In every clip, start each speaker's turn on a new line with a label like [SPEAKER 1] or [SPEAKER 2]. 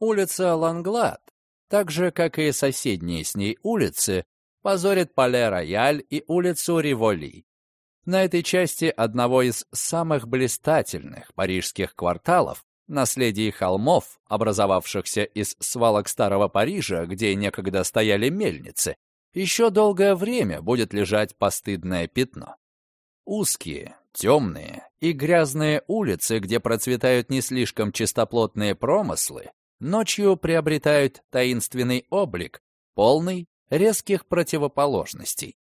[SPEAKER 1] Улица Ланглад, так же, как и соседние с ней улицы, позорит Пале-Рояль и улицу Риволи. На этой части одного из самых блистательных парижских кварталов, наследие холмов, образовавшихся из свалок старого Парижа, где некогда стояли мельницы, еще долгое время будет лежать постыдное пятно. Узкие, темные и грязные улицы, где процветают не слишком чистоплотные промыслы, ночью приобретают таинственный облик, полный резких противоположностей.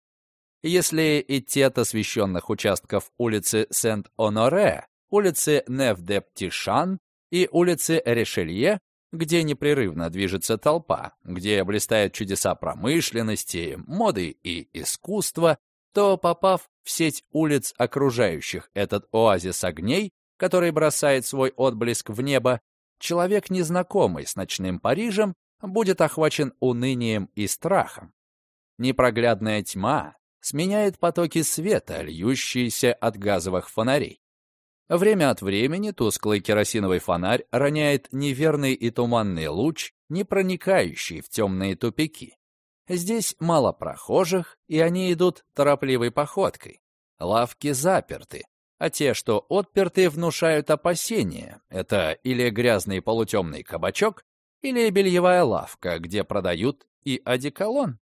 [SPEAKER 1] Если идти от освещенных участков улицы Сент-Оноре, улицы Нев-де-Птишан и улицы Решелье, где непрерывно движется толпа, где блистают чудеса промышленности, моды и искусства, то, попав в сеть улиц, окружающих этот оазис огней, который бросает свой отблеск в небо, человек, незнакомый с ночным Парижем, будет охвачен унынием и страхом. Непроглядная тьма сменяет потоки света, льющиеся от газовых фонарей. Время от времени тусклый керосиновый фонарь роняет неверный и туманный луч, не проникающий в темные тупики. Здесь мало прохожих, и они идут торопливой походкой. Лавки заперты, а те, что отперты, внушают опасения. Это или грязный полутемный кабачок, или бельевая лавка, где продают и одеколон.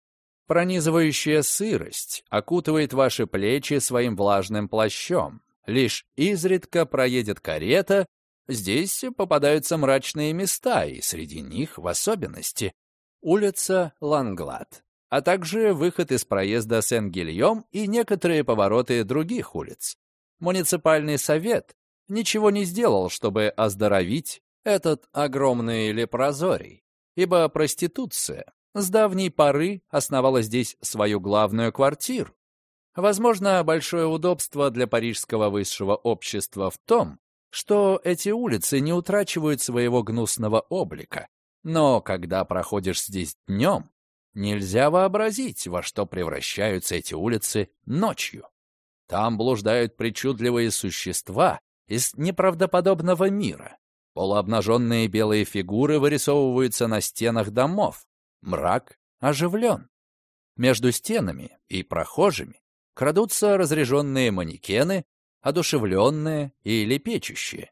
[SPEAKER 1] Пронизывающая сырость окутывает ваши плечи своим влажным плащом. Лишь изредка проедет карета, здесь попадаются мрачные места, и среди них в особенности улица Ланглад, а также выход из проезда Сен-Гильем и некоторые повороты других улиц муниципальный совет ничего не сделал, чтобы оздоровить этот огромный лепрозорий, ибо проституция с давней поры основала здесь свою главную квартиру. Возможно, большое удобство для парижского высшего общества в том, что эти улицы не утрачивают своего гнусного облика, но когда проходишь здесь днем, нельзя вообразить, во что превращаются эти улицы ночью. Там блуждают причудливые существа из неправдоподобного мира. Полуобнаженные белые фигуры вырисовываются на стенах домов. Мрак оживлен. Между стенами и прохожими крадутся разряженные манекены, одушевленные и лепечущие.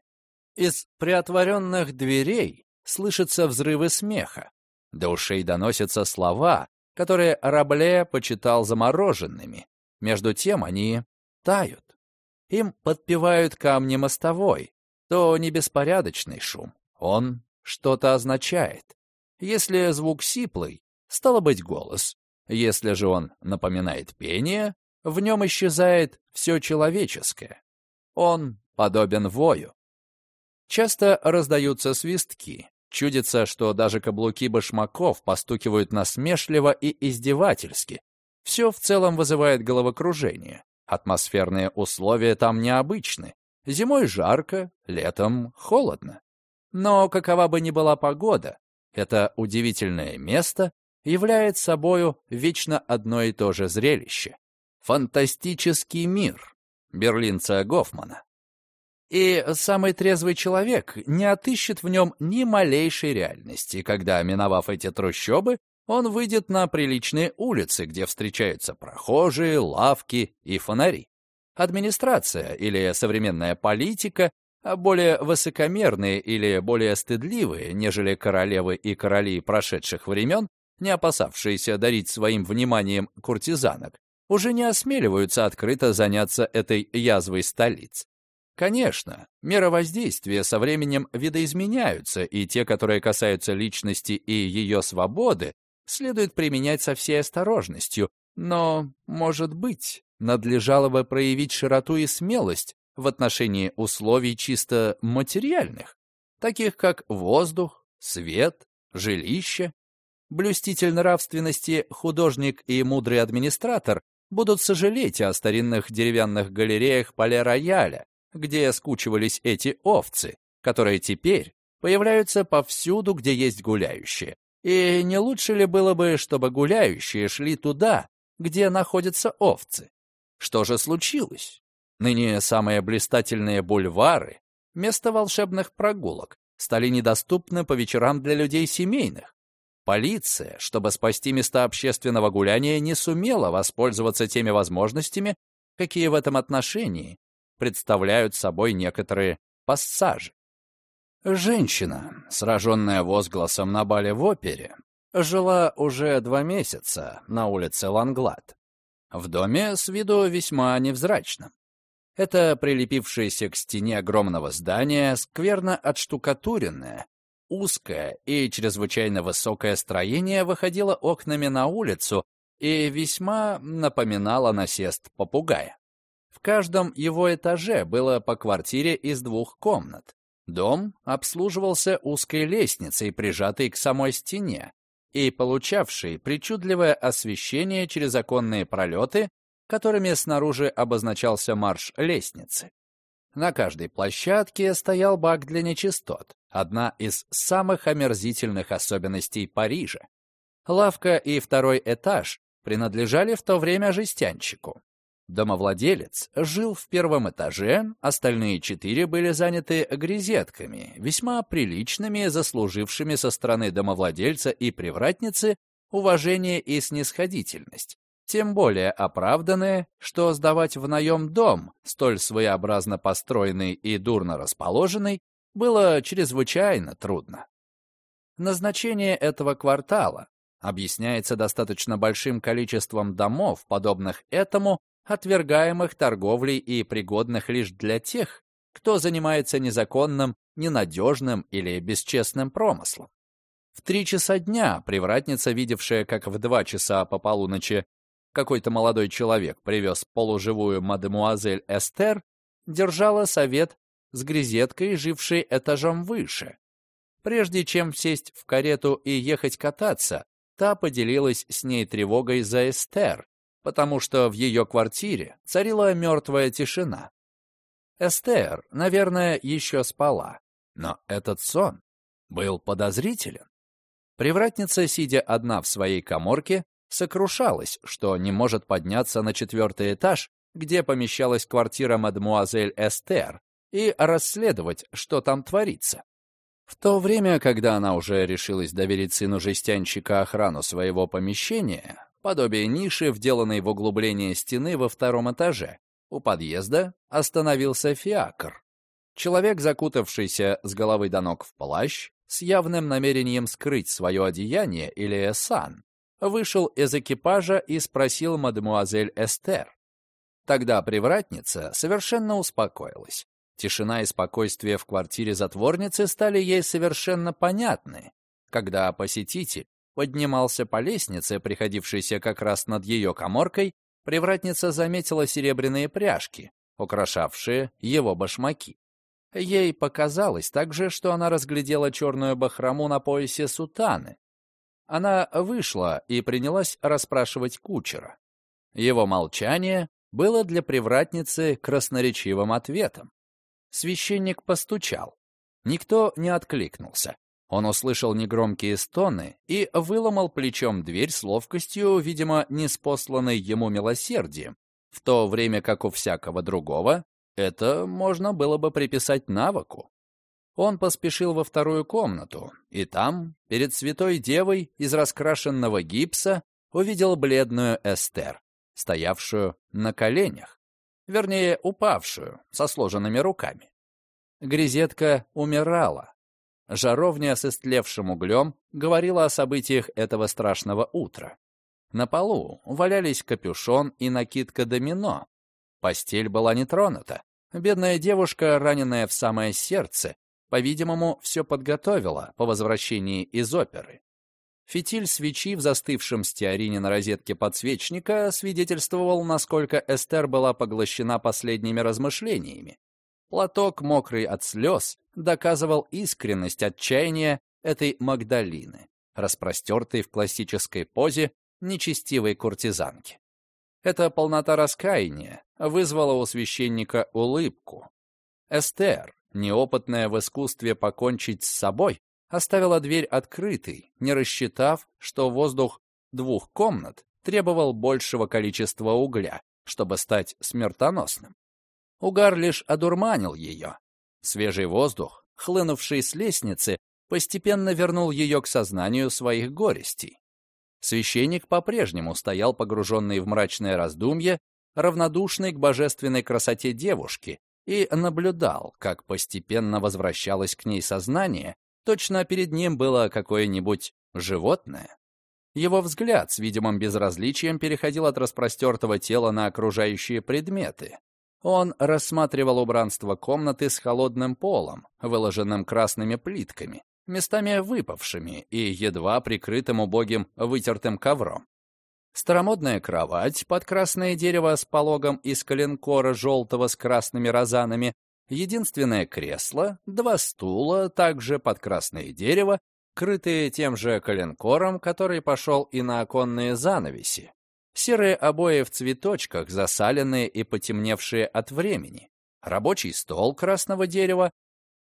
[SPEAKER 1] Из приотворенных дверей слышатся взрывы смеха. До ушей доносятся слова, которые Рабле почитал замороженными. Между тем они тают. Им подпевают камни мостовой. То не беспорядочный шум, он что-то означает. Если звук сиплый, стало быть голос. Если же он напоминает пение, в нем исчезает все человеческое. Он подобен вою. Часто раздаются свистки. Чудится, что даже каблуки башмаков постукивают насмешливо и издевательски. Все в целом вызывает головокружение. Атмосферные условия там необычны. Зимой жарко, летом холодно. Но какова бы ни была погода, это удивительное место является собою вечно одно и то же зрелище. Фантастический мир берлинца Гофмана. И самый трезвый человек не отыщет в нем ни малейшей реальности, когда, миновав эти трущобы, он выйдет на приличные улицы, где встречаются прохожие, лавки и фонари. Администрация или современная политика, более высокомерные или более стыдливые, нежели королевы и короли прошедших времен, не опасавшиеся дарить своим вниманием куртизанок, уже не осмеливаются открыто заняться этой язвой столиц. Конечно, меры воздействия со временем видоизменяются, и те, которые касаются личности и ее свободы, следует применять со всей осторожностью, но, может быть, надлежало бы проявить широту и смелость в отношении условий чисто материальных, таких как воздух, свет, жилище. Блюститель нравственности, художник и мудрый администратор будут сожалеть о старинных деревянных галереях Пале-Рояля, где скучивались эти овцы, которые теперь появляются повсюду, где есть гуляющие, и не лучше ли было бы, чтобы гуляющие шли туда, где находятся овцы? Что же случилось? Ныне самые блистательные бульвары, место волшебных прогулок, стали недоступны по вечерам для людей семейных. Полиция, чтобы спасти места общественного гуляния, не сумела воспользоваться теми возможностями, какие в этом отношении представляют собой некоторые пассажи. Женщина, сраженная возгласом на бале в опере, жила уже два месяца на улице Ланглад. В доме с виду весьма невзрачном. Это прилепившееся к стене огромного здания, скверно отштукатуренное, узкое и чрезвычайно высокое строение выходило окнами на улицу и весьма напоминало насест попугая. В каждом его этаже было по квартире из двух комнат. Дом обслуживался узкой лестницей, прижатой к самой стене, и получавшей причудливое освещение через оконные пролеты, которыми снаружи обозначался марш лестницы. На каждой площадке стоял бак для нечистот, одна из самых омерзительных особенностей Парижа. Лавка и второй этаж принадлежали в то время жестянщику. Домовладелец жил в первом этаже, остальные четыре были заняты грезетками, весьма приличными, заслужившими со стороны домовладельца и привратницы уважение и снисходительность. Тем более оправданные, что сдавать в наем дом, столь своеобразно построенный и дурно расположенный, было чрезвычайно трудно. Назначение этого квартала объясняется достаточно большим количеством домов, подобных этому, отвергаемых торговлей и пригодных лишь для тех, кто занимается незаконным, ненадежным или бесчестным промыслом. В три часа дня привратница, видевшая, как в два часа по полуночи какой-то молодой человек привез полуживую мадемуазель Эстер, держала совет с грезеткой, жившей этажом выше. Прежде чем сесть в карету и ехать кататься, та поделилась с ней тревогой за Эстер, потому что в ее квартире царила мертвая тишина. Эстер, наверное, еще спала, но этот сон был подозрителен. Привратница, сидя одна в своей коморке, сокрушалась, что не может подняться на четвертый этаж, где помещалась квартира мадемуазель Эстер, и расследовать, что там творится. В то время, когда она уже решилась доверить сыну жестянщика охрану своего помещения, подобие ниши, вделанной в углубление стены во втором этаже. У подъезда остановился фиакр. Человек, закутавшийся с головы до ног в плащ, с явным намерением скрыть свое одеяние или эсан, вышел из экипажа и спросил мадемуазель Эстер. Тогда привратница совершенно успокоилась. Тишина и спокойствие в квартире затворницы стали ей совершенно понятны, когда посетитель, поднимался по лестнице, приходившейся как раз над ее коморкой, привратница заметила серебряные пряжки, украшавшие его башмаки. Ей показалось также, что она разглядела черную бахрому на поясе сутаны. Она вышла и принялась расспрашивать кучера. Его молчание было для привратницы красноречивым ответом. Священник постучал. Никто не откликнулся. Он услышал негромкие стоны и выломал плечом дверь с ловкостью, видимо, неспосланной ему милосердием, в то время как у всякого другого это можно было бы приписать навыку. Он поспешил во вторую комнату, и там, перед святой девой из раскрашенного гипса, увидел бледную Эстер, стоявшую на коленях, вернее, упавшую, со сложенными руками. Грезетка умирала, Жаровня с истлевшим углем говорила о событиях этого страшного утра. На полу валялись капюшон и накидка домино. Постель была не тронута. Бедная девушка, раненная в самое сердце, по-видимому, все подготовила по возвращении из оперы. Фитиль свечи в застывшем стеарине на розетке подсвечника свидетельствовал, насколько Эстер была поглощена последними размышлениями. Платок, мокрый от слез, доказывал искренность отчаяния этой Магдалины, распростертой в классической позе нечестивой куртизанки. Эта полнота раскаяния вызвала у священника улыбку. Эстер, неопытная в искусстве покончить с собой, оставила дверь открытой, не рассчитав, что воздух двух комнат требовал большего количества угля, чтобы стать смертоносным. Угар лишь одурманил ее. Свежий воздух, хлынувший с лестницы, постепенно вернул ее к сознанию своих горестей. Священник по-прежнему стоял погруженный в мрачное раздумье, равнодушный к божественной красоте девушки, и наблюдал, как постепенно возвращалось к ней сознание, точно перед ним было какое-нибудь животное. Его взгляд с видимым безразличием переходил от распростертого тела на окружающие предметы. Он рассматривал убранство комнаты с холодным полом, выложенным красными плитками, местами выпавшими и едва прикрытым убогим вытертым ковром. Старомодная кровать под красное дерево с пологом из коленкора желтого с красными розанами, единственное кресло, два стула, также под красное дерево, крытые тем же коленкором, который пошел и на оконные занавеси. Серые обои в цветочках, засаленные и потемневшие от времени. Рабочий стол красного дерева,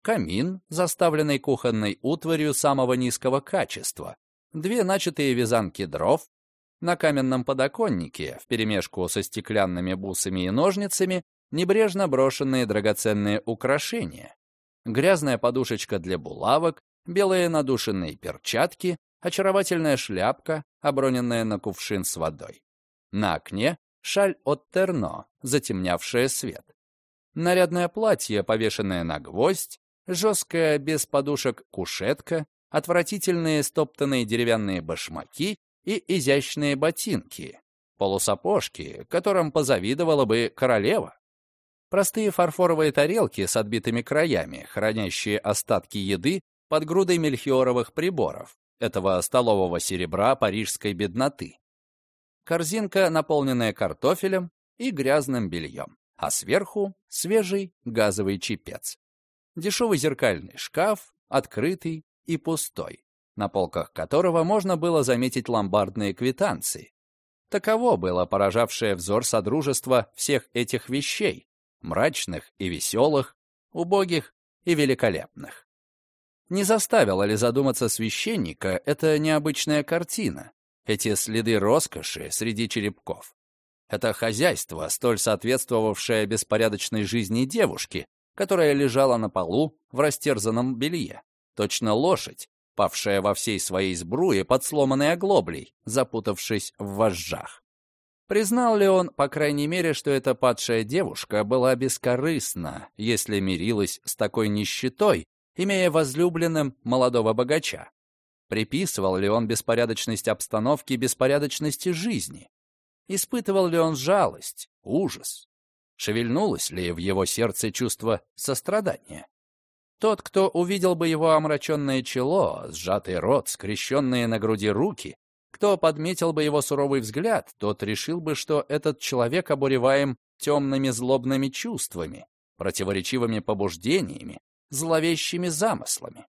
[SPEAKER 1] камин, заставленный кухонной утварью самого низкого качества, две начатые вязанки дров, на каменном подоконнике, вперемешку со стеклянными бусами и ножницами, небрежно брошенные драгоценные украшения, грязная подушечка для булавок, белые надушенные перчатки, очаровательная шляпка, оброненная на кувшин с водой. На окне шаль от терно, затемнявшая свет. Нарядное платье, повешенное на гвоздь, жесткая без подушек кушетка, отвратительные стоптанные деревянные башмаки и изящные ботинки, полусапожки, которым позавидовала бы королева. Простые фарфоровые тарелки с отбитыми краями, хранящие остатки еды под грудой мельхиоровых приборов, этого столового серебра парижской бедноты. Корзинка, наполненная картофелем и грязным бельем, а сверху свежий газовый чепец. Дешевый зеркальный шкаф, открытый и пустой, на полках которого можно было заметить ломбардные квитанции. Таково было поражавшее взор содружество всех этих вещей, мрачных и веселых, убогих и великолепных. Не заставила ли задуматься священника эта необычная картина, эти следы роскоши среди черепков? Это хозяйство, столь соответствовавшее беспорядочной жизни девушки, которая лежала на полу в растерзанном белье. Точно лошадь, павшая во всей своей сбруе под сломанной оглоблей, запутавшись в вожжах. Признал ли он, по крайней мере, что эта падшая девушка была бескорыстна, если мирилась с такой нищетой, имея возлюбленным молодого богача? Приписывал ли он беспорядочность обстановки беспорядочности жизни? Испытывал ли он жалость, ужас? Шевельнулось ли в его сердце чувство сострадания? Тот, кто увидел бы его омраченное чело, сжатый рот, скрещенные на груди руки, кто подметил бы его суровый взгляд, тот решил бы, что этот человек обуреваем темными злобными чувствами, противоречивыми побуждениями, зловещими замыслами.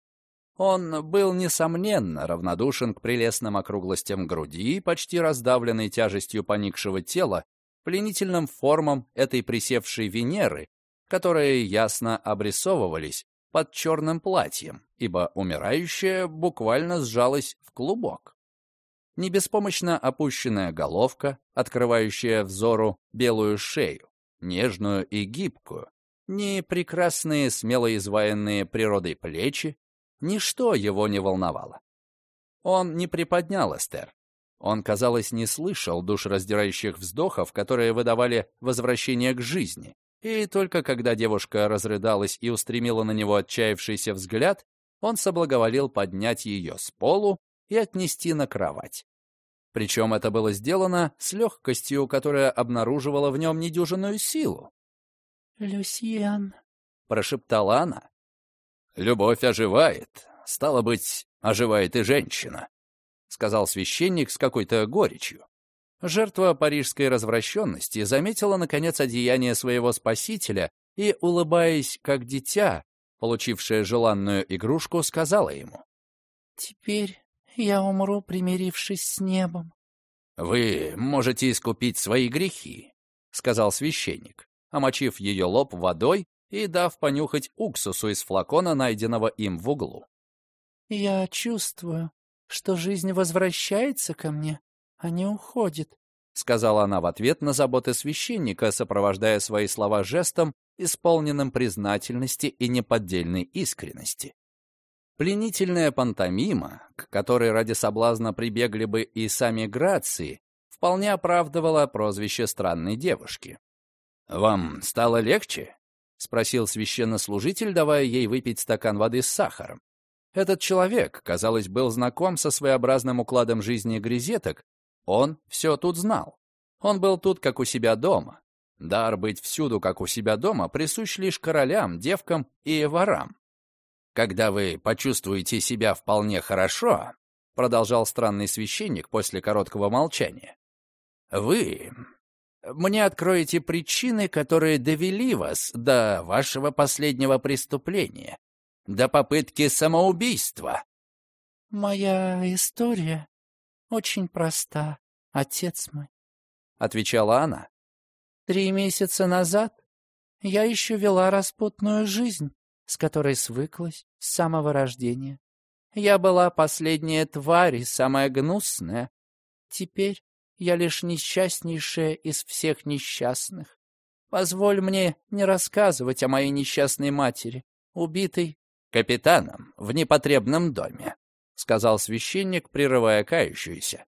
[SPEAKER 1] Он был, несомненно, равнодушен к прелестным округлостям груди, почти раздавленной тяжестью поникшего тела, пленительным формам этой присевшей Венеры, которые ясно обрисовывались под черным платьем, ибо умирающая буквально сжалась в клубок. Не беспомощно опущенная головка, открывающая взору белую шею, нежную и гибкую, ни прекрасные, смело изваянные природой плечи, ничто его не волновало. Он не приподнял Эстер. Он, казалось, не слышал душераздирающих вздохов, которые выдавали возвращение к жизни, и только когда девушка разрыдалась и устремила на него отчаявшийся взгляд, он соблаговолил поднять ее с полу и отнести на кровать. Причем это было сделано с легкостью, которая обнаруживала в нем недюжинную силу.
[SPEAKER 2] «Люсьен», —
[SPEAKER 1] прошептала она. «Любовь оживает. Стало быть, оживает и женщина», — сказал священник с какой-то горечью. Жертва парижской развращенности заметила, наконец, одеяние своего спасителя и, улыбаясь как дитя, получившее желанную игрушку, сказала ему.
[SPEAKER 2] «Теперь я умру, примирившись с небом».
[SPEAKER 1] «Вы можете искупить свои грехи», — сказал священник, омочив ее лоб водой и дав понюхать уксусу из флакона, найденного им в углу.
[SPEAKER 2] «Я чувствую, что жизнь возвращается ко мне, а не уходит.
[SPEAKER 1] — сказала она в ответ на заботы священника, сопровождая свои слова жестом, исполненным признательности и неподдельной искренности. Пленительная пантомима, к которой ради соблазна прибегли бы и сами Грации, вполне оправдывала прозвище странной девушки. «Вам стало легче?» — спросил священнослужитель, давая ей выпить стакан воды с сахаром. Этот человек, казалось, был знаком со своеобразным укладом жизни грезеток. Он все тут знал. Он был тут, как у себя дома. Дар быть всюду, как у себя дома, присущ лишь королям, девкам и ворам. «Когда вы почувствуете себя вполне хорошо», — продолжал странный священник после короткого молчания, «вы мне откроете причины, которые довели вас до вашего последнего преступления, до попытки самоубийства.
[SPEAKER 2] «Моя история очень проста, отец мой», — отвечала она. «Три месяца назад я еще вела распутную жизнь, с которой свыклась с самого рождения. Я была последняя тварь и самая гнусная. Теперь я лишь несчастнейшая из всех несчастных. Позволь мне не рассказывать о моей несчастной матери, убитой
[SPEAKER 1] капитаном в непотребном доме», — сказал священник, прерывая кающуюся.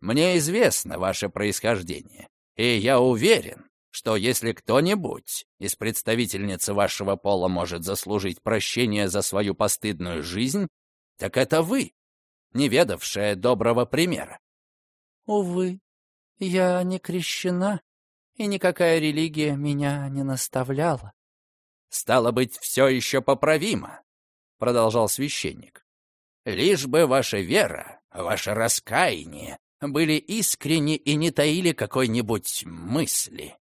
[SPEAKER 1] «Мне известно ваше происхождение, и я уверен, что если кто-нибудь из представительницы вашего пола может заслужить прощение за свою постыдную жизнь, так это вы, не ведавшая доброго примера.
[SPEAKER 2] Увы, я не крещена, и никакая религия меня не наставляла.
[SPEAKER 1] Стало быть, все еще поправимо. — продолжал священник. «Лишь бы ваша вера, ваше раскаяние были искренни и не таили какой-нибудь мысли».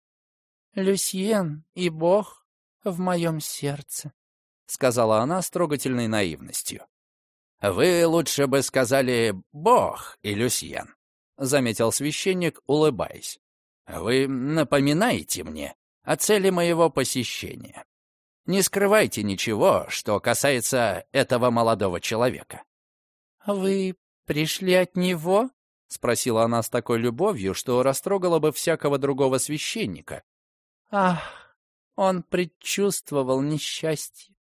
[SPEAKER 2] «Люсьен и Бог в моем сердце», — сказала она с трогательной наивностью.
[SPEAKER 1] «Вы лучше бы сказали «Бог» и «Люсьен», — заметил священник, улыбаясь. «Вы напоминаете мне о цели моего посещения. Не скрывайте ничего, что касается этого молодого человека».
[SPEAKER 2] «Вы пришли от него?» — спросила она с такой любовью, что растрогала бы всякого другого священника. «Ах, он предчувствовал несчастье».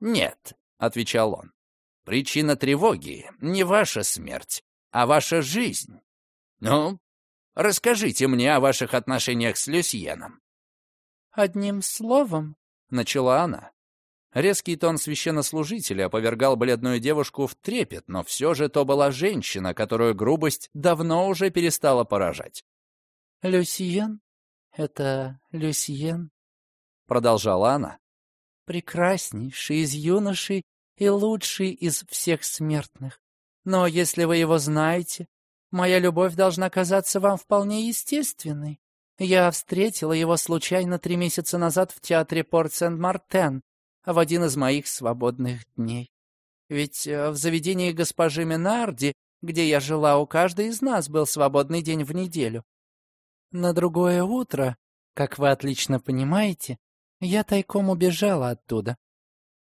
[SPEAKER 1] «Нет», — отвечал он, — «причина тревоги не ваша смерть, а ваша жизнь. Ну, расскажите мне о ваших отношениях с Люсьеном».
[SPEAKER 2] «Одним словом,
[SPEAKER 1] начала она. Резкий тон священнослужителя повергал бледную девушку в трепет, но все же то была женщина, которую грубость давно уже перестала поражать.
[SPEAKER 2] «Люсьен? Это Люсьен?»
[SPEAKER 1] — продолжала она.
[SPEAKER 2] «Прекраснейший из юношей и лучший из всех смертных. Но если вы его знаете, моя любовь должна казаться вам вполне естественной. Я встретила его случайно три месяца назад в театре Порт-Сен-Мартен, в один из моих свободных дней. Ведь э, в заведении госпожи Минарди, где я жила, у каждой из нас был свободный день в неделю. На другое утро, как вы отлично понимаете, я тайком убежала оттуда.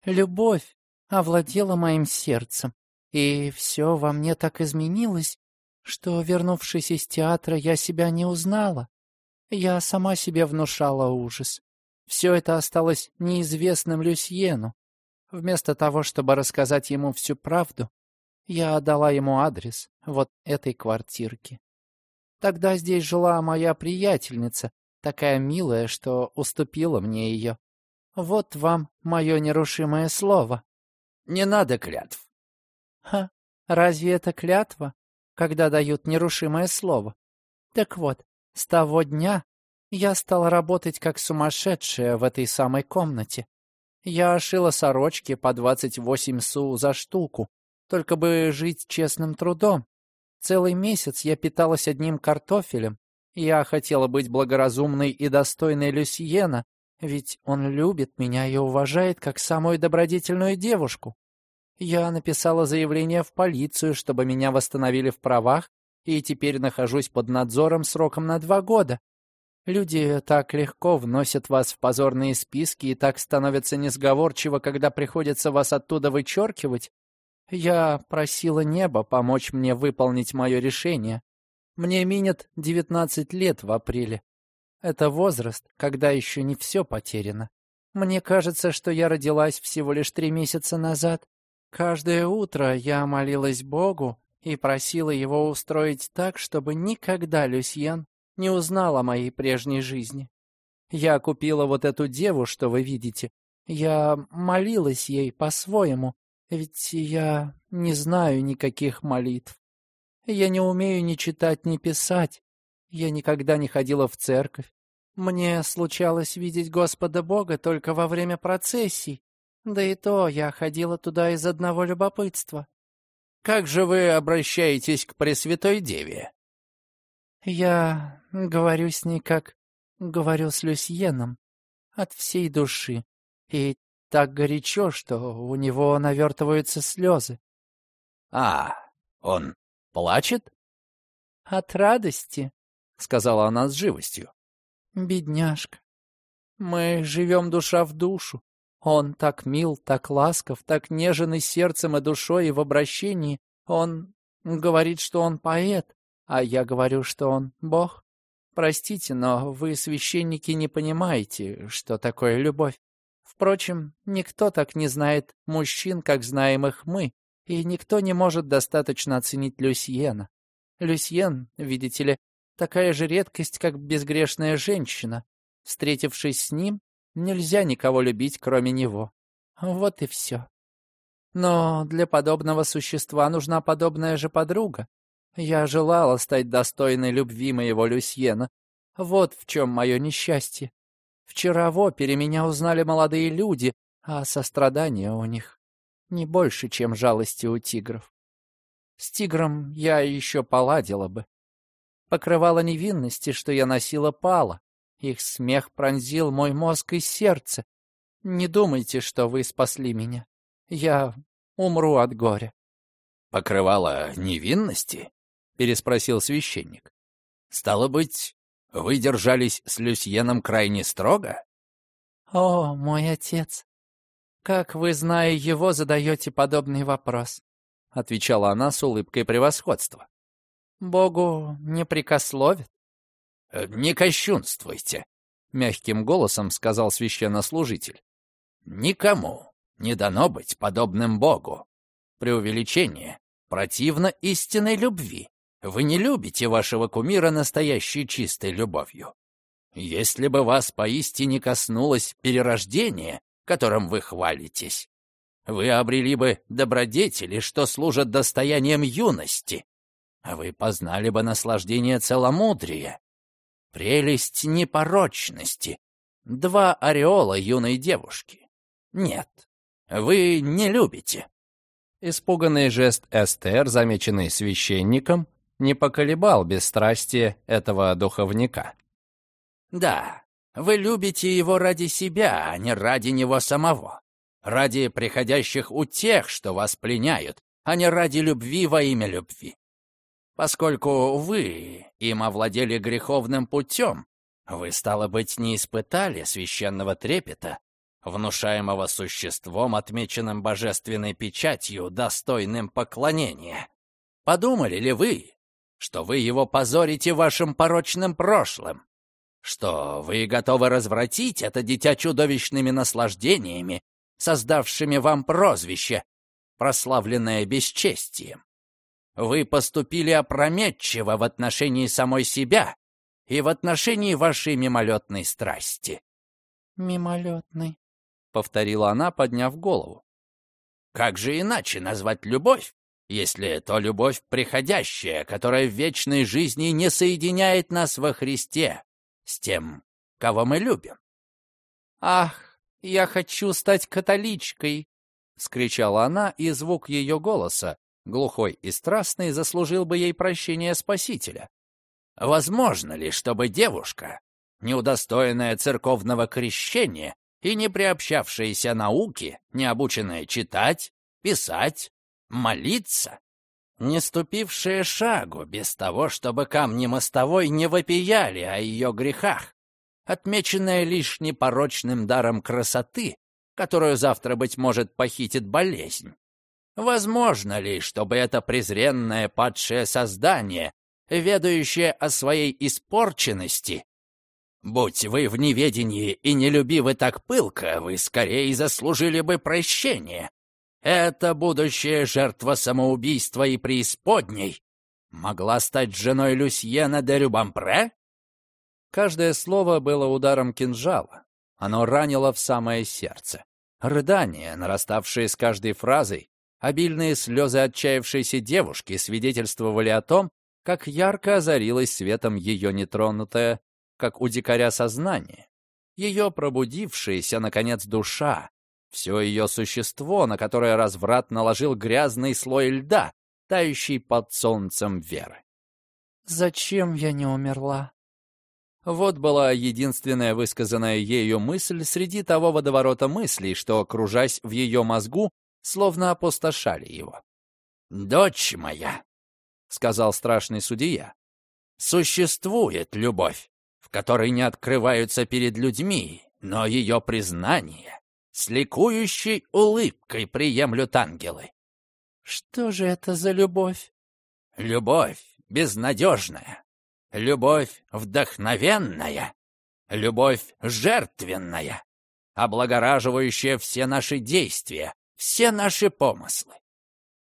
[SPEAKER 2] Любовь овладела моим сердцем, и все во мне так изменилось, что, вернувшись из театра, я себя не узнала. Я сама себе внушала ужас. Все это осталось неизвестным Люсьену. Вместо того, чтобы рассказать ему всю правду, я отдала ему адрес вот этой квартирки. Тогда здесь жила моя приятельница, такая милая, что уступила мне ее. Вот вам мое нерушимое слово.
[SPEAKER 1] Не надо клятв.
[SPEAKER 2] Ха, разве это клятва, когда дают нерушимое слово? Так вот, с того дня я стала работать как сумасшедшая в этой самой комнате. Я шила сорочки по 28 су за штуку, только бы жить честным трудом. Целый месяц я питалась одним картофелем. Я хотела быть благоразумной и достойной Люсьена, ведь он любит меня и уважает как самую добродетельную девушку. Я написала заявление в полицию, чтобы меня восстановили в правах и теперь нахожусь под надзором сроком на два года. Люди так легко вносят вас в позорные списки и так становятся несговорчивы, когда приходится вас оттуда вычеркивать. Я просила небо помочь мне выполнить мое решение. Мне минет девятнадцать лет в апреле. Это возраст, когда еще не все потеряно. Мне кажется, что я родилась всего лишь три месяца назад. Каждое утро я молилась Богу и просила его устроить так, чтобы никогда Люсьен не узнал о моей прежней жизни. Я купила вот эту деву, что вы видите. Я молилась ей по-своему, ведь я не знаю никаких молитв. Я не умею ни читать, ни писать. Я никогда не ходила в церковь. Мне случалось видеть Господа Бога только во время процессий. Да и то я ходила туда из одного любопытства.
[SPEAKER 1] Как же вы обращаетесь к Пресвятой Деве?
[SPEAKER 2] Я говорю с ней, как говорю с Люсьеном, от всей души. И так горячо, что у него навертываются слезы.
[SPEAKER 1] А, он плачет?
[SPEAKER 2] От радости,
[SPEAKER 1] сказала она с живостью.
[SPEAKER 2] Бедняжка. Мы живем душа в душу. Он так мил, так ласков, так нежен и сердцем, и душой, и в обращении. Он говорит, что он поэт, а я говорю, что он бог. Простите, но вы, священники, не понимаете, что такое любовь. Впрочем, никто так не знает мужчин, как знаем их мы, и никто не может достаточно оценить Люсьена. Люсьен, видите ли, такая же редкость, как безгрешная женщина. Встретившись с ним, нельзя никого любить, кроме него. Вот и все. Но для подобного существа нужна подобная же подруга. Я желала стать достойной любви моего Люсьена. Вот в чем мое несчастье. Вчера в опере меня узнали молодые люди, а сострадание у них не больше, чем жалости у тигров. С тигром я еще поладила бы. Покрывало невинности, что я носила, пало. Их смех пронзил мой мозг и сердце. Не думайте, что вы спасли меня. Я умру от горя.
[SPEAKER 1] «Покрывало невинности?» — переспросил священник. «Стало быть, вы держались с Люсьеном крайне строго?»
[SPEAKER 2] «О, мой отец, как вы, зная его, задаете подобный вопрос?» — отвечала она с улыбкой превосходства. Богу не прикословит.
[SPEAKER 1] Э, «Не кощунствуйте», — мягким голосом сказал священнослужитель. «Никому не дано быть подобным Богу. Преувеличение противно истинной любви. Вы не любите вашего кумира настоящей чистой любовью. Если бы вас поистине коснулось перерождение, которым вы хвалитесь, вы обрели бы добродетели, что служат достоянием юности, а вы познали бы наслаждение целомудрия, прелесть непорочности, два ореола юной девушки. Нет, вы не любите».
[SPEAKER 3] Испуганный жест Эстер, замеченный священником, не поколебал бесстрастие этого духовника.
[SPEAKER 1] «Да, вы любите его ради себя, а не ради него самого. Ради приходящих утех, что вас пленяют, а не ради любви во имя любви. Поскольку вы им овладели греховным путем, вы, стало быть, не испытали священного трепета, внушаемого существом, отмеченным божественной печатью, достойным поклонения. Подумали ли вы, что вы его позорите вашим порочным прошлым? Что вы готовы развратить это дитя чудовищными наслаждениями, создавшими вам прозвище, прославленное бесчестием? Вы поступили опрометчиво в отношении самой себя и в отношении вашей мимолетной страсти.
[SPEAKER 2] «Мимолетной», —
[SPEAKER 3] повторила она, подняв голову.
[SPEAKER 1] «Как же иначе назвать любовь, если то любовь приходящая, которая в вечной жизни не соединяет нас во Христе с тем, кого мы любим?»
[SPEAKER 2] «Ах, я хочу стать католичкой!» — скричала она, и звук ее голоса глухой и страстный, заслужил бы ей прощения Спасителя.
[SPEAKER 1] Возможно ли, чтобы девушка, неудостоенная церковного крещения и не приобщавшаяся науке, не обученная читать, писать, молиться, не ступившая шагу без того, чтобы камни мостовой не вопияли о ее грехах, отмеченная лишь непорочным даром красоты, которую завтра, быть может, похитит болезнь, Возможно ли, чтобы это презренное падшее создание, ведающая о своей испорченности. Будь вы в неведении и не люби вы так пылко, вы скорее заслужили бы прощения. Это будущая жертва самоубийства и преисподней могла стать женой Люсьена де Рюбампре?
[SPEAKER 3] Каждое слово было ударом кинжала. Оно ранило в самое сердце. Рыдания, нараставшие с каждой фразой, обильные слезы отчаявшейся девушки свидетельствовали о том, как ярко озарилось светом ее нетронутое, как у дикаря сознание, ее пробудившаяся, наконец, душа, все ее существо, на которое разврат наложил грязный слой льда, тающий под солнцем веры.
[SPEAKER 2] «Зачем я не умерла?»
[SPEAKER 3] Вот была единственная высказанная ею мысль среди того водоворота мыслей, что, кружась в ее мозгу, словно опустошали его.
[SPEAKER 1] «Дочь моя», — сказал страшный судья, — «существует любовь, в которой не открываются перед людьми, но ее признание с ликующей улыбкой приемлют ангелы».
[SPEAKER 2] «Что же это за любовь?»
[SPEAKER 1] «Любовь безнадежная, Любовь вдохновенная, любовь жертвенная, облагораживающая все наши действия, все наши помыслы.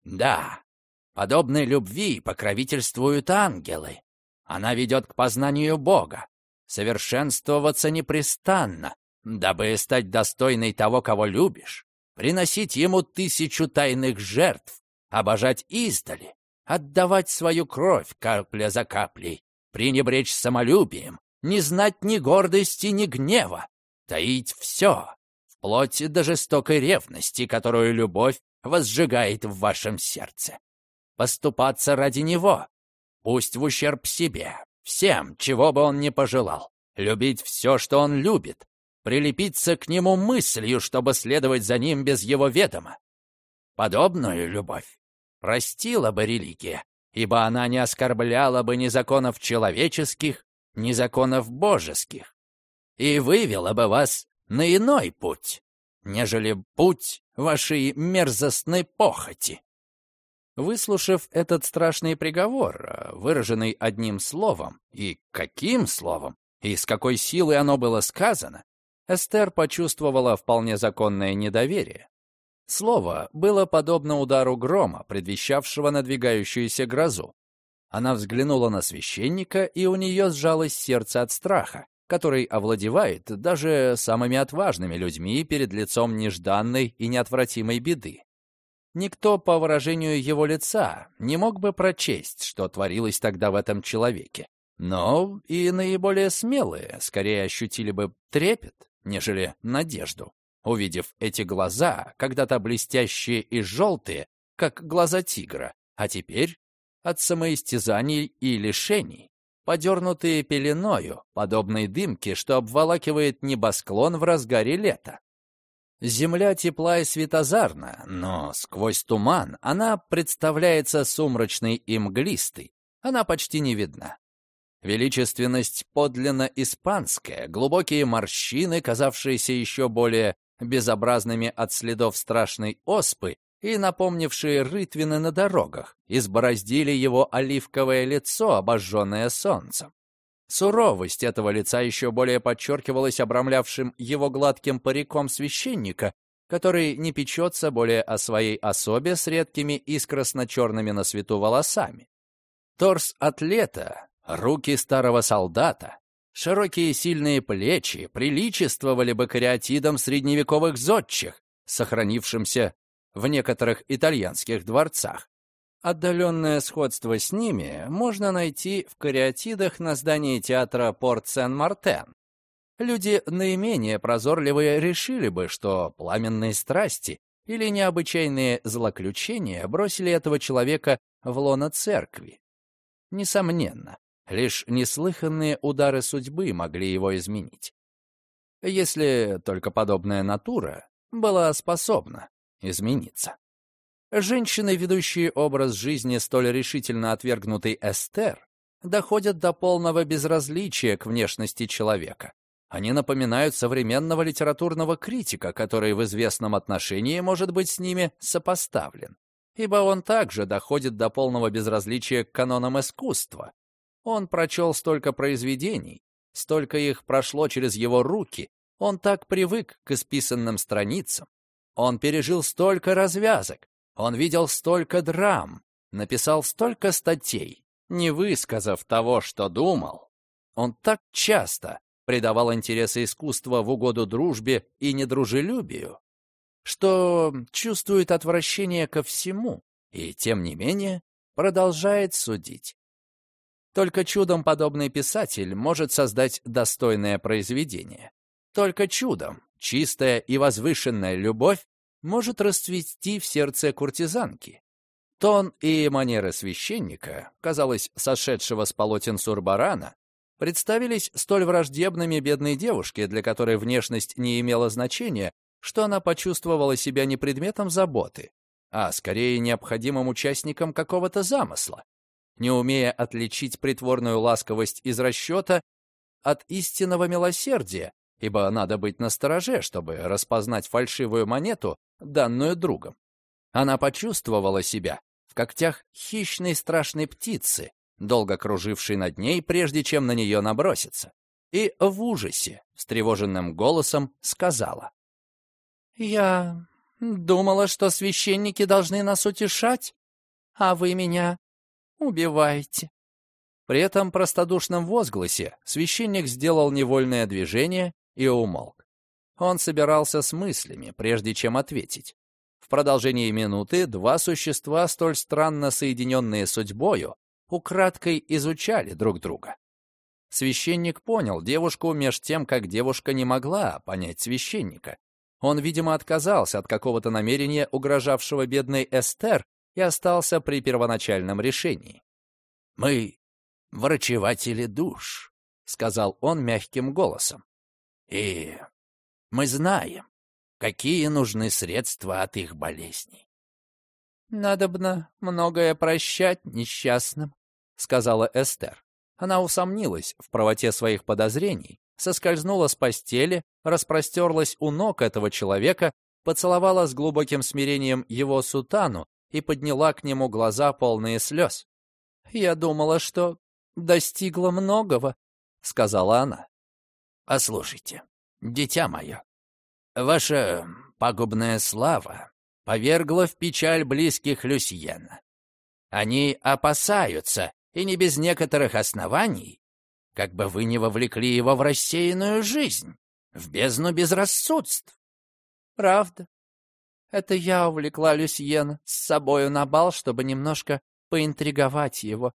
[SPEAKER 1] Да, подобной любви покровительствуют ангелы. Она ведет к познанию Бога, совершенствоваться непрестанно, дабы стать достойной того, кого любишь, приносить ему тысячу тайных жертв, обожать издали, отдавать свою кровь капля за каплей, пренебречь самолюбием, не знать ни гордости, ни гнева, таить все, вплоть до жестокой ревности, которую любовь возжигает в вашем сердце. Поступаться ради него, пусть в ущерб себе, всем, чего бы он ни пожелал, любить все, что он любит, прилепиться к нему мыслью, чтобы следовать за ним без его ведома. Подобную любовь простила бы религия, ибо она не оскорбляла бы ни законов человеческих, ни законов божеских, и вывела бы вас на иной путь, нежели путь вашей мерзостной похоти.
[SPEAKER 3] Выслушав этот страшный приговор, выраженный одним словом, и каким словом, и с какой силой оно было сказано, Эстер почувствовала вполне законное недоверие. Слово было подобно удару грома, предвещавшего надвигающуюся грозу. Она взглянула на священника, и у нее сжалось сердце от страха, который овладевает даже самыми отважными людьми перед лицом нежданной и неотвратимой беды. Никто, по выражению его лица, не мог бы прочесть, что творилось тогда в этом человеке. Но и наиболее смелые скорее ощутили бы трепет, нежели надежду увидев эти глаза, когда-то блестящие и желтые, как глаза тигра, а теперь от самоистязаний и лишений, подернутые пеленою, подобной дымке, что обволакивает небосклон в разгаре лета. Земля тепла и светозарна, но сквозь туман она представляется сумрачной и мглистой, она почти не видна. Величественность подлинно испанская, глубокие морщины, казавшиеся еще более безобразными от следов страшной оспы и напомнившие рытвины на дорогах, избороздили его оливковое лицо, обожженное солнцем. Суровость этого лица еще более подчеркивалась обрамлявшим его гладким париком священника, который не печется более о своей особе с редкими искросно-черными на свету волосами. Торс атлета, руки старого солдата, Широкие сильные плечи приличествовали бы кариатидам средневековых зодчих, сохранившимся в некоторых итальянских дворцах. Отдаленное сходство с ними можно найти в кариатидах на здании театра Порт-Сен-Мартен. Люди наименее прозорливые решили бы, что пламенные страсти или необычайные злоключения бросили этого человека в лоно церкви. Несомненно, Лишь неслыханные удары судьбы могли его изменить. Если только подобная натура была способна измениться. Женщины, ведущие образ жизни столь решительно отвергнутой Эстер, доходят до полного безразличия к внешности человека. Они напоминают современного литературного критика, который в известном отношении может быть с ними сопоставлен, ибо он также доходит до полного безразличия к канонам искусства, Он прочел столько произведений, столько их прошло через его руки, он так привык к исписанным страницам. Он пережил столько развязок, он видел столько драм, написал столько статей, не высказав того, что думал. Он так часто придавал интересы искусства в угоду дружбе и недружелюбию, что чувствует отвращение ко всему и, тем не менее, продолжает судить. Только чудом подобный писатель может создать достойное произведение. Только чудом чистая и возвышенная любовь может расцвести в сердце куртизанки. Тон и манеры священника, казалось, сошедшего с полотен Сурбарана, представились столь враждебными бедной девушке, для которой внешность не имела значения, что она почувствовала себя не предметом заботы, а скорее необходимым участником какого-то замысла не умея отличить притворную ласковость из расчета от истинного милосердия, ибо надо быть настороже, чтобы распознать фальшивую монету, данную другом. Она почувствовала себя в когтях хищной страшной птицы, долго кружившей над ней, прежде чем на нее наброситься, и в ужасе, встревоженным голосом сказала.
[SPEAKER 2] «Я думала, что священники должны нас утешать, а вы меня убивайте».
[SPEAKER 3] При этом простодушном возгласе священник сделал невольное движение и умолк. Он собирался с мыслями, прежде чем ответить. В продолжении минуты два существа, столь странно соединенные судьбою, украдкой изучали друг друга. Священник понял девушку меж тем, как девушка не могла понять священника. Он, видимо, отказался от какого-то намерения, угрожавшего бедной Эстер, и остался при первоначальном решении. «Мы — врачеватели душ», — сказал он мягким голосом. «И мы знаем, какие нужны средства от их болезней».
[SPEAKER 2] «Надобно многое прощать несчастным», — сказала Эстер.
[SPEAKER 3] Она усомнилась в правоте своих подозрений, соскользнула с постели, распростерлась у ног этого человека, поцеловала с глубоким смирением его сутану и подняла к нему глаза, полные слез.
[SPEAKER 2] «Я думала, что достигла многого», — сказала она.
[SPEAKER 3] «Послушайте, дитя мое, ваша пагубная слава повергла в печаль близких Люсьена. Они опасаются, и не без некоторых оснований, как бы вы не вовлекли его в рассеянную жизнь, в бездну безрассудств.
[SPEAKER 2] Правда, это я увлекла Люсьена с собою на бал, чтобы немножко поинтриговать его.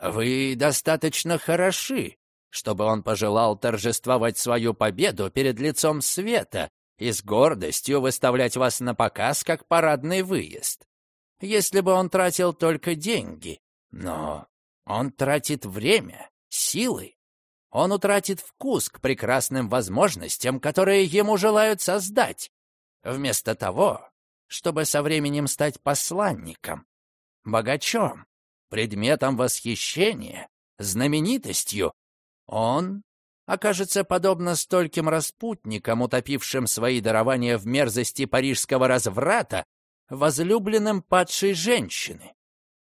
[SPEAKER 3] Вы достаточно хороши, чтобы он пожелал торжествовать свою победу перед лицом света и с гордостью выставлять вас на показ как парадный выезд. Если бы он тратил только деньги, но он тратит время, силы. Он утратит вкус к прекрасным возможностям, которые ему желают создать. Вместо того, чтобы со временем стать посланником, богачом, предметом восхищения, знаменитостью, он окажется подобно стольким распутникам, утопившим свои дарования в мерзости парижского разврата, возлюбленным падшей женщины.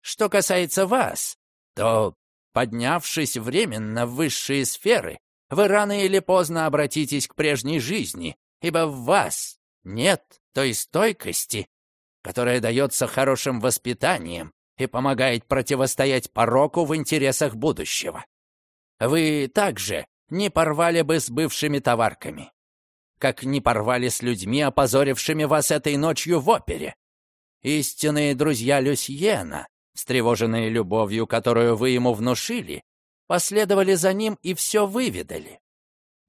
[SPEAKER 3] Что касается вас, то, поднявшись временно в высшие сферы, вы рано или поздно обратитесь к прежней жизни, ибо в вас нет той стойкости, которая дается хорошим воспитанием и помогает противостоять пороку в интересах будущего. Вы также не порвали бы с бывшими товарками, как не порвали с людьми, опозорившими вас этой ночью в опере. Истинные друзья Люсьена, встревоженные любовью, которую вы ему внушили, последовали за ним и все выведали.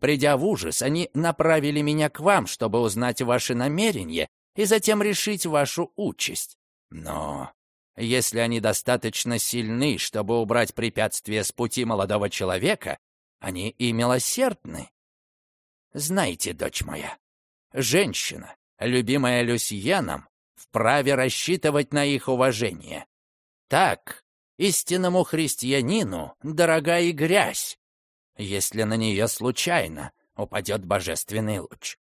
[SPEAKER 3] Придя в ужас, они направили меня к вам, чтобы узнать ваши намерения и затем решить вашу участь. Но если они достаточно сильны, чтобы убрать препятствия с пути молодого человека, они и милосердны. Знаете, дочь моя, женщина, любимая Люсьеном, вправе рассчитывать на их уважение. Так, истинному христианину дорога и грязь, если на нее случайно упадет божественный луч.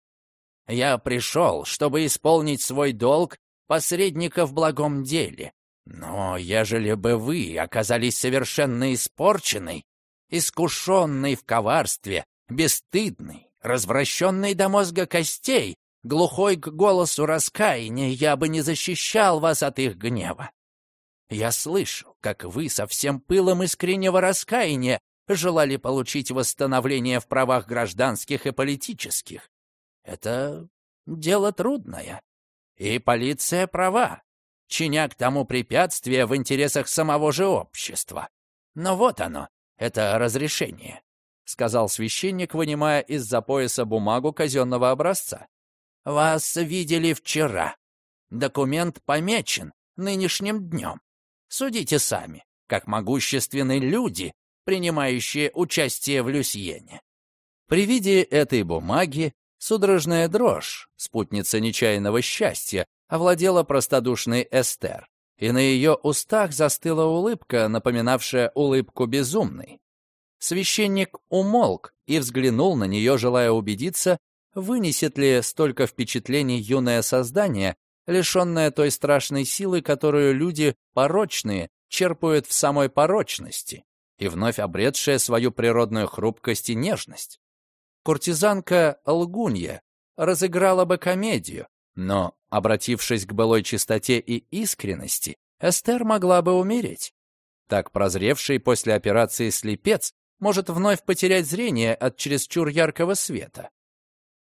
[SPEAKER 3] Я пришел, чтобы исполнить свой долг посредника в благом деле,
[SPEAKER 1] Но ежели бы вы оказались совершенно испорченной, искушенной в коварстве, бесстыдной, развращенной до мозга костей, глухой к голосу раскаяния, я бы не защищал вас от их гнева. Я слышал, как вы со всем пылом искреннего раскаяния желали получить восстановление в правах гражданских и политических. Это дело трудное. И полиция права, чиня к тому препятствия в интересах самого же общества. Но вот оно, это разрешение, — сказал священник, вынимая из-за пояса бумагу казенного образца. «Вас видели вчера. Документ помечен нынешним днем. Судите сами, как могущественные люди, принимающие участие в Люсьене». При виде этой бумаги судорожная дрожь, спутница нечаянного счастья, овладела простодушной Эстер, и на ее устах застыла улыбка, напоминавшая улыбку безумной. Священник умолк и взглянул на нее, желая убедиться, вынесет ли столько впечатлений юное создание, лишенное той страшной силы, которую люди порочные черпают в самой порочности, и вновь обретшее свою природную хрупкость и нежность. Куртизанка Лгунья разыграла бы комедию, но, обратившись к былой чистоте и искренности, Эстер могла бы умереть. Так прозревший после операции слепец может вновь потерять зрение от чересчур яркого света.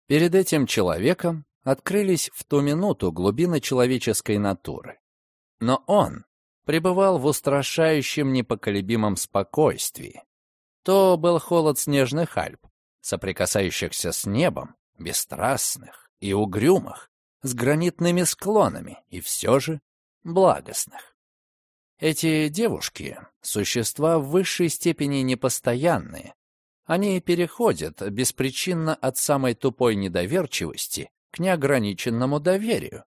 [SPEAKER 1] Перед этим человеком открылись в ту минуту глубины человеческой натуры. Но он пребывал в устрашающем непоколебимом спокойствии. То был холод снежных Альп, соприкасающихся с небом, бесстрастных и угрюмых, с гранитными склонами и все же благостных. Эти девушки — существа в высшей степени непостоянные. Они переходят беспричинно от самой тупой недоверчивости к неограниченному доверию.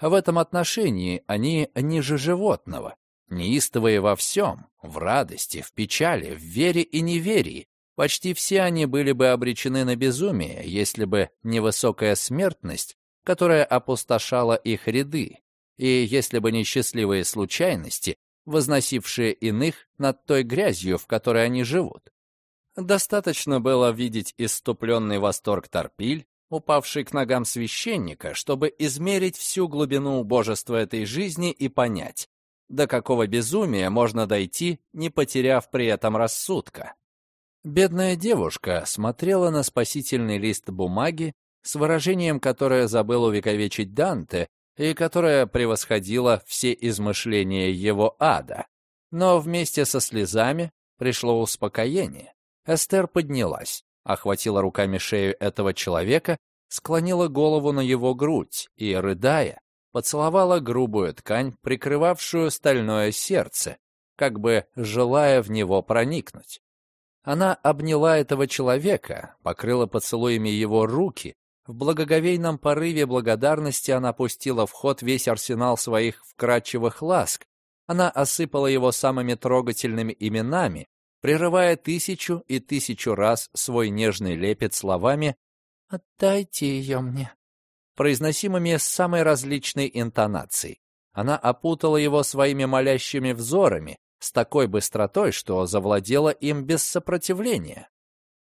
[SPEAKER 1] В этом отношении они ниже животного, неистовые во всем, в радости, в печали, в вере и неверии. Почти все они были бы обречены на безумие, если бы не высокая смертность которая опустошала их ряды, и если бы не счастливые случайности, возносившие иных над той грязью, в которой они живут. Достаточно было видеть иступленный восторг Торпиль, упавший к ногам священника, чтобы измерить всю глубину убожества этой жизни и понять, до какого безумия можно дойти, не потеряв при этом рассудка. Бедная девушка смотрела на спасительный лист бумаги, с выражением, которое забыл увековечить Данте и которое превосходило все измышления его ада. Но вместе со слезами пришло успокоение. Эстер поднялась, охватила руками шею этого человека, склонила голову на его грудь и, рыдая, поцеловала грубую ткань, прикрывавшую стальное сердце, как бы желая в него проникнуть. Она обняла этого человека, покрыла поцелуями его руки, в благоговейном порыве благодарности она пустила в ход весь арсенал своих вкрадчивых ласк. Она осыпала его самыми трогательными именами, прерывая тысячу и тысячу раз свой нежный лепет словами «Отдайте ее мне», произносимыми с самой различной интонацией. Она опутала его своими молящими взорами с такой быстротой, что завладела им без сопротивления.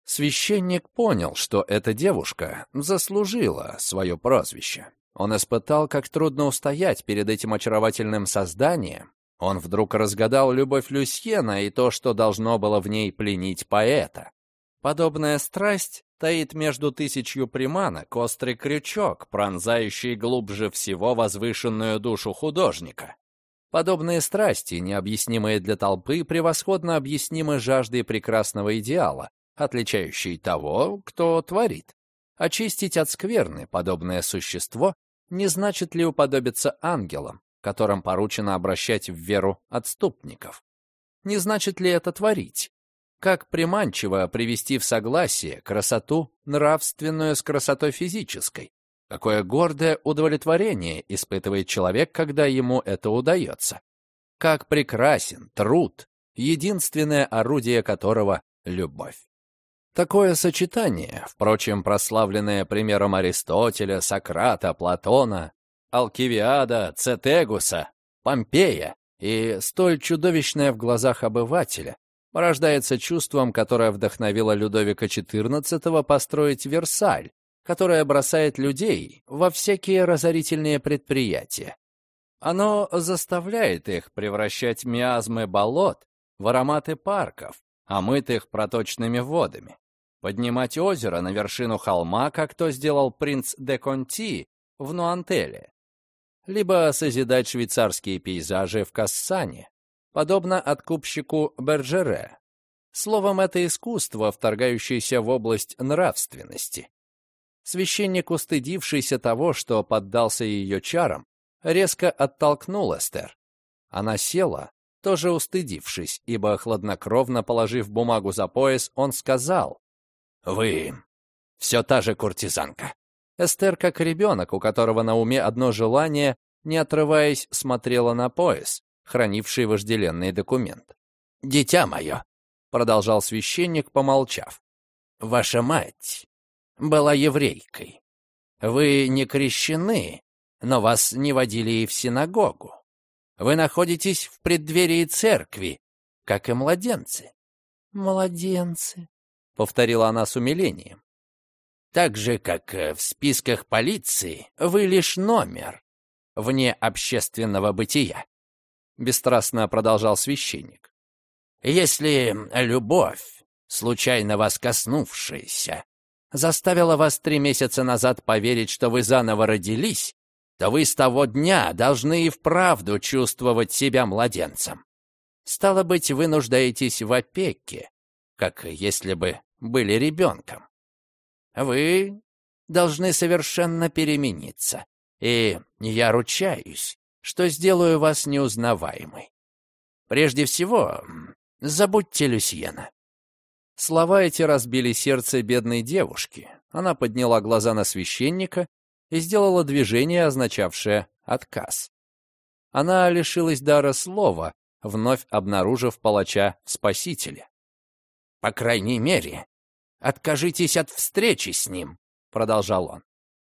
[SPEAKER 1] Священник понял, что эта девушка заслужила свое прозвище. Он испытал, как трудно устоять перед этим очаровательным созданием. Он вдруг разгадал любовь Люсьена и то, что должно было в ней пленить поэта. Подобная страсть таит между тысячью приманок острый крючок, пронзающий глубже всего возвышенную душу художника. Подобные страсти, необъяснимые для толпы, превосходно объяснимы жаждой прекрасного идеала, отличающий того, кто творит. Очистить от скверны подобное существо не значит ли уподобиться ангелам, которым поручено обращать в веру отступников? Не значит ли это творить? Как приманчиво привести в согласие красоту нравственную с красотой физической? Какое гордое удовлетворение испытывает человек, когда ему это удается? Как прекрасен труд, единственное орудие которого — любовь. Такое сочетание, впрочем, прославленное примером Аристотеля, Сократа, Платона, Алкивиада, Цетегуса, Помпея и столь чудовищное в глазах обывателя, порождается чувством, которое вдохновило Людовика XIV построить Версаль, которое бросает людей во всякие разорительные предприятия. Оно заставляет их превращать миазмы болот в ароматы парков, омытых проточными водами, поднимать озеро на вершину холма, как то сделал принц де Конти в Нуантеле, либо созидать швейцарские пейзажи в Кассане, подобно откупщику Бержере. Словом, это искусство, вторгающееся в область нравственности. Священник, устыдившийся того, что поддался ее чарам, резко оттолкнул Эстер. Она села, тоже устыдившись, ибо, хладнокровно положив бумагу за пояс, он сказал, «Вы все та же куртизанка». Эстер, как ребенок, у которого на уме одно желание, не отрываясь, смотрела на пояс, хранивший вожделенный документ. «Дитя мое», — продолжал священник, помолчав, — «ваша мать была еврейкой. Вы не крещены, но вас не водили и в синагогу. Вы находитесь в преддверии церкви, как и младенцы».
[SPEAKER 2] «Младенцы», —
[SPEAKER 1] повторила она с умилением.
[SPEAKER 3] Так же, как э, в списках полиции, вы лишь номер вне общественного бытия. Бесстрастно продолжал священник. Если любовь, случайно вас коснувшаяся, заставила вас три месяца назад поверить, что вы заново родились, то вы с того дня должны и вправду чувствовать себя младенцем. Стало быть, вы нуждаетесь в опеке, как если бы были ребенком. Вы должны совершенно перемениться, и я ручаюсь, что сделаю вас неузнаваемой. Прежде всего, забудьте Люсьена».
[SPEAKER 1] Слова эти разбили сердце бедной девушки. Она подняла глаза на священника и сделала движение, означавшее отказ. Она лишилась дара слова, вновь обнаружив палача в спасителе.
[SPEAKER 3] «По крайней мере, откажитесь от встречи с ним», — продолжал он.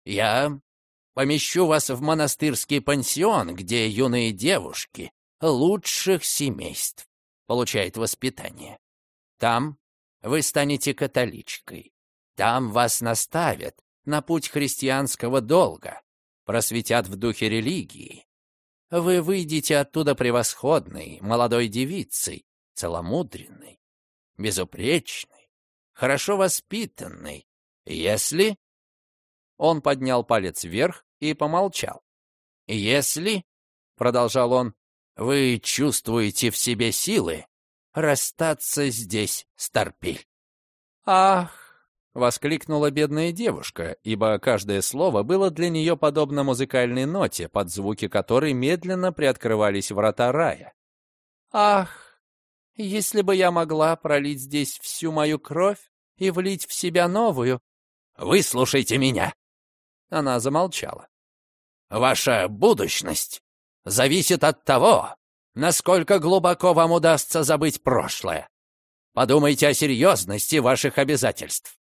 [SPEAKER 3] «Я помещу вас в монастырский пансион, где юные девушки лучших семейств получают воспитание. Там вы станете католичкой. Там вас наставят на путь христианского долга, просветят в духе религии. Вы выйдете оттуда превосходной, молодой девицей, целомудренной, безупречной, хорошо воспитанной, если он поднял палец вверх и помолчал. «Если, — продолжал он, — вы чувствуете в себе силы, расстаться здесь с Торпиль».
[SPEAKER 1] «Ах!» — воскликнула бедная девушка, ибо каждое слово было для нее подобно музыкальной ноте, под звуки которой медленно приоткрывались врата рая. «Ах! Если бы я могла пролить здесь всю мою кровь и влить в себя новую...»
[SPEAKER 3] «Выслушайте меня!»
[SPEAKER 1] Она замолчала.
[SPEAKER 3] «Ваша будущность зависит от того, насколько глубоко вам удастся забыть прошлое. Подумайте о серьезности ваших обязательств.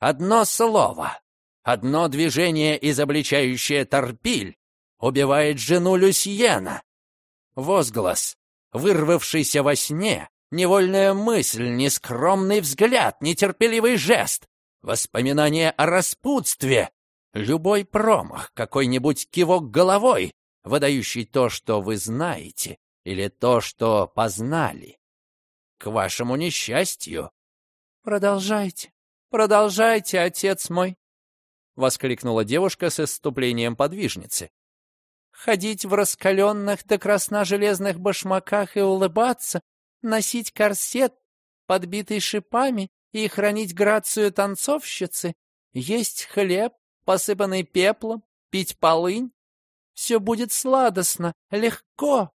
[SPEAKER 3] Одно слово, одно движение, изобличающее торпиль, убивает жену Люсьена. Возглас, вырвавшийся во сне, невольная мысль, нескромный взгляд, нетерпеливый жест, воспоминание о распутстве, Любой промах, какой-нибудь кивок головой, выдающий то, что вы знаете, или то, что познали. К вашему несчастью.
[SPEAKER 2] «Продолжайте, продолжайте, отец мой!» — воскликнула девушка с исступлением подвижницы. «Ходить в раскаленных до красна железных башмаках и улыбаться, носить корсет, подбитый шипами, и хранить грацию танцовщицы, есть хлеб, посыпанный пеплом, пить полынь. Все будет сладостно, легко.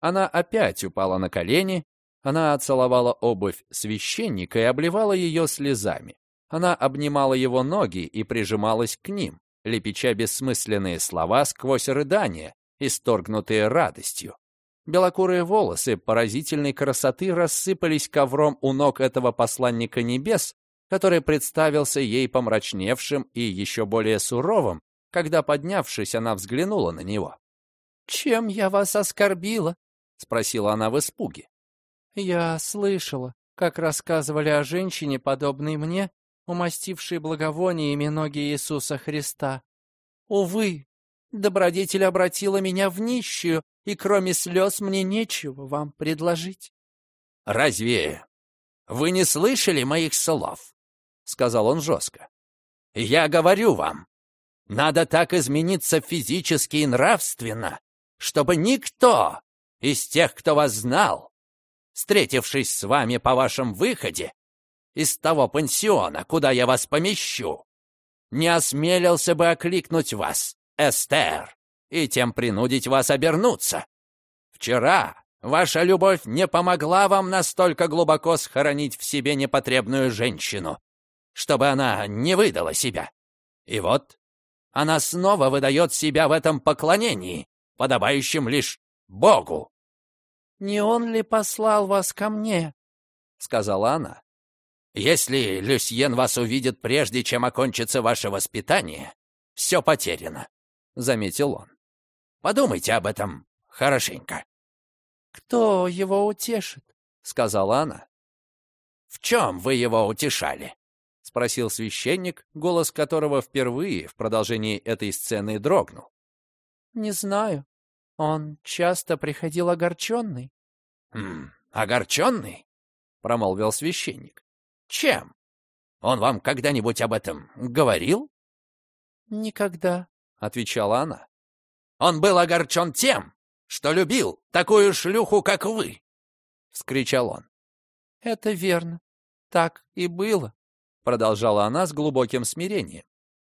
[SPEAKER 1] Она опять упала на колени, она оцеловала обувь священника и обливала ее слезами. Она обнимала его ноги и прижималась к ним, лепеча бессмысленные слова сквозь рыдания, исторгнутые радостью. Белокурые волосы поразительной красоты рассыпались ковром у ног этого посланника небес, который представился ей помрачневшим и еще более суровым, когда, поднявшись, она взглянула на него.
[SPEAKER 2] «Чем я вас оскорбила?
[SPEAKER 3] — спросила она в испуге.
[SPEAKER 2] «Я слышала, как рассказывали о женщине, подобной мне, умастившей благовониями ноги Иисуса Христа. Увы, добродетель обратила меня в нищую, и кроме слез мне нечего вам предложить».
[SPEAKER 3] «Разве вы не слышали моих слов?» — сказал он жестко. «Я говорю вам, надо так измениться физически и нравственно, чтобы никто из тех, кто вас знал, встретившись с вами по вашем выходе из того пансиона, куда я вас помещу, не осмелился бы окликнуть вас, Эстер, и тем принудить вас обернуться. Вчера ваша любовь не помогла вам настолько глубоко схоронить в себе непотребную женщину, чтобы она не выдала себя. И вот она снова выдает себя в этом поклонении, подобающем лишь Богу.
[SPEAKER 2] «Не он ли послал вас ко мне?» — сказала она.
[SPEAKER 3] «Если Люсьен вас увидит прежде, чем окончится ваше воспитание, все потеряно», — заметил он. «Подумайте об этом хорошенько».
[SPEAKER 2] «Кто его утешит?» — сказала она.
[SPEAKER 3] «В чем вы его утешали?» — спросил священник, голос которого впервые в продолжении этой сцены дрогнул.
[SPEAKER 2] «Не знаю. Он часто приходил огорченный.
[SPEAKER 3] «Хм, огорченный?» — промолвил священник. «Чем? Он вам когда-нибудь об этом говорил?»
[SPEAKER 2] «Никогда», — отвечала она.
[SPEAKER 3] «Он был огорчен тем, что любил такую шлюху, как вы!» — вскричал он.
[SPEAKER 2] «Это верно. Так и было», — продолжала она с глубоким смирением.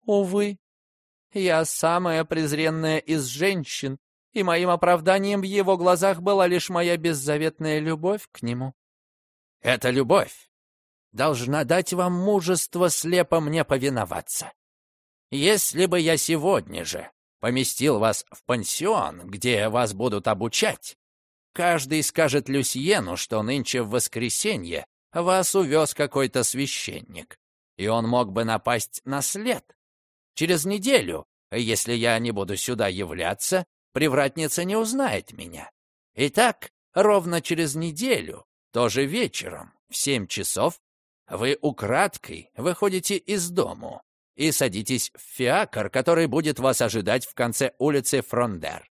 [SPEAKER 2] «Увы, я самая презренная из женщин, и моим оправданием в его глазах была лишь моя беззаветная любовь к нему.
[SPEAKER 3] «Эта любовь должна дать вам мужество слепо мне повиноваться. Если бы я сегодня же поместил вас в пансион, где вас будут обучать, каждый скажет Люсьену, что нынче в воскресенье вас увез какой-то священник, и он мог бы напасть на след. Через неделю, если я не буду сюда являться, привратница не узнает меня. Итак, ровно через неделю, тоже вечером, в семь часов, вы украдкой выходите из дому и садитесь в фиакр, который будет вас ожидать в конце улицы Фрондер.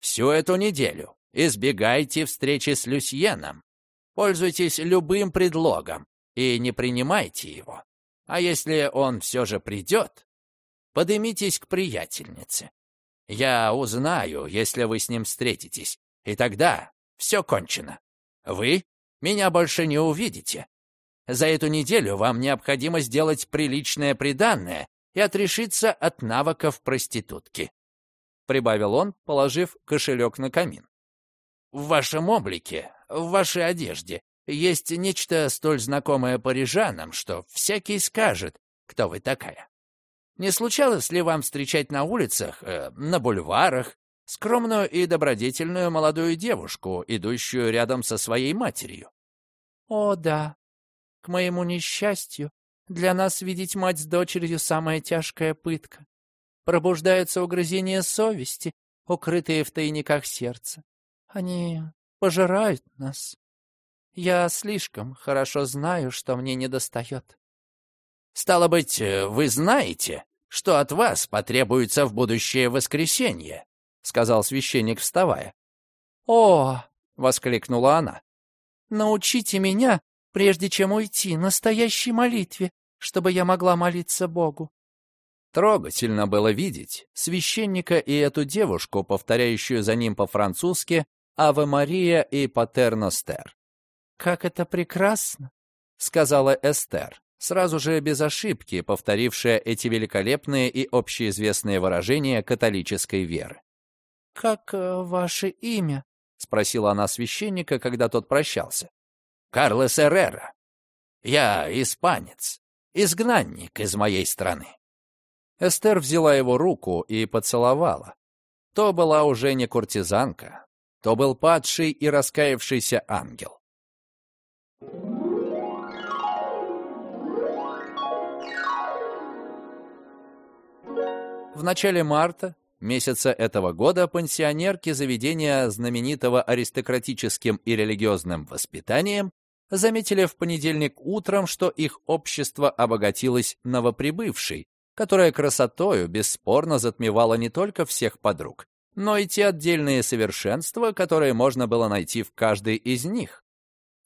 [SPEAKER 3] Всю эту неделю избегайте встречи с Люсьеном, пользуйтесь любым предлогом и не принимайте его. А если он все же придет, подымитесь к приятельнице. Я узнаю, если вы с ним встретитесь, и тогда все кончено. Вы меня больше не увидите. За эту неделю вам необходимо сделать приличное приданное и отрешиться от навыков проститутки», — прибавил он, положив кошелек на камин. «В вашем облике, в вашей одежде есть нечто столь знакомое парижанам, что всякий скажет, кто вы такая. Не случалось ли вам встречать на улицах, э, на бульварах, скромную и добродетельную молодую девушку, идущую рядом со своей матерью?
[SPEAKER 2] О, да. К моему несчастью, для нас видеть мать с дочерью самая тяжкая пытка. Пробуждаются угрызения совести, укрытые в тайниках сердца. Они пожирают нас. Я слишком хорошо знаю, что мне недостает.
[SPEAKER 3] Стало быть, э, вы знаете, что от вас потребуется в будущее воскресенье», — сказал священник, вставая.
[SPEAKER 2] «О!» — воскликнула она. «Научите меня, прежде чем уйти, настоящей молитве, чтобы я могла молиться Богу».
[SPEAKER 3] Трогательно было видеть священника и эту девушку, повторяющую за ним по-французски «Аве Мария» и «Патерностер».
[SPEAKER 2] «Как это прекрасно!» — сказала Эстер сразу же без ошибки повторившая эти великолепные и общеизвестные выражения католической веры. «Как э, ваше имя?» — спросила она священника, когда тот прощался.
[SPEAKER 3] «Карлос Эррера. Я испанец, изгнанник из моей страны».
[SPEAKER 1] Эстер взяла его руку и поцеловала. То была уже не куртизанка, то был падший и раскаявшийся ангел. В начале марта месяца этого года пансионерки заведения, знаменитого аристократическим и религиозным воспитанием, заметили в понедельник утром, что их общество обогатилось новоприбывшей, которая красотою бесспорно затмевала не только всех подруг, но и те отдельные совершенства, которые можно было найти в каждой из них.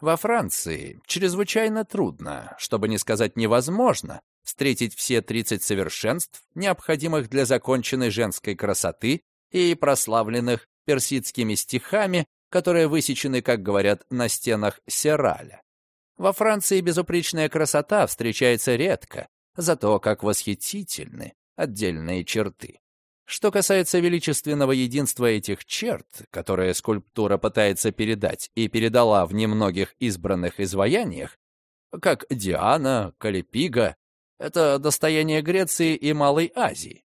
[SPEAKER 1] Во Франции чрезвычайно трудно, чтобы не сказать невозможно, встретить все 30 совершенств, необходимых для законченной женской красоты и прославленных персидскими стихами, которые высечены, как говорят, на стенах Сераля. Во Франции безупречная красота встречается редко, зато как восхитительны отдельные черты. Что касается величественного единства этих черт, которые скульптура пытается передать и передала в немногих избранных изваяниях, как Диана, Калипига, это достояние Греции и Малой Азии.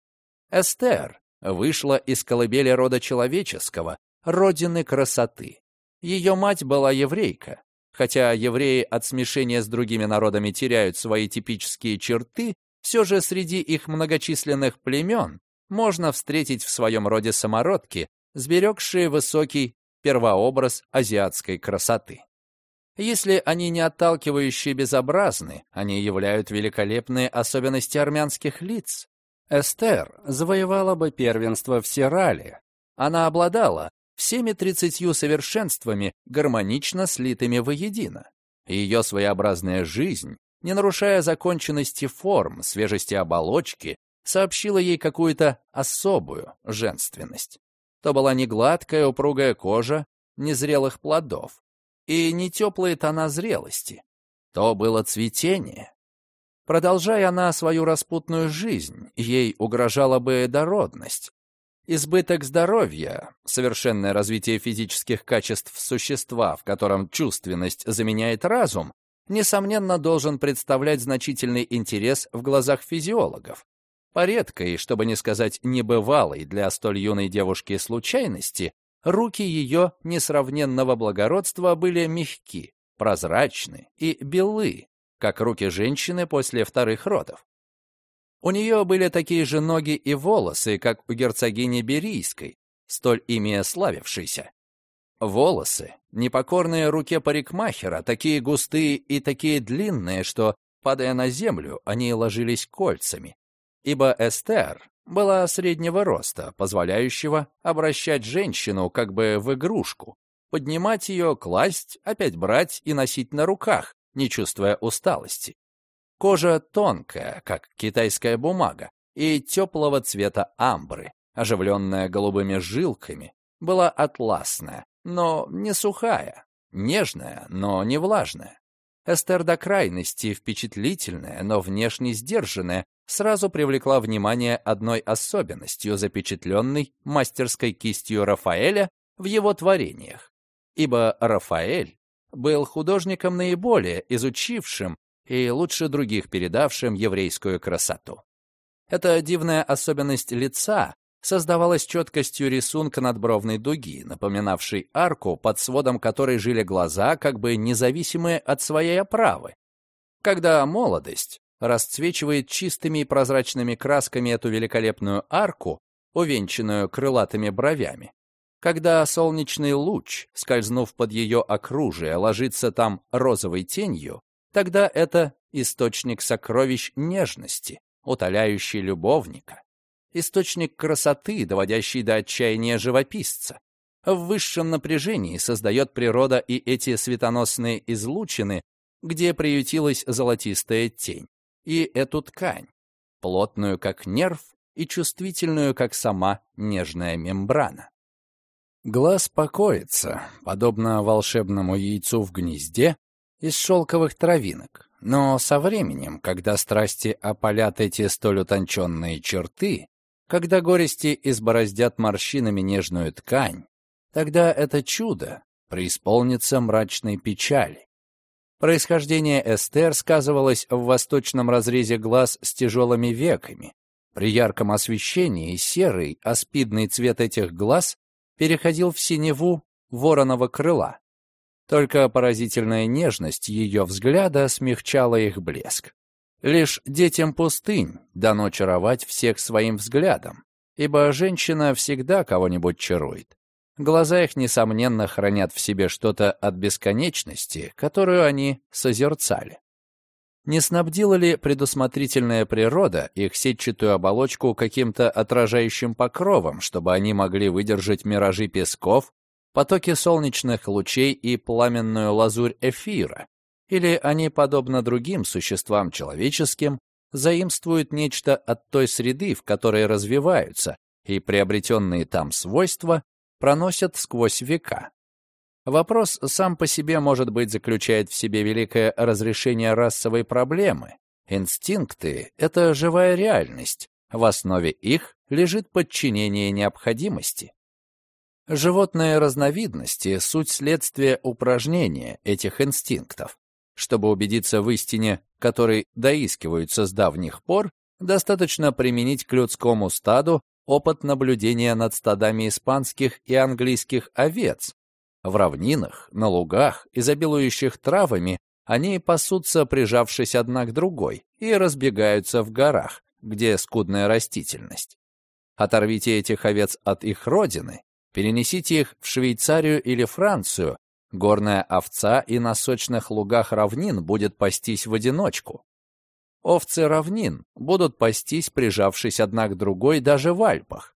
[SPEAKER 1] Эстер вышла из колыбели рода человеческого, родины красоты. Ее мать была еврейка. Хотя евреи от смешения с другими народами теряют свои типические черты, все же среди их многочисленных племен можно встретить в своем роде самородки, сберегшие высокий первообраз азиатской красоты. Если они не отталкивающие безобразны, они являют великолепные особенности армянских лиц. Эстер завоевала бы первенство в Сирале. Она обладала всеми тридцатью совершенствами, гармонично слитыми воедино. Ее своеобразная жизнь, не нарушая законченности форм, свежести оболочки, сообщила ей какую-то особую женственность. То была не гладкая упругая кожа незрелых плодов, и не теплые тона зрелости. То было цветение. Продолжая она свою распутную жизнь, ей угрожала бы дородность. Избыток здоровья, совершенное развитие физических качеств существа, в котором чувственность заменяет разум, несомненно, должен представлять значительный интерес в глазах физиологов. По редкой, чтобы не сказать небывалой для столь юной девушки случайности, Руки ее несравненного благородства были мягки, прозрачны и белы, как руки женщины после вторых родов. У нее были такие же ноги и волосы, как у герцогини Берийской, столь ими славившейся. Волосы, непокорные руке парикмахера, такие густые и такие длинные, что, падая на землю, они ложились кольцами. Ибо Эстер была среднего роста, позволяющего обращать женщину как бы в игрушку, поднимать ее, класть, опять брать и носить на руках, не чувствуя усталости. Кожа тонкая, как китайская бумага, и теплого цвета амбры, оживленная голубыми жилками, была атласная, но не сухая, нежная, но не влажная. Эстер до крайности впечатлительная, но внешне сдержанная, сразу привлекла внимание одной особенностью, запечатленной мастерской кистью Рафаэля в его творениях. Ибо Рафаэль был художником наиболее изучившим и лучше других передавшим еврейскую красоту. Эта дивная особенность лица создавалась четкостью рисунка надбровной дуги, напоминавшей арку, под сводом которой жили глаза, как бы независимые от своей оправы. Когда молодость расцвечивает чистыми и прозрачными красками эту великолепную арку, увенчанную крылатыми бровями. Когда солнечный луч, скользнув под ее окружие, ложится там розовой тенью, тогда это источник сокровищ нежности, утоляющий любовника, источник красоты, доводящий до отчаяния живописца. В высшем напряжении создает природа и эти светоносные излучины, где приютилась золотистая тень и эту ткань, плотную как нерв и чувствительную как сама нежная мембрана. Глаз покоится, подобно волшебному яйцу в гнезде, из шелковых травинок, но со временем, когда страсти опалят эти столь утонченные черты, когда горести избороздят морщинами нежную ткань, тогда это чудо преисполнится мрачной печали, Происхождение Эстер сказывалось в восточном разрезе глаз с тяжелыми веками. При ярком освещении серый, аспидный цвет этих глаз переходил в синеву вороного крыла. Только поразительная нежность ее взгляда смягчала их блеск. Лишь детям пустынь дано чаровать всех своим взглядом.
[SPEAKER 3] ибо женщина всегда кого-нибудь чарует. Глаза их, несомненно, хранят в себе что-то от бесконечности, которую они созерцали. Не снабдила ли предусмотрительная природа их сетчатую оболочку каким-то отражающим покровом, чтобы они могли выдержать миражи песков, потоки солнечных лучей и пламенную лазурь эфира? Или они, подобно другим существам человеческим, заимствуют нечто от той среды, в которой развиваются, и приобретенные там свойства проносят сквозь века. Вопрос сам по себе, может быть, заключает в себе великое разрешение расовой проблемы. Инстинкты — это живая реальность. В основе их лежит подчинение необходимости. Животные разновидности — суть следствия упражнения этих инстинктов. Чтобы убедиться в истине, которой доискиваются с давних пор, достаточно применить к людскому стаду опыт наблюдения над стадами испанских и английских овец. В равнинах, на лугах, изобилующих травами, они пасутся, прижавшись одна к другой, и разбегаются в горах, где скудная растительность. Оторвите этих овец от их родины, перенесите их в Швейцарию или Францию, горная овца и на сочных лугах равнин будет пастись в одиночку. Овцы равнин будут пастись, прижавшись одна к другой даже в Альпах.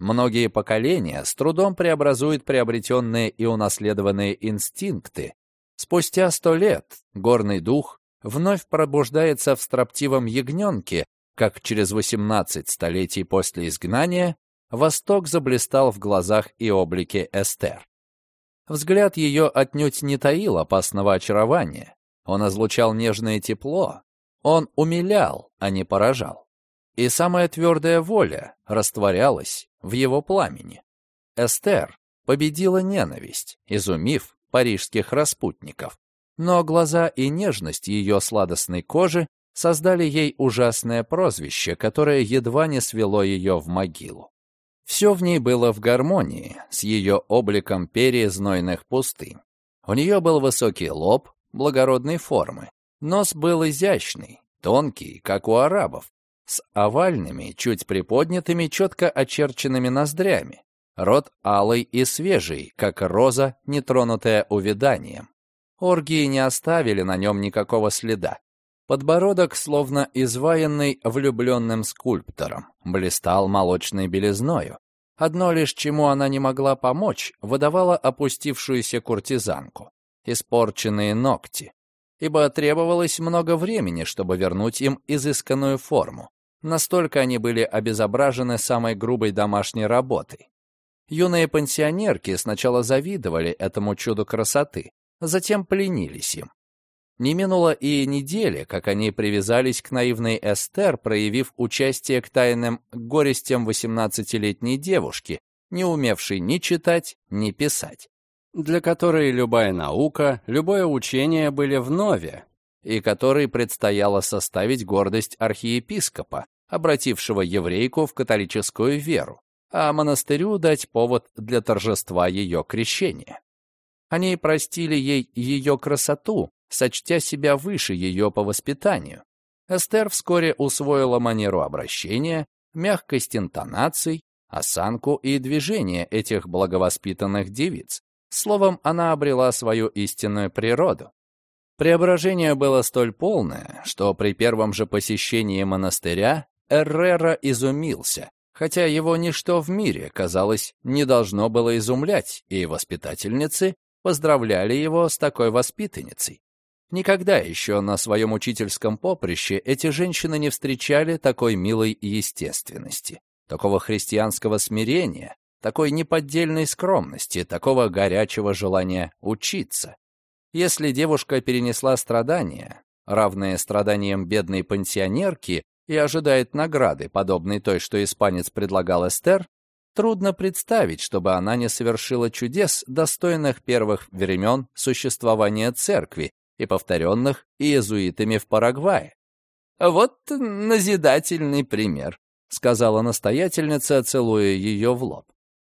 [SPEAKER 3] Многие поколения с трудом преобразуют приобретенные и унаследованные инстинкты. Спустя сто лет горный дух вновь пробуждается в строптивом ягненке, как через 18 столетий после изгнания Восток заблистал в глазах и облике Эстер. Взгляд ее отнюдь не таил опасного очарования. Он излучал нежное тепло, он умилял, а не поражал. И самая твердая воля растворялась в его пламени. Эстер победила ненависть, изумив парижских распутников. Но глаза и нежность ее сладостной кожи создали ей ужасное прозвище, которое едва не свело ее в могилу. Все в ней было в гармонии с ее обликом перья знойных пустынь. У нее был высокий лоб благородной формы, Нос был изящный, тонкий, как у арабов, с овальными, чуть приподнятыми, четко очерченными ноздрями. Рот алый и свежий, как роза, нетронутая увяданием. Оргии не оставили на нем никакого следа. Подбородок, словно изваянный влюбленным скульптором, блистал молочной белизною. Одно лишь, чему она не могла помочь, выдавало опустившуюся куртизанку. Испорченные ногти, ибо требовалось много времени, чтобы вернуть им изысканную форму. Настолько они были обезображены самой грубой домашней работой. Юные пансионерки сначала завидовали этому чуду красоты, затем пленились им. Не минуло и недели, как они привязались к наивной Эстер, проявив участие к тайным горестям 18-летней девушки, не умевшей ни читать, ни писать для которой любая наука, любое учение были в нове, и которой предстояло составить гордость архиепископа, обратившего еврейку в католическую веру, а монастырю дать повод для торжества ее крещения. Они простили ей ее красоту, сочтя себя выше ее по воспитанию. Эстер вскоре усвоила манеру обращения, мягкость интонаций, осанку и движение этих благовоспитанных девиц, Словом, она обрела свою истинную природу. Преображение было столь полное, что при первом же посещении монастыря Эррера изумился, хотя его ничто в мире, казалось, не должно было изумлять, и воспитательницы поздравляли его с такой воспитанницей. Никогда еще на своем учительском поприще эти женщины не встречали такой милой естественности, такого христианского смирения, такой неподдельной скромности, такого горячего желания учиться. Если девушка перенесла страдания, равные страданиям бедной пансионерки, и ожидает награды, подобной той, что испанец предлагал Эстер, трудно представить, чтобы она не совершила чудес, достойных первых времен существования церкви и повторенных иезуитами в Парагвае. «Вот назидательный пример», — сказала настоятельница, целуя ее в лоб.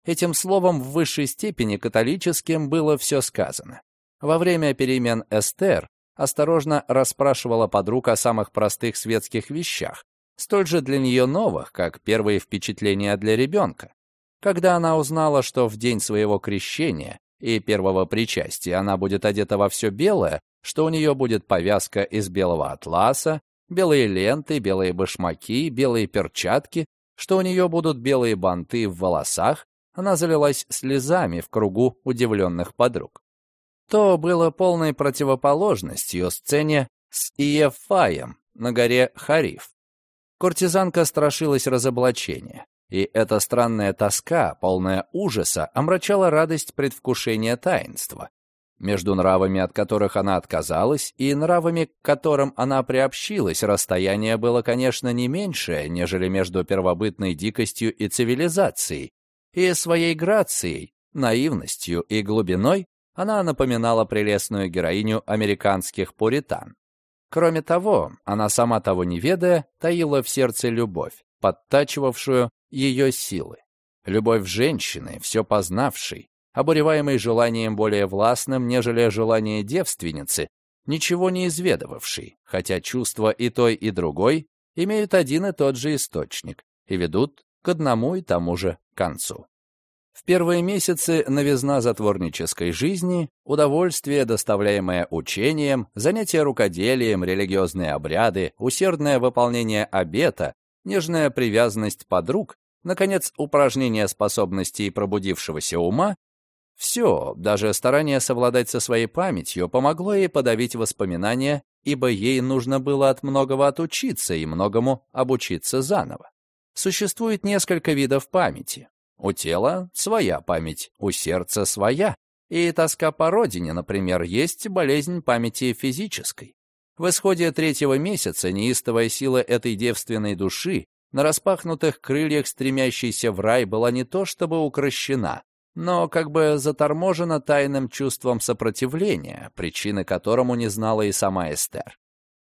[SPEAKER 3] Этим словом в высшей степени католическим было все сказано. Во время перемен Эстер осторожно расспрашивала подруг о самых простых светских вещах, столь же для нее новых, как первые впечатления для ребенка. Когда она узнала, что в день своего крещения и первого причастия она будет одета во все белое, что у нее будет повязка из белого атласа, белые ленты, белые башмаки, белые перчатки, что у нее будут белые банты в волосах, она залилась слезами в кругу удивленных подруг. То было полной противоположностью сцене с Иефаем на горе Хариф. Куртизанка страшилась разоблачения, и эта странная тоска, полная ужаса, омрачала радость предвкушения таинства. Между нравами, от которых она отказалась, и нравами, к которым она приобщилась, расстояние было, конечно, не меньшее, нежели между первобытной дикостью и цивилизацией, и своей грацией, наивностью и глубиной она напоминала прелестную героиню американских пуритан. Кроме того, она сама того не ведая, таила в сердце любовь, подтачивавшую ее силы. Любовь женщины, все познавшей, обуреваемой желанием более властным, нежели желание девственницы, ничего не изведывавшей, хотя чувства и той, и другой имеют один и тот же источник и ведут к одному и тому же концу. В первые месяцы новизна затворнической жизни, удовольствие, доставляемое учением, занятия рукоделием, религиозные обряды, усердное выполнение обета, нежная привязанность подруг, наконец, упражнение способностей пробудившегося ума все, даже старание совладать со своей памятью, помогло ей подавить воспоминания, ибо ей нужно было от многого отучиться и многому обучиться заново. Существует несколько видов памяти. У тела своя память, у сердца своя. И тоска по родине, например, есть болезнь памяти физической. В исходе третьего месяца неистовая сила этой девственной души, на распахнутых крыльях стремящейся в рай, была не то чтобы укращена, но как бы заторможена тайным чувством сопротивления, причины которому не знала и сама Эстер.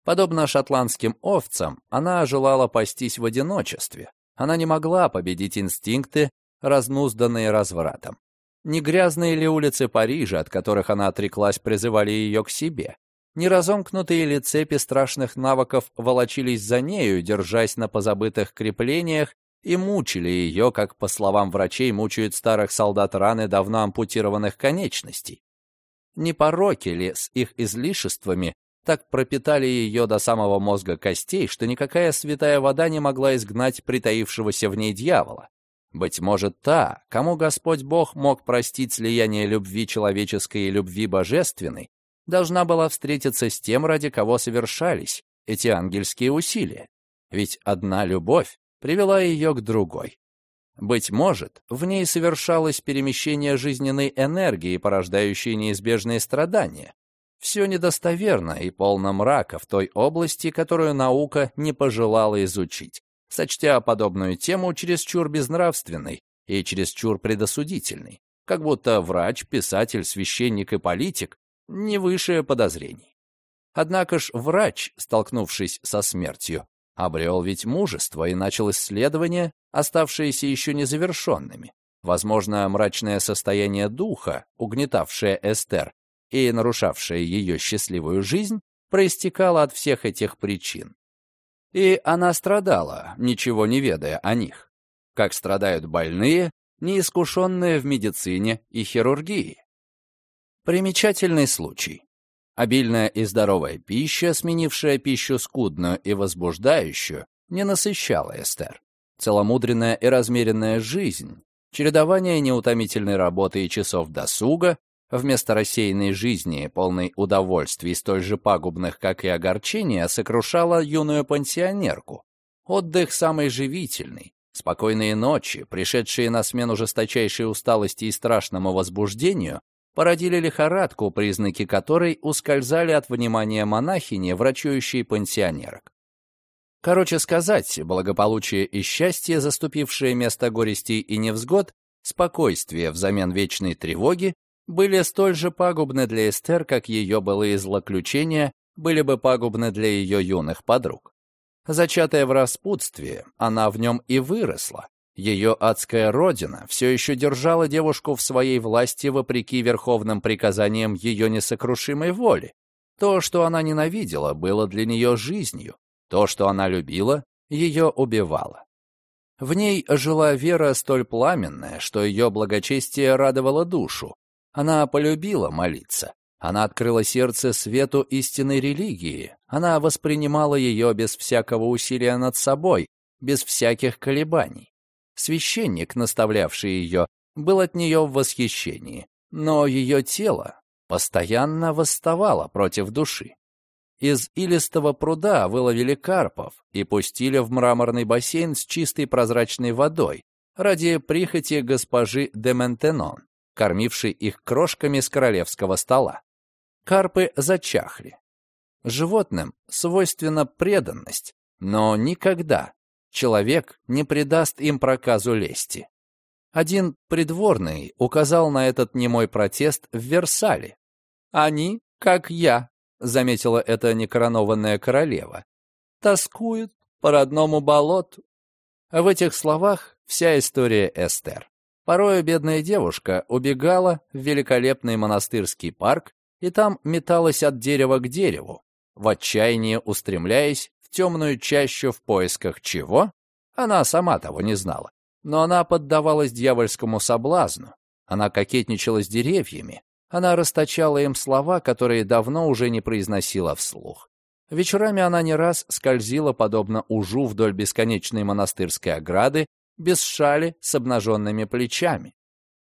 [SPEAKER 3] Подобно шотландским овцам, она желала пастись в одиночестве. Она не могла победить инстинкты, разнузданные развратом. Не грязные ли улицы Парижа, от которых она отреклась, призывали ее к себе? Не разомкнутые ли цепи страшных навыков волочились за нею, держась на позабытых креплениях и мучили ее, как, по словам врачей, мучают старых солдат раны давно ампутированных конечностей. Не пороки ли с их излишествами так пропитали ее до самого мозга костей, что никакая святая вода не могла изгнать притаившегося в ней дьявола? Быть может, та, кому Господь Бог мог простить слияние любви человеческой и любви божественной, должна была встретиться с тем, ради кого совершались эти ангельские усилия. Ведь одна любовь привела ее к другой. Быть может, в ней совершалось перемещение жизненной энергии, порождающей неизбежные страдания. Все недостоверно и полно мрака в той области, которую наука не пожелала изучить, сочтя подобную тему чересчур безнравственной и чересчур предосудительной, как будто врач, писатель, священник и политик не выше подозрений. Однако ж врач, столкнувшись со смертью, обрел ведь мужество и начал исследования, оставшиеся еще незавершенными. Возможно, мрачное состояние духа, угнетавшее Эстер и нарушавшее ее счастливую жизнь, проистекало от всех этих причин. И она страдала, ничего не ведая о них, как страдают больные, неискушенные в медицине и хирургии. Примечательный случай. Обильная и здоровая пища, сменившая пищу скудную и возбуждающую, не насыщала Эстер. Целомудренная и размеренная жизнь, чередование неутомительной работы и часов досуга, вместо рассеянной жизни, полной удовольствий, столь же пагубных, как и огорчения, сокрушала юную пансионерку. Отдых самый живительный, спокойные ночи, пришедшие на смену жесточайшей усталости и страшному возбуждению, породили лихорадку, признаки которой ускользали от внимания монахини, врачующей пансионерок. Короче сказать, благополучие и счастье, заступившие место горестей и невзгод, спокойствие взамен вечной тревоги, были столь же пагубны для Эстер, как ее былые злоключения были бы пагубны для ее юных подруг. Зачатая в распутстве, она в нем и выросла, ее адская родина все еще держала девушку в своей власти вопреки верховным приказаниям ее несокрушимой воли. То, что она ненавидела, было для нее жизнью. То, что она любила,
[SPEAKER 1] ее убивало. В ней жила вера столь пламенная, что ее благочестие радовало душу. Она полюбила молиться. Она открыла сердце свету истинной религии. Она воспринимала ее без всякого усилия над собой, без всяких колебаний. Священник, наставлявший ее, был от нее в восхищении, но ее тело постоянно восставало против души. Из илистого пруда выловили карпов и пустили в мраморный бассейн с чистой прозрачной водой ради прихоти госпожи де Ментенон, кормившей их крошками с королевского стола. Карпы зачахли. Животным свойственна преданность, но никогда человек не придаст им проказу лести. Один придворный указал на этот немой протест в Версале. «Они, как я», — заметила эта некоронованная королева, «тоскуют по родному болоту». В этих словах вся история Эстер. Порою бедная девушка убегала в великолепный монастырский парк и там металась от дерева к дереву, в отчаянии устремляясь в темную чащу в поисках чего? Она сама того не знала. Но она поддавалась дьявольскому соблазну. Она кокетничала с деревьями. Она расточала им слова, которые давно уже не произносила вслух. Вечерами она не раз скользила, подобно ужу, вдоль бесконечной монастырской ограды, без шали, с обнаженными плечами.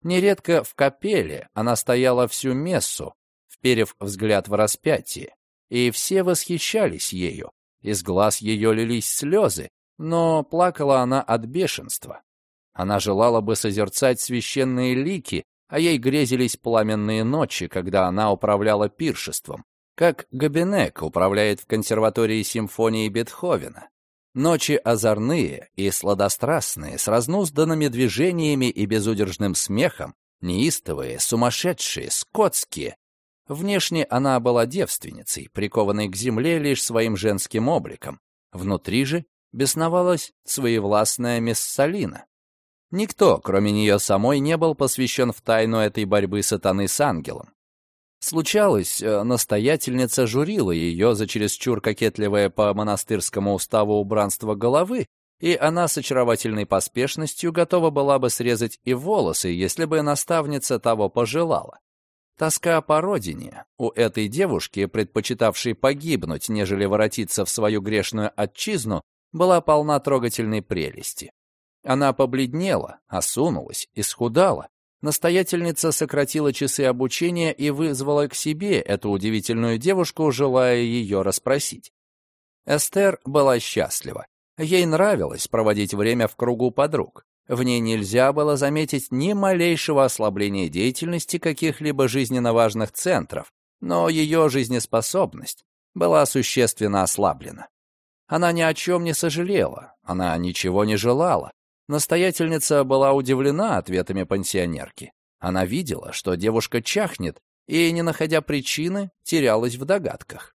[SPEAKER 1] Нередко в капеле она стояла всю мессу, вперев взгляд в распятие, и все восхищались ею. Из глаз ее лились слезы, но плакала она от бешенства. Она желала бы созерцать священные лики, а ей грезились пламенные ночи, когда она управляла пиршеством, как Габинек управляет в консерватории симфонии Бетховена. Ночи озорные и сладострастные, с разнузданными движениями и безудержным смехом, неистовые, сумасшедшие, скотские. Внешне она была девственницей, прикованной к земле лишь своим женским обликом. Внутри же бесновалась своевластная Мессалина. Никто, кроме нее самой, не был посвящен в тайну этой борьбы сатаны с ангелом. Случалось, э, настоятельница журила ее за чересчур кокетливое по монастырскому уставу убранство головы, и она с очаровательной поспешностью готова была бы срезать и волосы, если бы наставница того пожелала. Тоска по родине у этой девушки, предпочитавшей погибнуть, нежели воротиться в свою грешную отчизну, была полна трогательной прелести. Она побледнела, осунулась, исхудала. Настоятельница сократила часы обучения и вызвала к себе эту удивительную девушку, желая ее расспросить. Эстер была счастлива. Ей нравилось проводить время в кругу подруг. В ней нельзя было заметить ни малейшего ослабления деятельности каких-либо жизненно важных центров, но ее жизнеспособность была существенно ослаблена. Она ни о чем не сожалела, она ничего не желала, Настоятельница была удивлена ответами пансионерки. Она видела, что девушка чахнет, и, не находя причины, терялась в догадках.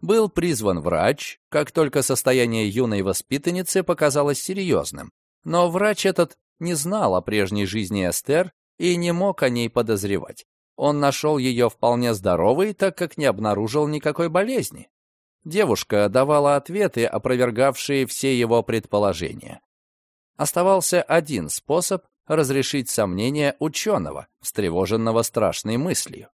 [SPEAKER 1] Был призван врач, как только состояние юной воспитанницы показалось серьезным. Но врач этот не знал о прежней жизни Эстер и не мог о ней подозревать. Он нашел ее вполне здоровой, так как не обнаружил никакой болезни. Девушка давала ответы, опровергавшие все его предположения. Оставался один способ разрешить сомнения ученого, встревоженного страшной мыслью.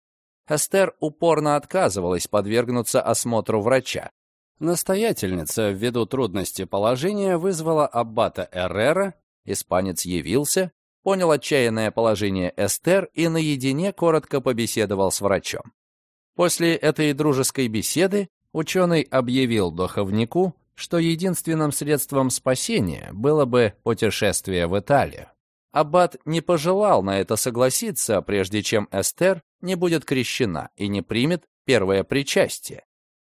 [SPEAKER 1] Эстер упорно отказывалась подвергнуться осмотру врача. Настоятельница, ввиду трудности положения, вызвала аббата Эррера, испанец явился, понял отчаянное положение Эстер и наедине коротко побеседовал с врачом. После этой дружеской беседы ученый объявил духовнику, что единственным средством спасения было бы путешествие в Италию. Аббат не пожелал на это согласиться, прежде чем Эстер не будет крещена и не примет первое причастие.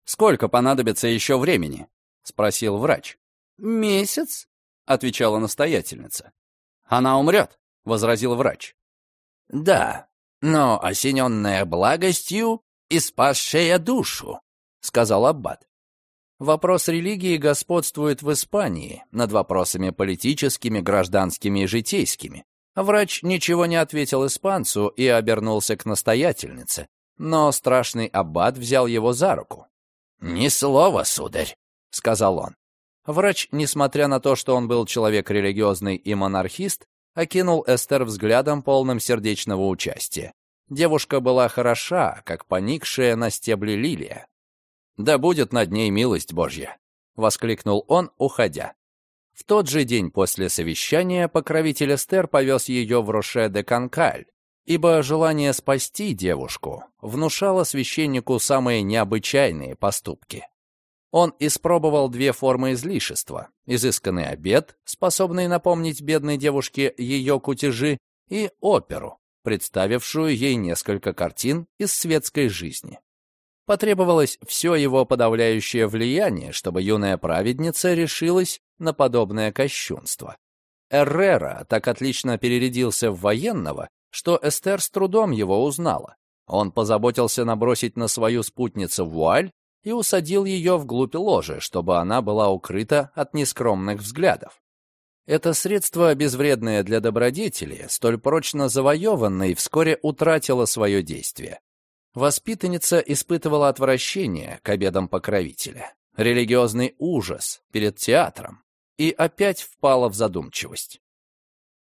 [SPEAKER 1] «Сколько понадобится еще времени?» — спросил врач. «Месяц», — отвечала настоятельница. «Она умрет», — возразил врач. «Да, но осененная благостью и спасшая душу», — сказал Аббат. Вопрос религии господствует в Испании над вопросами политическими, гражданскими и житейскими. Врач ничего не ответил испанцу и обернулся к настоятельнице, но страшный аббат взял его за руку. «Ни слова, сударь», — сказал он. Врач, несмотря на то, что он был человек религиозный и монархист, окинул Эстер взглядом, полным сердечного участия. Девушка была хороша, как поникшая на стебле лилия. «Да будет над ней милость Божья!» — воскликнул он, уходя. В тот же день после совещания покровитель Эстер повез ее в Роше-де-Канкаль, ибо желание спасти девушку внушало священнику самые необычайные поступки. Он испробовал две формы излишества — изысканный обед, способный напомнить бедной девушке ее кутежи, и оперу, представившую ей несколько картин из светской жизни. Потребовалось все его подавляющее влияние, чтобы юная праведница решилась на подобное кощунство. Эррера так отлично перерядился в военного, что Эстер с трудом его узнала. Он позаботился набросить на свою спутницу вуаль и усадил ее вглубь ложи, чтобы она была укрыта от нескромных взглядов. Это средство, безвредное для добродетели, столь прочно завоеванное, вскоре утратило свое действие. Воспитанница испытывала отвращение к обедам покровителя, религиозный ужас перед театром и опять впала в задумчивость.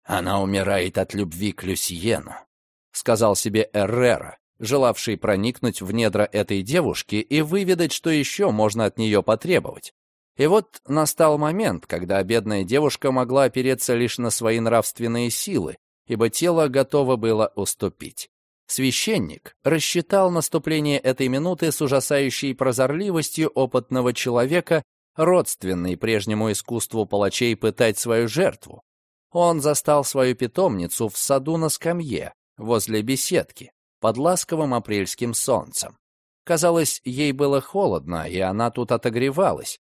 [SPEAKER 1] «Она умирает от любви к Люсьену», — сказал себе Эррера, желавший проникнуть в недра этой девушки и выведать, что еще можно от нее потребовать. И вот настал момент, когда бедная девушка могла опереться лишь на свои нравственные силы, ибо тело готово было уступить. Священник рассчитал наступление этой минуты с ужасающей прозорливостью опытного человека, родственной прежнему искусству палачей пытать свою жертву. Он застал свою питомницу в саду на скамье, возле беседки, под ласковым апрельским солнцем. Казалось, ей было холодно, и она тут отогревалась.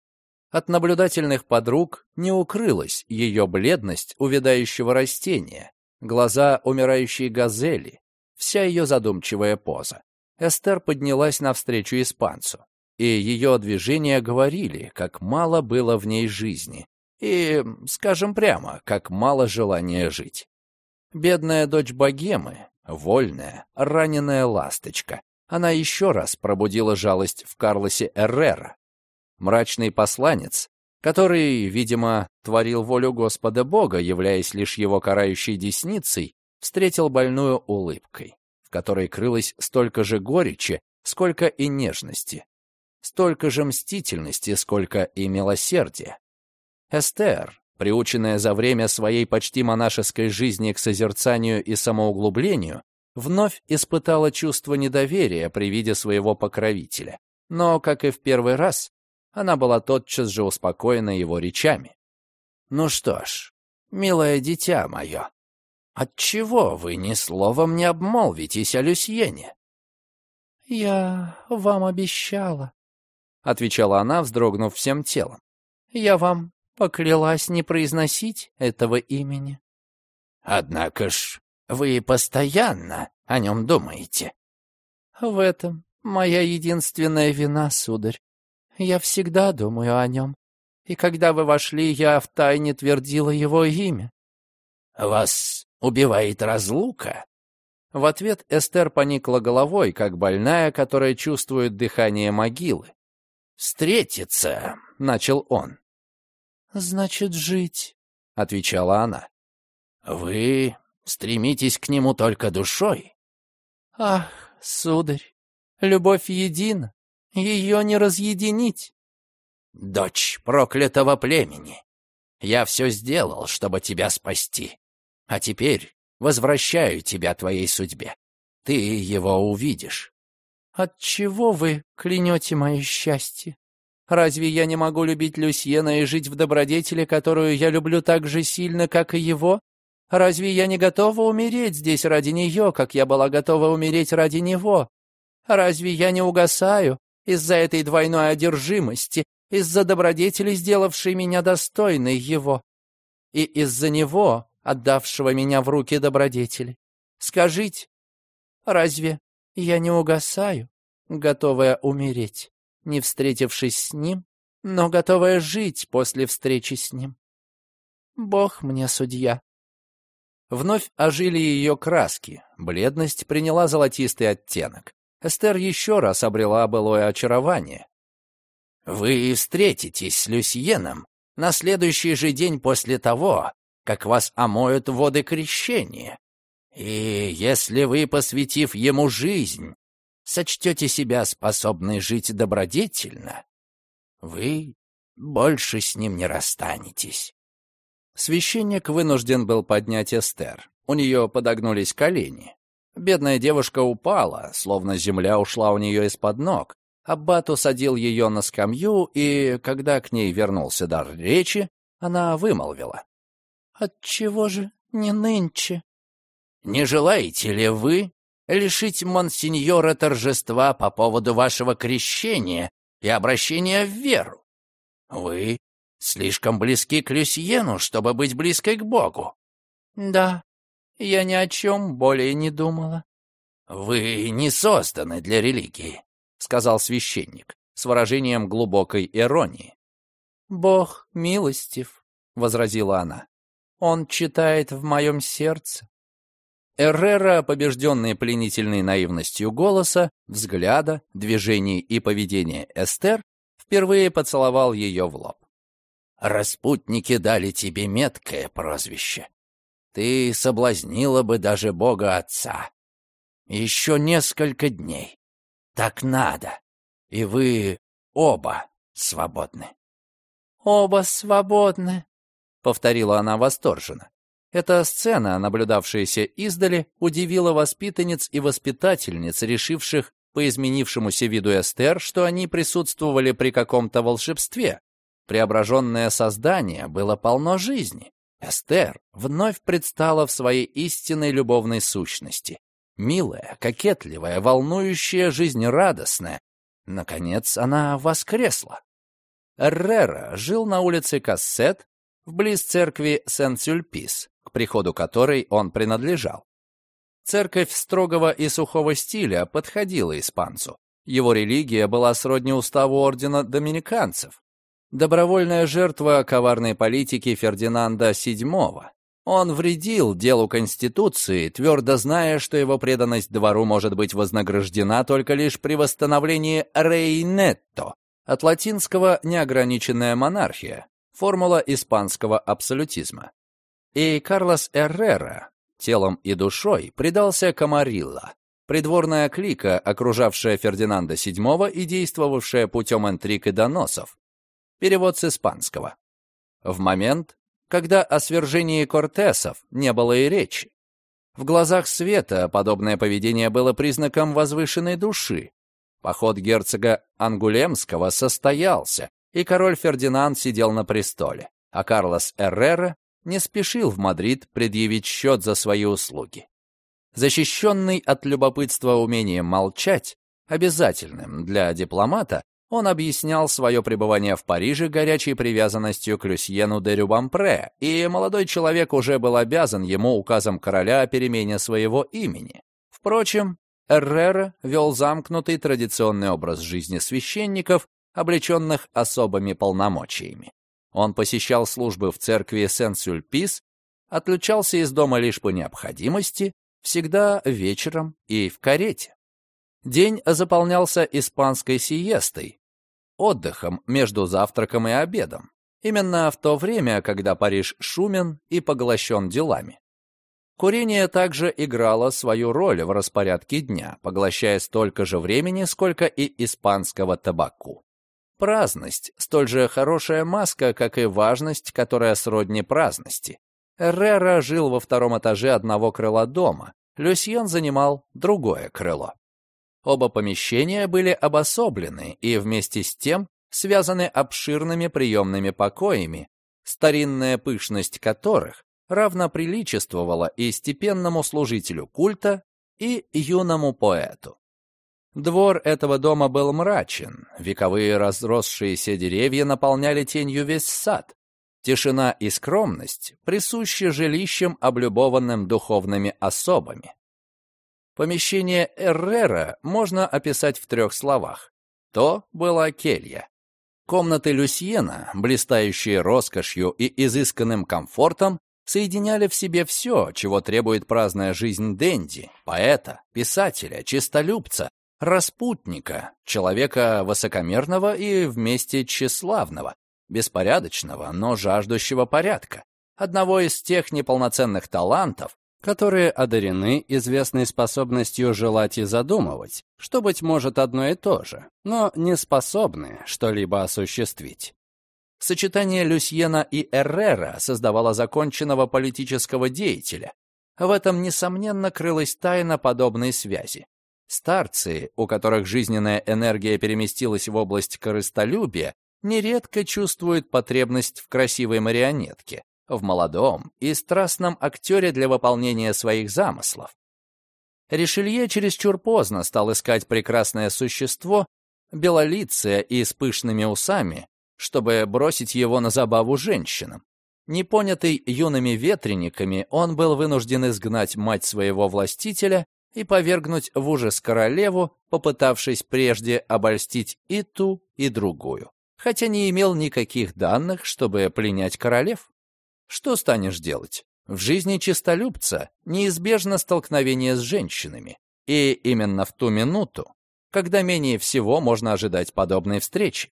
[SPEAKER 1] От наблюдательных подруг не укрылась ее бледность увядающего растения, глаза умирающей газели, вся ее задумчивая поза. Эстер поднялась навстречу испанцу, и ее движения говорили, как мало было в ней жизни, и, скажем прямо, как мало желания жить. Бедная дочь богемы, Вольная, раненая ласточка. Она еще раз пробудила жалость в Карлосе Эррера. Мрачный посланец, который, видимо, творил волю Господа Бога, являясь лишь его карающей десницей, встретил больную улыбкой, в которой крылось столько же горечи, сколько и нежности, столько же мстительности, сколько и милосердия. Эстер, приученная за время своей почти монашеской жизни к созерцанию и самоуглублению, вновь испытала чувство недоверия при виде своего покровителя. Но, как и в первый раз, она была тотчас же успокоена его речами. «Ну что ж, милое дитя мое, отчего вы ни словом не обмолвитесь о Люсьене?»
[SPEAKER 2] «Я вам обещала», — отвечала она, вздрогнув всем телом. «Я вам поклялась не произносить этого имени.
[SPEAKER 3] Однако ж вы постоянно о нем думаете.
[SPEAKER 2] В этом моя единственная вина, сударь. Я всегда думаю о нем. И когда вы вошли, я втайне твердила его имя.
[SPEAKER 3] Вас убивает разлука?
[SPEAKER 1] В ответ Эстер поникла головой, как больная, которая чувствует дыхание могилы. «Встретиться», — начал он.
[SPEAKER 2] «Значит, жить», —
[SPEAKER 1] отвечала она.
[SPEAKER 3] «Вы стремитесь к нему только душой?»
[SPEAKER 2] «Ах, сударь, любовь едина, ее не разъединить».
[SPEAKER 3] «Дочь проклятого племени, я все сделал, чтобы тебя спасти, а теперь возвращаю тебя твоей судьбе. Ты его увидишь».
[SPEAKER 2] «Отчего вы клянете мое счастье?» Разве я не могу любить Люсьена и жить в добродетели, которую я люблю так же сильно, как и его? Разве я не готова умереть здесь ради нее, как я была готова умереть ради него? Разве я не угасаю из-за этой двойной одержимости, из-за добродетели, сделавшей меня достойной его, и из-за него, отдавшего меня в руки добродетели? Скажите, разве я не угасаю, готовая умереть? не встретившись с ним, но готовая жить после встречи с ним. Бог мне судья.
[SPEAKER 1] Вновь ожили ее краски, бледность приняла золотистый оттенок. Эстер еще раз обрела былое очарование.
[SPEAKER 3] «Вы встретитесь с Люсьеном,
[SPEAKER 1] на следующий же день после того, как вас омоют воды крещения. И если вы, посвятив ему жизнь, сочтете себя способной жить добродетельно, вы больше с ним не расстанетесь.
[SPEAKER 3] Священник вынужден был поднять Эстер. У нее подогнулись колени. Бедная девушка упала, словно земля ушла у нее из-под ног. Аббат усадил ее на скамью, и, когда к ней вернулся дар речи, она вымолвила.
[SPEAKER 2] «Отчего же не нынче?»
[SPEAKER 1] «Не желаете ли вы лишить монсеньора торжества по поводу вашего крещения и обращения в веру? Вы слишком близки к Люсьену, чтобы быть близкой к Богу».
[SPEAKER 2] «Да, я ни о чем более не думала».
[SPEAKER 1] «Вы не созданы для религии», — сказал священник с выражением глубокой иронии.
[SPEAKER 2] «Бог милостив», — возразила она. «Он читает в моем сердце».
[SPEAKER 3] Эррера, побежденный пленительной наивностью голоса, взгляда, движений и поведения Эстер, впервые поцеловал ее в лоб.
[SPEAKER 1] «Распутники дали тебе меткое прозвище ты соблазнила бы даже Бога Отца. Еще несколько дней. Так надо. И вы оба свободны.
[SPEAKER 2] «Оба свободны», —
[SPEAKER 3] повторила она восторженно. Эта сцена, наблюдавшаяся издали, удивила воспитанниц и воспитательниц, решивших по изменившемуся виду Эстер, что они присутствовали при каком-то волшебстве. Преображенное создание было полно жизни. Эстер вновь предстала в своей истинной любовной сущности. Милая, кокетливая, волнующая, жизнерадостная. Наконец она воскресла. Эррера жил на улице Кассет, вблиз церкви Сен-Сюльпис, к приходу которой он принадлежал. Церковь строгого и сухого стиля подходила испанцу. Его религия была сродни уставу ордена доминиканцев. Добровольная жертва коварной политики Фердинанда VII. Он вредил делу Конституции, твердо зная, что его преданность двору может быть вознаграждена только лишь при восстановлении рейнетто, от латинского «неограниченная монархия», формула испанского абсолютизма. И Карлос Эррера телом и душой предался Камарилла, придворная клика, окружавшая Фердинанда VII и действовавшая путем интриг и доносов, Перевод с испанского. В момент, когда о свержении Кортесов не было и речи. В глазах света подобное поведение было признаком возвышенной души. Поход герцога Ангулемского состоялся, и король Фердинанд сидел на престоле, а Карлос Эррера не спешил в Мадрид предъявить счет за свои услуги. Защищенный от любопытства умением молчать, обязательным для дипломата, он объяснял свое пребывание в Париже горячей привязанностью к Люсьену де Рюбампре, и молодой человек уже был обязан ему указом короля о перемене своего имени. Впрочем, Эррера вел замкнутый традиционный образ жизни священников, облеченных особыми полномочиями. Он посещал службы в церкви Сен-Сюльпис, отлучался из дома лишь по необходимости, всегда вечером и в карете. День заполнялся испанской сиестой, отдыхом между завтраком и обедом. Именно в то время, когда Париж шумен и поглощен делами. Курение также играло свою роль в распорядке дня, поглощая столько же времени, сколько и испанского табаку. Праздность — столь же хорошая маска, как и важность, которая сродни праздности. Эррера жил во втором этаже одного крыла дома, Люсьен занимал другое крыло. Оба помещения были обособлены и вместе с тем связаны обширными приемными покоями, старинная пышность которых равно приличествовала и степенному служителю культа, и юному поэту. Двор этого дома был мрачен, вековые разросшиеся деревья наполняли тенью весь сад. Тишина и скромность присущи жилищам, облюбованным духовными особами. Помещение Эррера можно описать в трех словах. То была келья. Комнаты Люсьена, блистающие роскошью и изысканным комфортом, соединяли в себе все, чего требует праздная жизнь Дэнди, поэта, писателя, чистолюбца, распутника, человека высокомерного и вместе тщеславного, беспорядочного, но жаждущего порядка, одного из тех неполноценных талантов, которые одарены известной способностью желать и задумывать, что, быть может, одно и то же, но не способны что-либо осуществить. Сочетание Люсьена и Эррера создавало законченного политического деятеля. В этом, несомненно, крылась тайна подобной связи. Старцы, у которых жизненная энергия переместилась в область корыстолюбия, нередко чувствуют потребность в красивой марионетке, в молодом и страстном актере для выполнения своих замыслов. Ришелье чересчур поздно стал искать прекрасное существо, белолицее и с пышными усами, чтобы бросить его на забаву женщинам. Непонятый юными ветрениками, он был вынужден изгнать мать своего властителя и повергнуть в ужас королеву, попытавшись прежде обольстить и ту, и другую, хотя не имел никаких данных, чтобы пленять королев. Что станешь делать? В жизни чистолюбца неизбежно столкновение с женщинами. И именно в ту минуту, когда менее всего можно ожидать подобной встречи.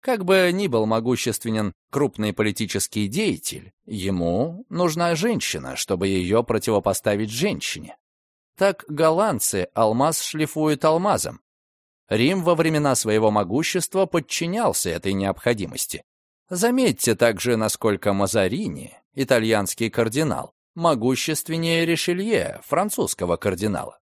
[SPEAKER 3] Как бы ни был могущественен крупный политический деятель, ему нужна женщина, чтобы ее противопоставить женщине. Так голландцы алмаз шлифуют алмазом. Рим во времена своего могущества подчинялся этой необходимости. Заметьте также, насколько Мазарини, итальянский кардинал, могущественнее Ришелье, французского кардинала.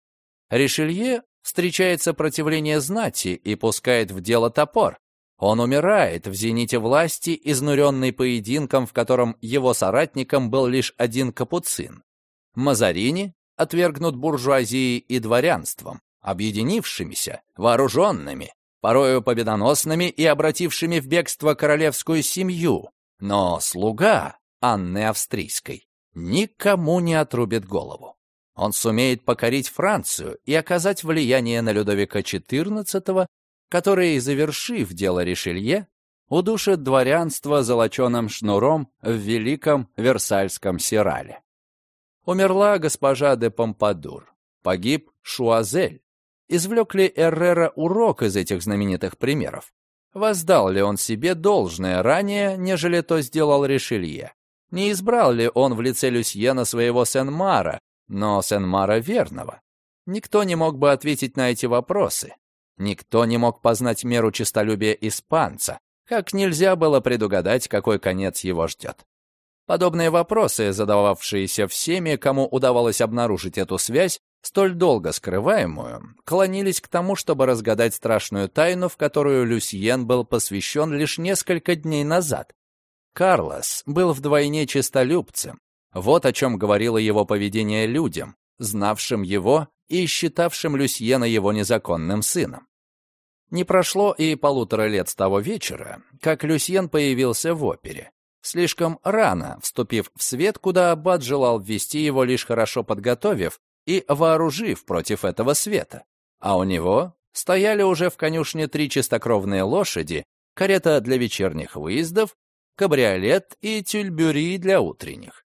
[SPEAKER 3] Ришелье встречает сопротивление знати и пускает в дело топор. Он умирает в зените власти, изнуренный поединком, в котором его соратником был лишь один капуцин. Мазарини отвергнут буржуазией и дворянством, объединившимися, вооруженными, порою победоносными и обратившими в бегство королевскую семью, но слуга Анны Австрийской никому не отрубит голову. Он сумеет покорить Францию и оказать влияние на Людовика XIV, который, завершив дело Ришелье, удушит дворянство золоченым шнуром в Великом Версальском Сирале. Умерла госпожа де Помпадур, погиб Шуазель, Извлек ли Эррера урок из этих знаменитых примеров? Воздал ли он себе должное ранее, нежели то сделал Ришелье? Не избрал ли он в лице Люсьена своего Сен-Мара, но Сен-Мара верного? Никто не мог бы ответить на эти вопросы. Никто не мог познать меру честолюбия испанца, как нельзя было предугадать, какой конец его ждет. Подобные вопросы, задававшиеся всеми, кому удавалось обнаружить эту связь, столь долго скрываемую, клонились к тому, чтобы разгадать страшную тайну, в которую Люсьен был посвящен лишь несколько дней назад. Карлос был вдвойне честолюбцем. Вот о чем говорило его поведение людям, знавшим его и считавшим Люсьена его незаконным сыном. Не прошло и полутора лет с того вечера, как Люсьен появился в опере. Слишком рано, вступив в свет, куда Аббат желал ввести его, лишь хорошо подготовив и вооружив против этого света. А у него стояли уже в конюшне три чистокровные лошади, карета для вечерних выездов, кабриолет и тюльбюри для утренних.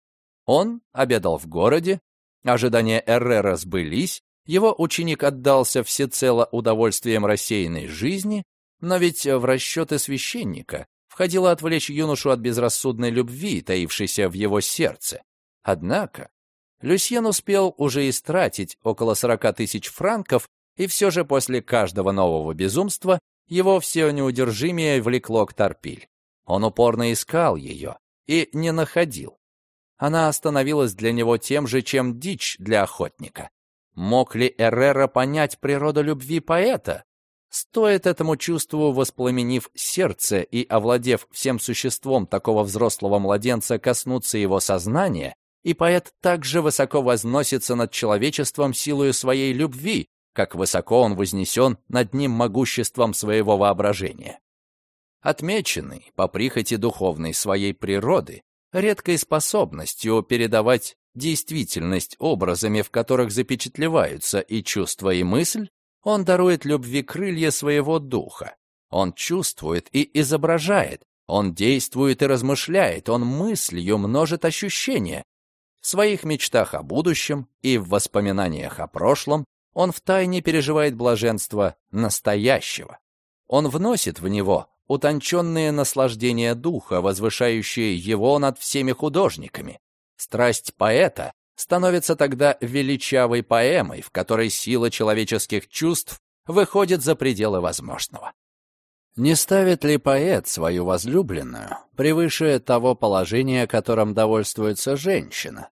[SPEAKER 3] Он обедал в городе, ожидания Эррера сбылись, его ученик отдался всецело удовольствием рассеянной жизни, но ведь в расчеты священника входило отвлечь юношу от безрассудной любви, таившейся в его сердце. Однако Люсьен успел уже истратить около 40 тысяч франков, и все же после каждого нового безумства его все неудержимее влекло к Торпиль. Он упорно искал ее и не находил. Она остановилась для него тем же, чем дичь для охотника. Мог ли Эррера понять природу любви поэта? Стоит этому чувству, воспламенив сердце и овладев всем существом такого взрослого младенца, коснуться его сознания, и поэт также высоко возносится над человечеством силою своей любви, как высоко он вознесен над ним могуществом своего воображения. Отмеченный по прихоти духовной своей природы, редкой способностью передавать действительность образами, в которых запечатлеваются и чувство, и мысль, он дарует любви крылья своего духа. Он чувствует и изображает, он действует и размышляет, он мыслью множит ощущения, в своих мечтах о будущем и в воспоминаниях о прошлом он втайне переживает блаженство настоящего. Он вносит в него
[SPEAKER 1] утонченные наслаждения духа, возвышающие его над всеми художниками. Страсть поэта становится тогда величавой поэмой, в которой сила человеческих чувств выходит за пределы возможного. Не ставит ли поэт свою возлюбленную превыше того положения, которым довольствуется женщина?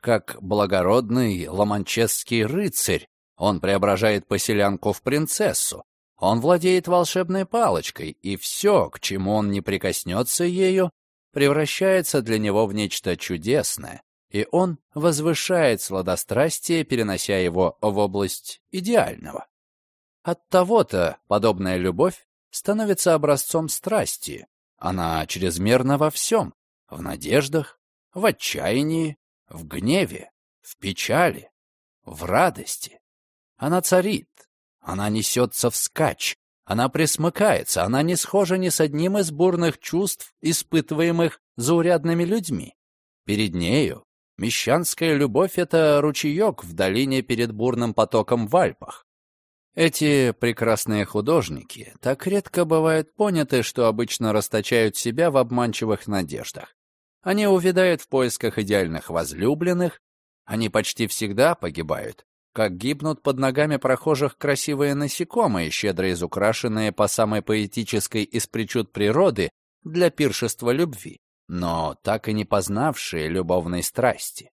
[SPEAKER 1] Как благородный ломанчесский рыцарь, он преображает поселянку в принцессу, он владеет волшебной палочкой, и все, к чему он не прикоснется ею, превращается для него в нечто чудесное, и он возвышает сладострастие, перенося его в область идеального. От того-то подобная любовь становится образцом страсти. Она чрезмерна во всем — в надеждах, в отчаянии, в гневе, в печали, в радости. Она царит, она несется вскачь, она присмыкается, она не схожа ни с одним из бурных чувств, испытываемых заурядными людьми. Перед нею Мещанская любовь — это ручеек в долине перед бурным потоком в Альпах. Эти прекрасные художники так редко бывают поняты, что обычно расточают себя в обманчивых надеждах. Они увядают в поисках идеальных возлюбленных, они почти всегда погибают, как гибнут под ногами прохожих красивые насекомые, щедро изукрашенные по самой поэтической из причуд природы для пиршества любви но так и не познавшие любовной страсти.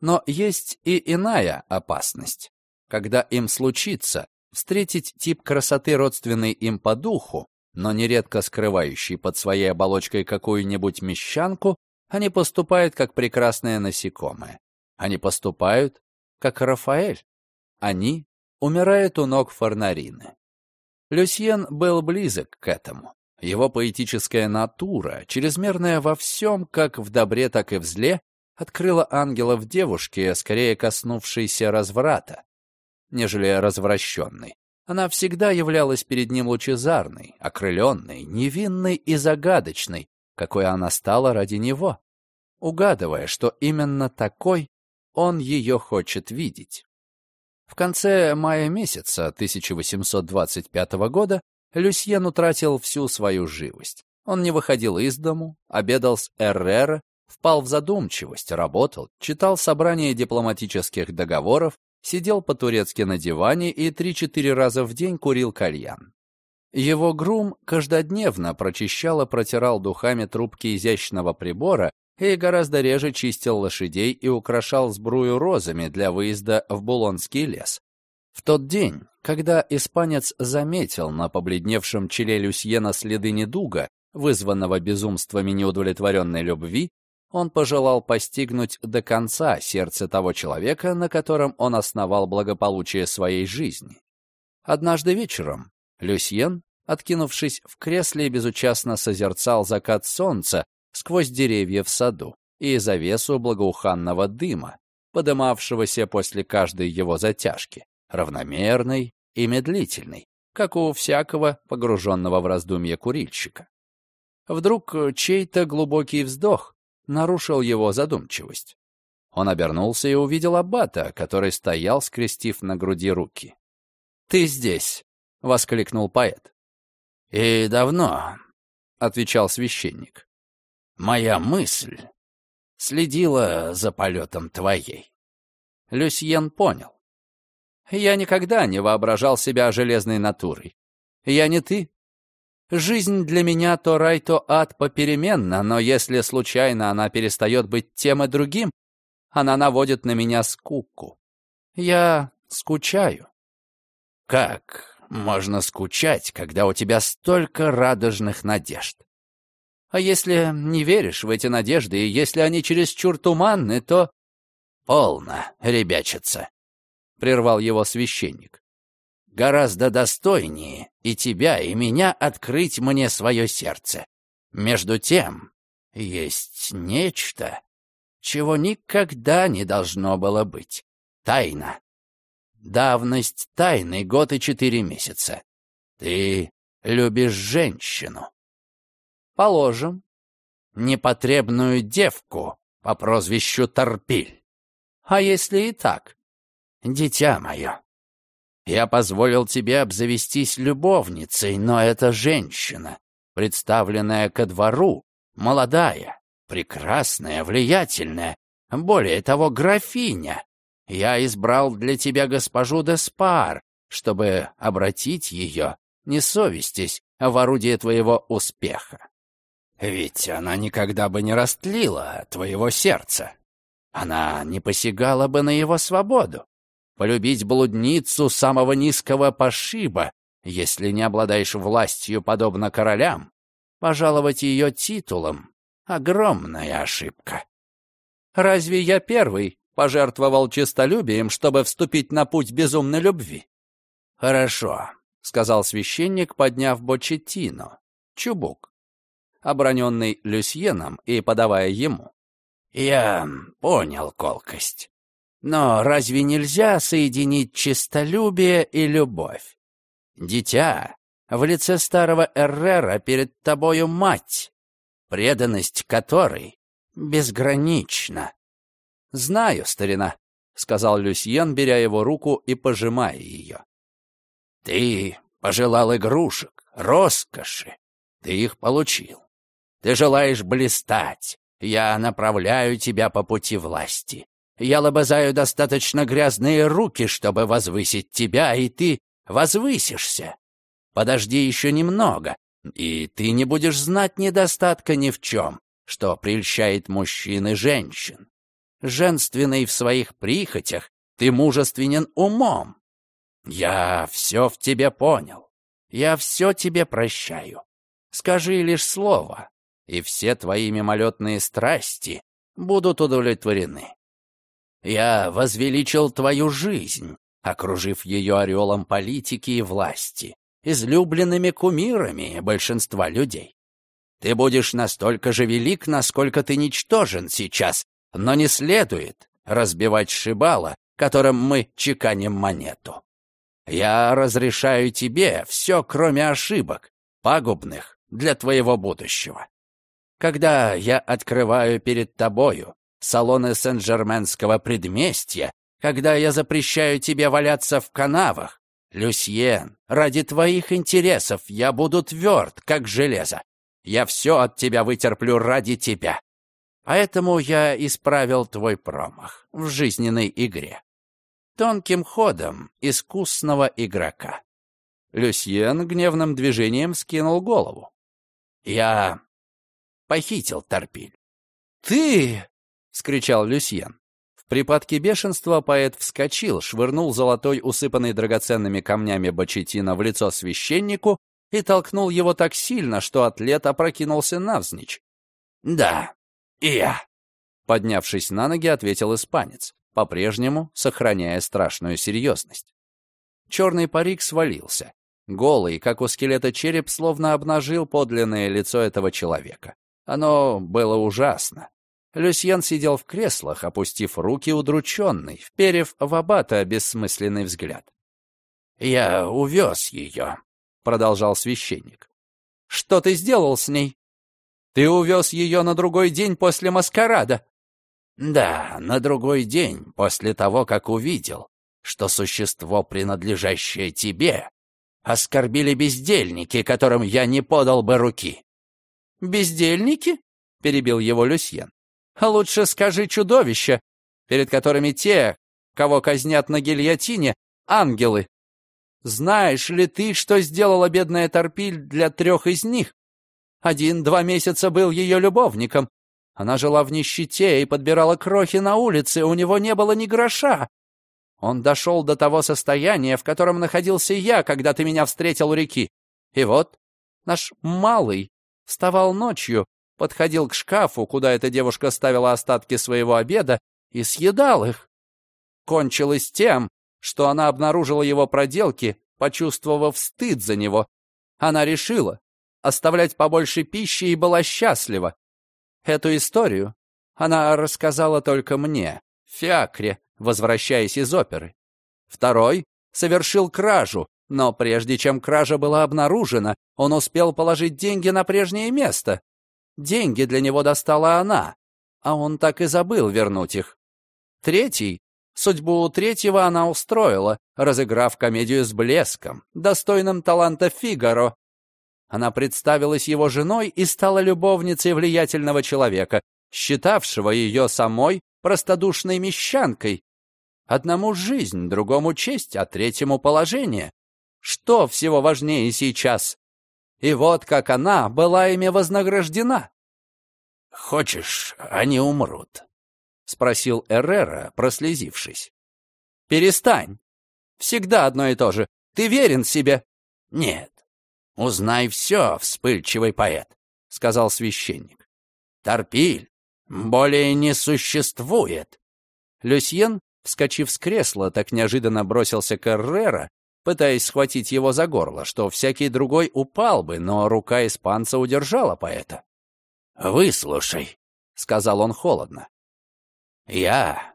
[SPEAKER 1] Но есть и иная опасность. Когда им случится встретить тип красоты, родственный им по духу, но нередко скрывающий под своей оболочкой какую-нибудь мещанку, они поступают как прекрасные насекомые. Они поступают как Рафаэль. Они умирают у ног Фарнарины. Люсьен был близок к этому. Его поэтическая натура, чрезмерная во всем, как в добре, так и в зле, открыла ангела в девушке, скорее коснувшейся разврата, нежели развращенной. Она всегда являлась перед ним лучезарной, окрыленной, невинной и загадочной, какой она стала ради него, угадывая, что именно такой он ее хочет видеть. В конце мая месяца 1825 года Люсьен утратил всю свою живость. Он не выходил из дому, обедал с Эррера, впал в задумчивость, работал, читал собрания дипломатических договоров, сидел по-турецки на диване и три-четыре раза в день курил кальян. Его грум каждодневно прочищал и протирал духами трубки изящного прибора и гораздо реже чистил лошадей и украшал сбрую розами для выезда в Булонский лес. В тот день, когда испанец заметил на побледневшем челе Люсьена следы недуга, вызванного безумствами неудовлетворенной любви, он пожелал постигнуть до конца сердце того человека, на котором он основал благополучие своей жизни. Однажды вечером Люсьен, откинувшись в кресле, безучастно созерцал закат солнца сквозь деревья в саду и завесу благоуханного дыма, подымавшегося после каждой его затяжки равномерный и медлительный, как у всякого погруженного в раздумье курильщика. Вдруг чей-то глубокий вздох нарушил его задумчивость. Он обернулся и увидел аббата, который стоял, скрестив на груди руки. «Ты здесь!» — воскликнул поэт. «И давно», — отвечал священник. «Моя мысль следила за полетом твоей». Люсьен понял. Я никогда не воображал себя железной натурой. Я не ты. Жизнь для меня то рай, то ад попеременно, но если случайно она перестает быть тем и другим, она наводит на меня скуку. Я скучаю. Как можно скучать, когда у тебя столько радужных надежд? А если не веришь в эти надежды, и если они чересчур туманны, то... Полно, ребячица прервал его священник. «Гораздо достойнее и тебя, и меня открыть мне свое сердце. Между тем, есть нечто, чего никогда не должно было быть. Тайна. Давность тайны — год и четыре месяца. Ты любишь женщину. Положим. Непотребную девку по прозвищу Торпиль. А если и так? Дитя мое. Я позволил тебе обзавестись любовницей, но эта женщина
[SPEAKER 3] представленная ко двору, молодая, прекрасная, влиятельная, более того, графиня. Я избрал для тебя госпожу Деспар, чтобы обратить ее, не совестись, в орудие твоего успеха. Ведь она никогда бы не растлила твоего сердца. Она не посягала бы на его свободу. Полюбить блудницу самого низкого пошиба, если не обладаешь властью, подобно королям, пожаловать ее титулом — огромная ошибка.
[SPEAKER 1] Разве я первый пожертвовал честолюбием, чтобы вступить на путь безумной любви?
[SPEAKER 3] Хорошо, — сказал священник, подняв бочетино, чубук, оброненный Люсьеном и подавая ему. «Я понял колкость. Но разве нельзя соединить честолюбие и любовь? Дитя, в лице старого Эррера перед тобою мать, преданность которой безгранична».
[SPEAKER 1] «Знаю, старина», — сказал Люсьен, беря его руку и пожимая ее.
[SPEAKER 3] Ты пожелал игрушек, роскоши. Ты их получил. Ты желаешь блистать. Я направляю тебя по пути власти. Я лобызаю достаточно грязные руки, чтобы возвысить тебя, и ты возвысишься. Подожди еще немного, и ты не будешь знать недостатка ни в чем, что прельщает мужчин и женщин. Женственный в своих прихотях, ты мужественен умом. Я все в тебе понял. Я все тебе прощаю. Скажи лишь слово, и все твои мимолетные страсти будут удовлетворены. Я возвеличил твою жизнь, окружив ее ореолом политики и власти, излюбленными кумирами большинства людей. Ты будешь настолько же велик, насколько ты ничтожен сейчас, но не следует разбивать шибала, которым мы чеканим монету. Я разрешаю тебе все, кроме ошибок, пагубных для твоего будущего. Когда я открываю перед тобою салоны Сен-Жерменского предместья, когда я запрещаю тебе валяться в канавах, Люсьен, ради твоих интересов я буду тверд, как железо. Я все от тебя вытерплю ради тебя. Поэтому я исправил твой промах в жизненной игре тонким ходом искусного игрока.
[SPEAKER 1] Люсьен гневным движением скинул голову.
[SPEAKER 3] «Я похитил торпиль».
[SPEAKER 1] «Ты!» — вскричал Люсьен. В припадке бешенства поэт вскочил, швырнул золотой, усыпанный драгоценными камнями бочетина в лицо священнику и толкнул его так сильно, что атлет опрокинулся навзничь.
[SPEAKER 3] «Да, и я», —
[SPEAKER 1] поднявшись на ноги, ответил испанец по-прежнему сохраняя страшную серьезность. Черный парик свалился. Голый, как у скелета череп, словно обнажил подлинное лицо этого человека. Оно было ужасно. Люсьен сидел в креслах, опустив руки удрученный, вперев в аббата бессмысленный взгляд.
[SPEAKER 3] «Я увез ее», — продолжал священник.
[SPEAKER 1] «Что ты сделал с ней?» «Ты увез ее на другой день после маскарада»,
[SPEAKER 3] да, на другой день, после того, как увидел, что существо, принадлежащее тебе, оскорбили бездельники, которым я не подал бы руки.
[SPEAKER 1] «Бездельники?» — перебил его Люсьен. «А лучше скажи чудовища, перед которыми те, кого казнят на гильотине, ангелы. Знаешь ли ты, что сделала бедная Торпиль для трех из них? Один-два месяца был ее любовником, она жила в нищете и подбирала крохи на улице, у него не было ни гроша. Он дошел до того состояния, в котором находился я, когда ты меня встретил у реки. И вот наш малый вставал ночью, подходил к шкафу, куда эта девушка ставила остатки своего обеда, и съедал их. Кончилось тем, что она обнаружила его проделки, почувствовав стыд за него. Она решила оставлять побольше пищи и была счастлива. Эту историю она рассказала только мне, Фиакре, возвращаясь из оперы. Второй совершил кражу, но прежде чем кража была обнаружена, он успел положить деньги на прежнее место. Деньги для него достала она, а он так и забыл вернуть их. Третий, судьбу третьего она устроила, разыграв комедию с блеском, достойным таланта Фигаро.
[SPEAKER 3] Она представилась его женой и стала любовницей влиятельного человека, считавшего ее самой простодушной мещанкой. Одному жизнь, другому честь, а третьему положение. Что всего важнее сейчас? И вот как она была ими вознаграждена.
[SPEAKER 1] «Хочешь, они умрут?» — спросил Эррера, прослезившись.
[SPEAKER 3] «Перестань. Всегда одно и то же. Ты верен себе?»
[SPEAKER 1] «Нет. Узнай все, вспыльчивый поэт», — сказал священник. «Торпиль более не существует».
[SPEAKER 3] Люсьен, вскочив с кресла, так неожиданно бросился к Эррера, пытаясь схватить его за горло, что всякий другой упал бы, но рука испанца удержала поэта.
[SPEAKER 1] «Выслушай», — сказал он холодно. «Я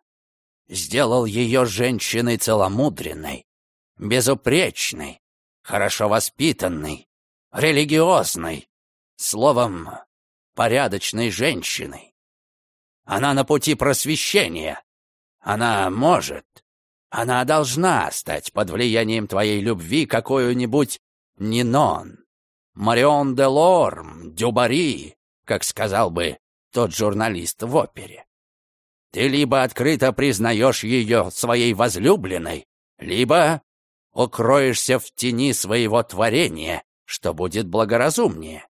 [SPEAKER 1] сделал ее женщиной целомудренной, безупречной, хорошо воспитанной, религиозной, словом, порядочной женщиной. Она на пути просвещения. Она может, она должна стать под влиянием твоей любви какой-нибудь Нинон, Марион де Лорм, Дюбари, как сказал бы тот журналист в опере. Ты либо открыто признаешь ее своей возлюбленной, либо укроешься в тени своего творения, что будет благоразумнее.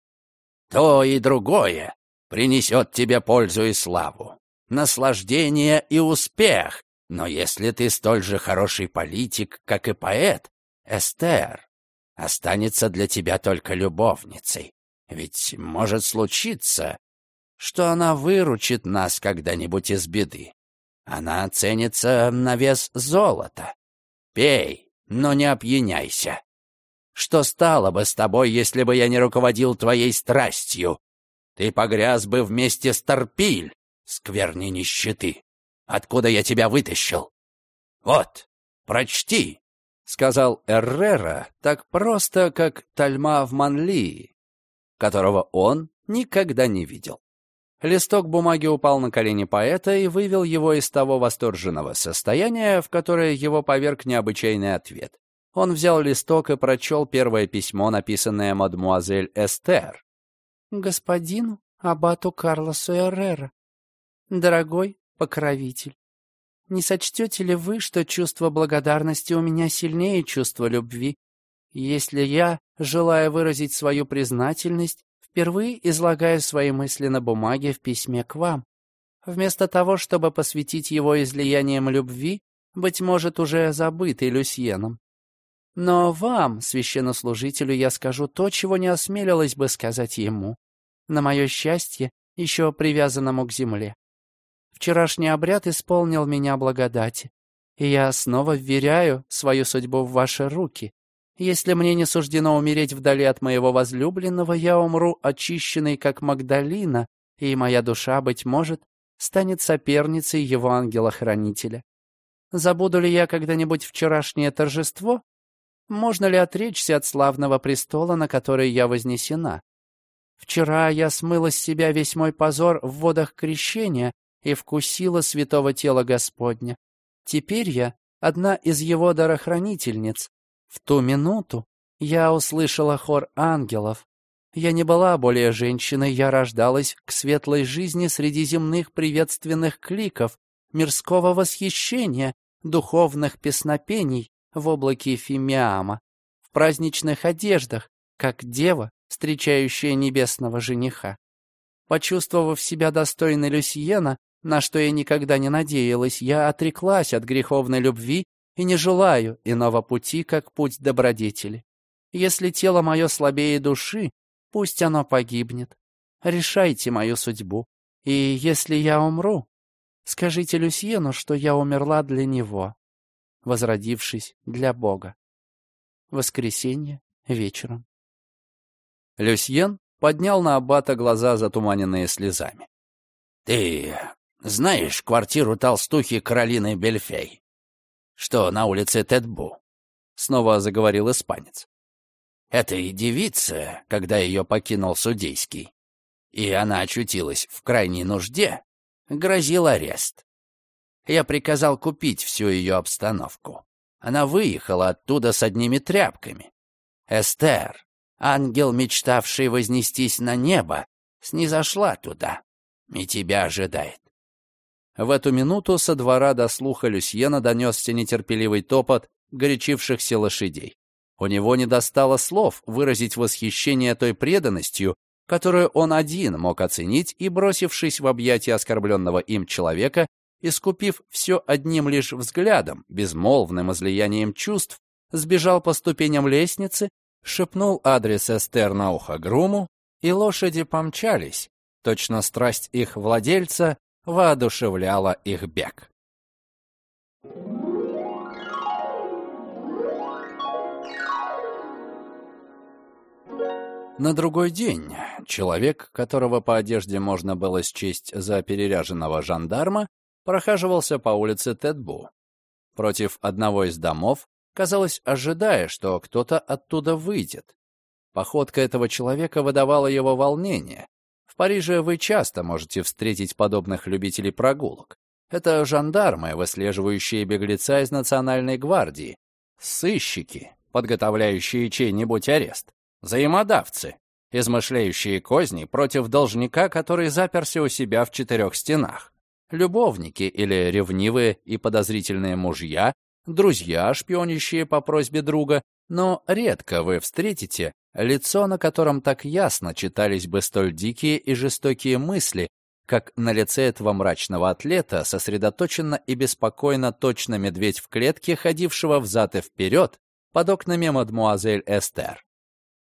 [SPEAKER 1] То и другое принесет тебе пользу и славу, наслаждение и успех, но если ты столь же хороший политик, как и поэт, Эстер останется для тебя только любовницей. Ведь может случиться, что она выручит нас когда-нибудь из беды. Она ценится на вес золота. Пей, но не опьяняйся. Что стало бы с тобой, если бы я не руководил твоей страстью? Ты погряз бы вместе с Торпиль, скверни нищеты. Откуда я тебя вытащил? Вот, прочти, — сказал Эррера так просто, как Тальма в Манлии, которого он никогда не видел. Листок бумаги упал на колени поэта и вывел его из того восторженного состояния, в которое его поверг необычайный ответ. Он взял листок и прочел первое письмо, написанное мадмуазель Эстер.
[SPEAKER 2] «Господину Абату Карлосу Эррера. Дорогой покровитель, не сочтете ли вы, что чувство благодарности у меня сильнее чувства любви? Если я, желая выразить свою признательность, впервые излагаю свои мысли на бумаге в письме к вам. Вместо того, чтобы посвятить его излиянием любви, быть может, уже забытый Люсьеном. Но вам, священнослужителю, я скажу то, чего не осмелилась бы сказать ему. На мое счастье, еще привязанному к земле. Вчерашний обряд исполнил меня благодати, и я снова вверяю свою судьбу в ваши руки. Если мне не суждено умереть вдали от моего возлюбленного, я умру очищенный, как Магдалина, и моя душа, быть может, станет соперницей его ангела-хранителя. Забуду ли я когда-нибудь вчерашнее торжество? Можно ли отречься от славного престола, на который я вознесена? Вчера я смыла с себя весь мой позор в водах крещения и вкусила святого тела Господня. Теперь я одна из его дарохранительниц, в ту минуту я услышала хор ангелов. Я не была более женщиной, я рождалась к светлой жизни среди земных приветственных кликов, мирского восхищения, духовных песнопений в облаке Фимиама, в праздничных одеждах, как дева, встречающая небесного жениха. Почувствовав себя достойной Люсьена, на что я никогда не надеялась, я отреклась от греховной любви и не желаю иного пути, как путь добродетели. Если тело мое слабее души, пусть оно погибнет. Решайте мою судьбу. И если я умру, скажите Люсьену, что я умерла для него, возродившись для Бога. Воскресенье вечером.
[SPEAKER 3] Люсьен поднял на аббата глаза, затуманенные слезами.
[SPEAKER 1] — Ты знаешь квартиру толстухи Каролины Бельфей? что на улице Тедбу», — снова заговорил испанец. «Этой девице, когда ее покинул судейский, и она очутилась в крайней нужде, грозил арест. Я приказал купить всю ее обстановку. Она выехала оттуда с одними тряпками. Эстер
[SPEAKER 2] ангел, мечтавший вознестись на небо, снизошла туда и тебя ожидает.
[SPEAKER 3] В эту минуту со двора до слуха Люсьена донесся нетерпеливый топот горячившихся лошадей. У него не достало слов выразить восхищение той преданностью, которую он один мог оценить и, бросившись в объятия оскорбленного им человека, искупив все одним лишь взглядом, безмолвным излиянием чувств, сбежал по ступеням лестницы, шепнул адрес Эстер на ухо груму, и лошади помчались. Точно страсть их владельца воодушевляла их бег. На другой день человек, которого по одежде можно было счесть за переряженного жандарма, прохаживался по улице Тедбу. Против одного из домов, казалось, ожидая, что кто-то оттуда выйдет. Походка этого человека выдавала его волнение. В Париже вы часто можете встретить подобных любителей прогулок. Это жандармы, выслеживающие беглеца из Национальной гвардии, сыщики, подготовляющие чей-нибудь арест, взаимодавцы, измышляющие козни против должника, который заперся у себя в четырех стенах, любовники или ревнивые и подозрительные мужья, друзья, шпионящие по просьбе друга, но редко вы встретите лицо, на котором так ясно читались бы столь дикие и жестокие мысли, как на лице этого мрачного атлета, сосредоточенно и беспокойно точно медведь в клетке, ходившего взад и вперед под окнами мадмуазель Эстер.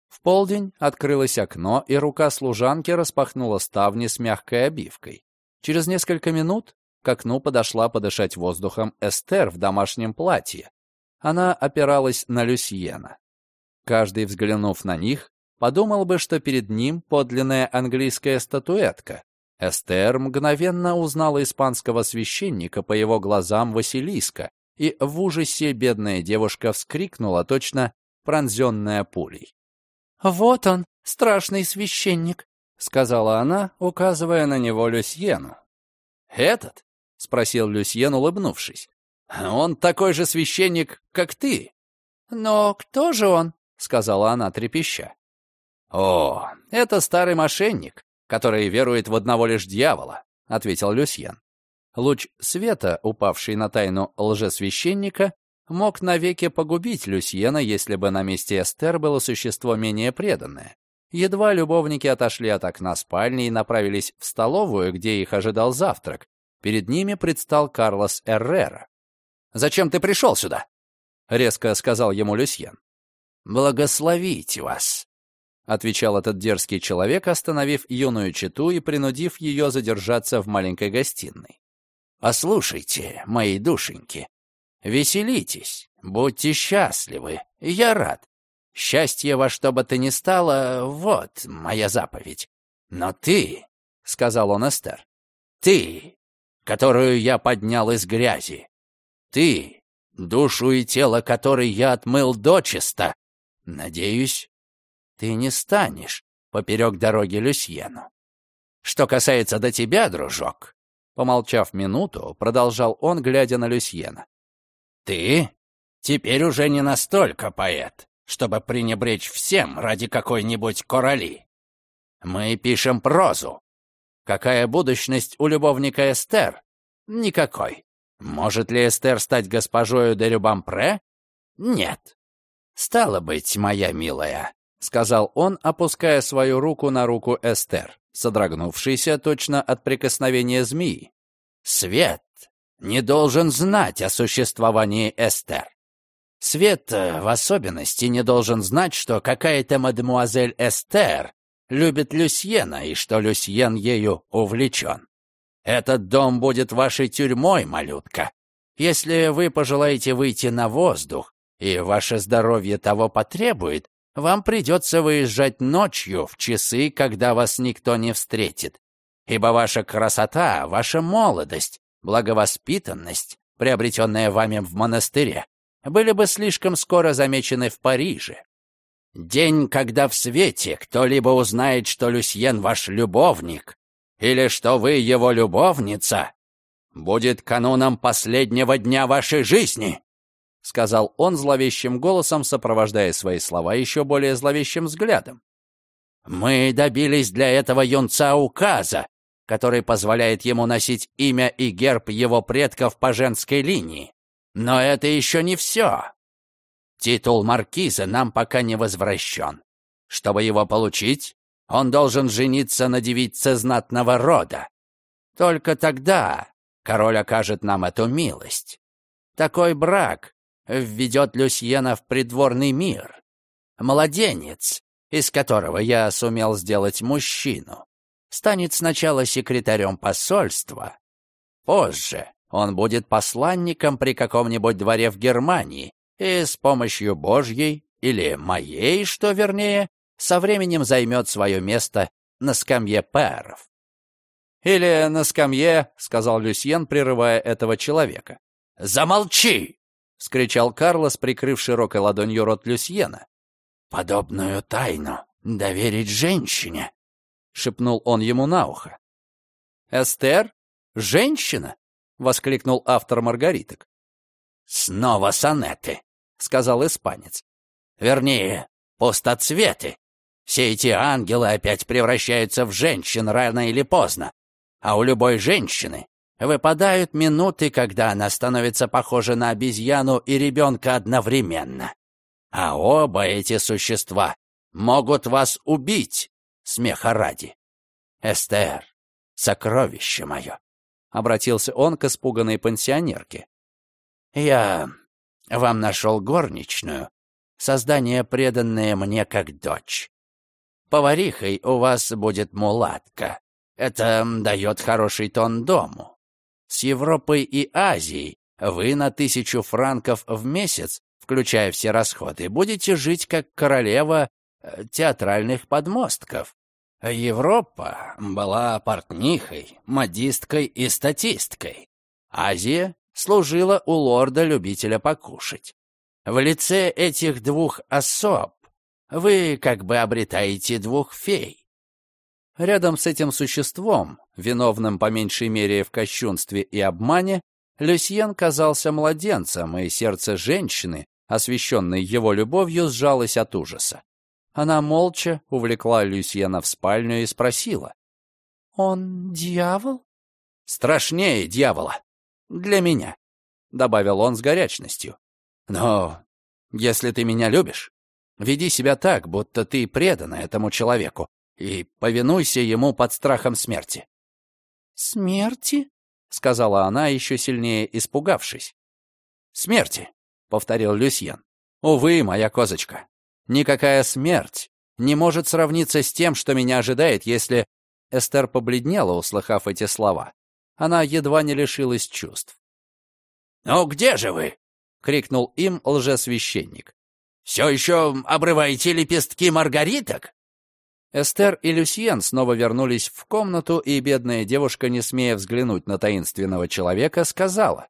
[SPEAKER 3] В полдень открылось окно, и рука служанки распахнула ставни с мягкой обивкой. Через несколько минут к окну подошла подышать воздухом Эстер в домашнем платье. Она опиралась на Люсьена. Каждый, взглянув на них, подумал бы, что перед ним подлинная английская статуэтка. Эстер мгновенно узнала испанского священника по его глазам Василиска, и в ужасе бедная девушка вскрикнула, точно пронзенная пулей.
[SPEAKER 2] «Вот он, страшный священник», — сказала она, указывая на него Люсьену.
[SPEAKER 3] «Этот?» — спросил Люсьен, улыбнувшись. «Он такой же священник, как ты».
[SPEAKER 2] «Но кто же он?»
[SPEAKER 3] — сказала она трепеща. «О, это старый мошенник, который верует в одного лишь дьявола», — ответил Люсьен. Луч света, упавший на тайну лжесвященника, мог навеки погубить Люсьена, если бы на месте Эстер было существо менее преданное. Едва любовники отошли от окна спальни и направились в столовую, где их ожидал завтрак, перед ними предстал Карлос Эррера. «Зачем ты пришел сюда?» — резко сказал ему Люсьен.
[SPEAKER 2] «Благословить вас», — отвечал этот дерзкий человек, остановив юную читу и принудив ее задержаться в маленькой гостиной. «Послушайте, мои душеньки, веселитесь, будьте счастливы, я рад. Счастье во что бы то ни стало, вот моя заповедь. Но ты, — сказал он Эстер, — ты, которую я поднял из грязи, ты, душу и тело которой я отмыл дочисто, Надеюсь, ты не станешь поперек дороги Люсьену. Что касается до тебя, дружок, помолчав минуту, продолжал он, глядя на Люсьена. Ты теперь уже не настолько поэт, чтобы пренебречь всем ради какой-нибудь короли. Мы пишем прозу. Какая будущность у любовника Эстер? Никакой. Может ли Эстер стать госпожою де Рюбампре? Нет. «Стало быть, моя милая», — сказал он, опуская свою руку на руку Эстер, содрогнувшейся точно от прикосновения змеи. «Свет не должен знать о существовании Эстер. Свет э, в особенности не должен знать, что какая-то мадемуазель Эстер любит Люсьена и что Люсьен ею увлечен. Этот дом будет вашей тюрьмой, малютка. Если вы пожелаете выйти на воздух, и ваше здоровье того потребует, вам придется выезжать ночью в часы, когда вас никто не встретит. Ибо ваша красота, ваша молодость, благовоспитанность, приобретенная вами в монастыре, были бы слишком скоро замечены в Париже. День, когда в свете кто-либо узнает, что Люсьен ваш любовник, или что вы его любовница, будет кануном последнего дня вашей жизни.
[SPEAKER 3] — сказал он зловещим голосом, сопровождая свои слова еще более зловещим взглядом. «Мы добились для этого юнца указа, который позволяет ему носить имя и герб его предков по женской линии. Но это еще не все. Титул маркиза нам пока не возвращен. Чтобы его получить, он должен жениться на девице знатного рода. Только тогда король окажет нам эту милость. Такой брак введет Люсьена в придворный мир. Младенец, из которого я сумел сделать мужчину, станет сначала секретарем посольства. Позже он будет посланником при каком-нибудь дворе в Германии и с помощью Божьей или моей, что вернее, со временем займет свое место на скамье пэров. «Или на скамье», — сказал Люсьен, прерывая этого человека. «Замолчи!» — скричал Карлос, прикрыв широкой ладонью рот Люсьена. «Подобную тайну доверить женщине», — шепнул он ему на ухо. «Эстер? Женщина?» — воскликнул автор маргариток. «Снова сонеты», — сказал испанец. «Вернее, пустоцветы. Все эти ангелы опять превращаются в женщин рано или поздно. А у любой женщины Выпадают минуты, когда она становится похожа на обезьяну и ребенка одновременно. А оба эти существа могут вас убить, смеха ради. Эстер, сокровище мое, — обратился он к испуганной пенсионерке. Я вам нашел горничную, создание, преданное мне как дочь. Поварихой у вас будет мулатка. Это дает хороший тон дому. С Европой и Азией вы на тысячу франков в месяц, включая все расходы, будете жить как королева э, театральных подмостков. Европа была портнихой, модисткой и статисткой. Азия служила у лорда-любителя покушать. В лице этих двух особ вы как бы обретаете двух фей. Рядом с этим существом, виновным по меньшей мере в кощунстве и обмане, Люсьен казался младенцем, и сердце женщины, освещенной его любовью, сжалось от ужаса. Она молча увлекла Люсьена в спальню и спросила.
[SPEAKER 2] «Он дьявол?»
[SPEAKER 3] «Страшнее дьявола. Для меня», — добавил он с горячностью. «Но если ты меня любишь, веди себя так, будто ты предана этому человеку, и повинуйся ему под страхом смерти».
[SPEAKER 2] «Смерти?» — сказала она, еще сильнее испугавшись.
[SPEAKER 3] «Смерти», — повторил Люсьен. «Увы, моя козочка, никакая смерть не может сравниться с тем, что меня ожидает, если...» Эстер побледнела, услыхав эти слова. Она едва не лишилась чувств. «Ну где же вы?» — крикнул им лжесвященник. «Все еще обрываете лепестки маргариток?» Эстер и Люсьен снова вернулись в комнату, и бедная девушка, не смея взглянуть на таинственного человека, сказала.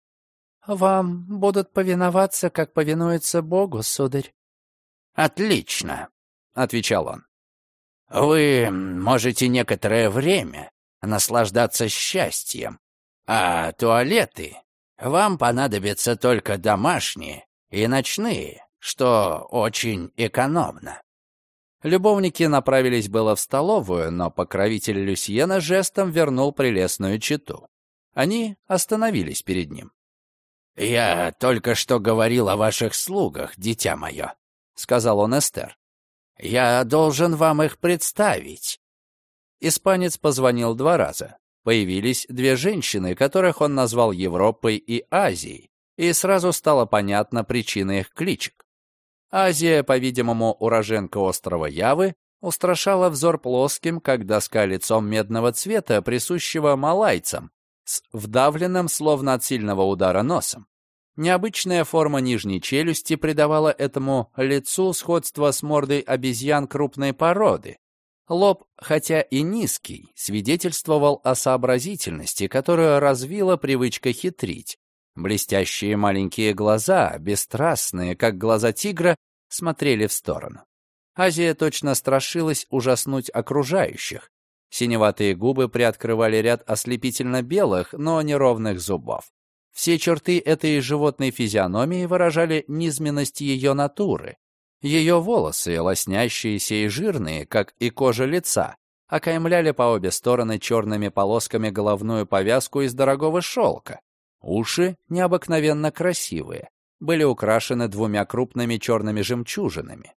[SPEAKER 2] «Вам будут повиноваться, как повинуется Богу, сударь».
[SPEAKER 3] «Отлично», — отвечал он. «Вы можете некоторое время наслаждаться счастьем, а туалеты вам понадобятся только домашние и ночные, что очень экономно».
[SPEAKER 1] Любовники направились было в столовую, но покровитель Люсьена жестом вернул прелестную читу. Они остановились перед ним.
[SPEAKER 3] «Я только что говорил о ваших слугах, дитя мое», — сказал он Эстер. «Я должен вам их представить».
[SPEAKER 1] Испанец позвонил два раза. Появились две женщины, которых он назвал Европой и Азией, и сразу стало понятна причина их кличек. Азия, по-видимому, уроженка острова Явы, устрашала взор плоским, как доска лицом медного цвета, присущего малайцам, с вдавленным, словно от сильного удара, носом. Необычная форма нижней челюсти придавала этому лицу сходство с мордой обезьян крупной породы. Лоб, хотя и низкий, свидетельствовал о сообразительности, которую развила привычка хитрить, Блестящие маленькие глаза, бесстрастные, как глаза тигра, смотрели в сторону. Азия точно страшилась ужаснуть окружающих. Синеватые губы приоткрывали ряд ослепительно белых, но неровных зубов. Все черты этой животной физиономии выражали низменность ее натуры. Ее волосы, лоснящиеся и жирные, как и кожа лица, окаймляли по обе стороны черными полосками головную повязку из дорогого шелка. Уши, необыкновенно красивые, были украшены двумя крупными черными жемчужинами.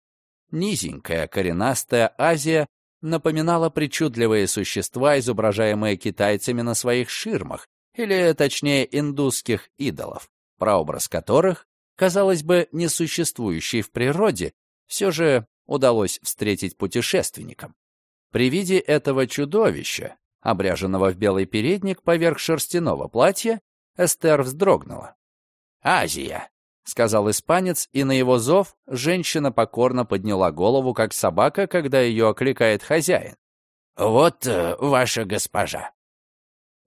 [SPEAKER 1] Низенькая, коренастая Азия напоминала причудливые существа, изображаемые китайцами на своих ширмах, или, точнее, индусских идолов, прообраз которых, казалось бы, несуществующий в природе, все же удалось встретить путешественникам. При виде этого чудовища, обряженного в белый передник поверх шерстяного платья, Эстер вздрогнула. «Азия!» — сказал испанец, и на его зов женщина покорно подняла голову, как собака, когда ее окликает хозяин. «Вот э, ваша госпожа».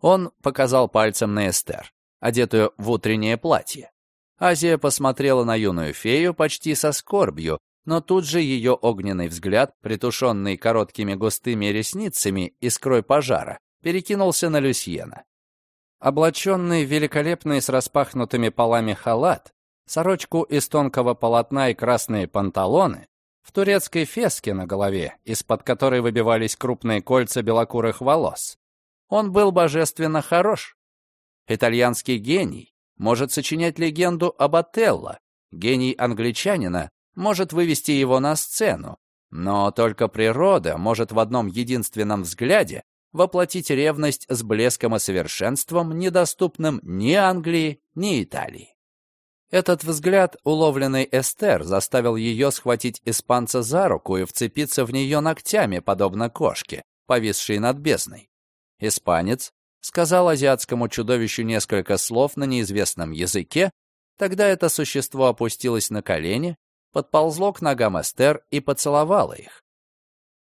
[SPEAKER 1] Он показал пальцем на Эстер, одетую в утреннее платье. Азия посмотрела на юную фею почти со скорбью, но тут же ее огненный взгляд, притушенный короткими густыми ресницами искрой пожара, перекинулся на Люсьена. Облаченный великолепный с распахнутыми полами халат, сорочку из тонкого полотна и красные панталоны, в турецкой феске на голове, из-под которой выбивались крупные кольца белокурых волос. Он был божественно хорош. Итальянский гений может сочинять легенду об Отелло, гений англичанина может вывести его на сцену, но только природа может в одном единственном взгляде воплотить ревность с блеском и совершенством, недоступным ни Англии, ни Италии. Этот взгляд, уловленный Эстер, заставил ее схватить испанца за руку и вцепиться в нее ногтями, подобно кошке, повисшей над бездной. Испанец сказал азиатскому чудовищу несколько слов на неизвестном языке, тогда это существо опустилось на колени, подползло к ногам Эстер и поцеловало их.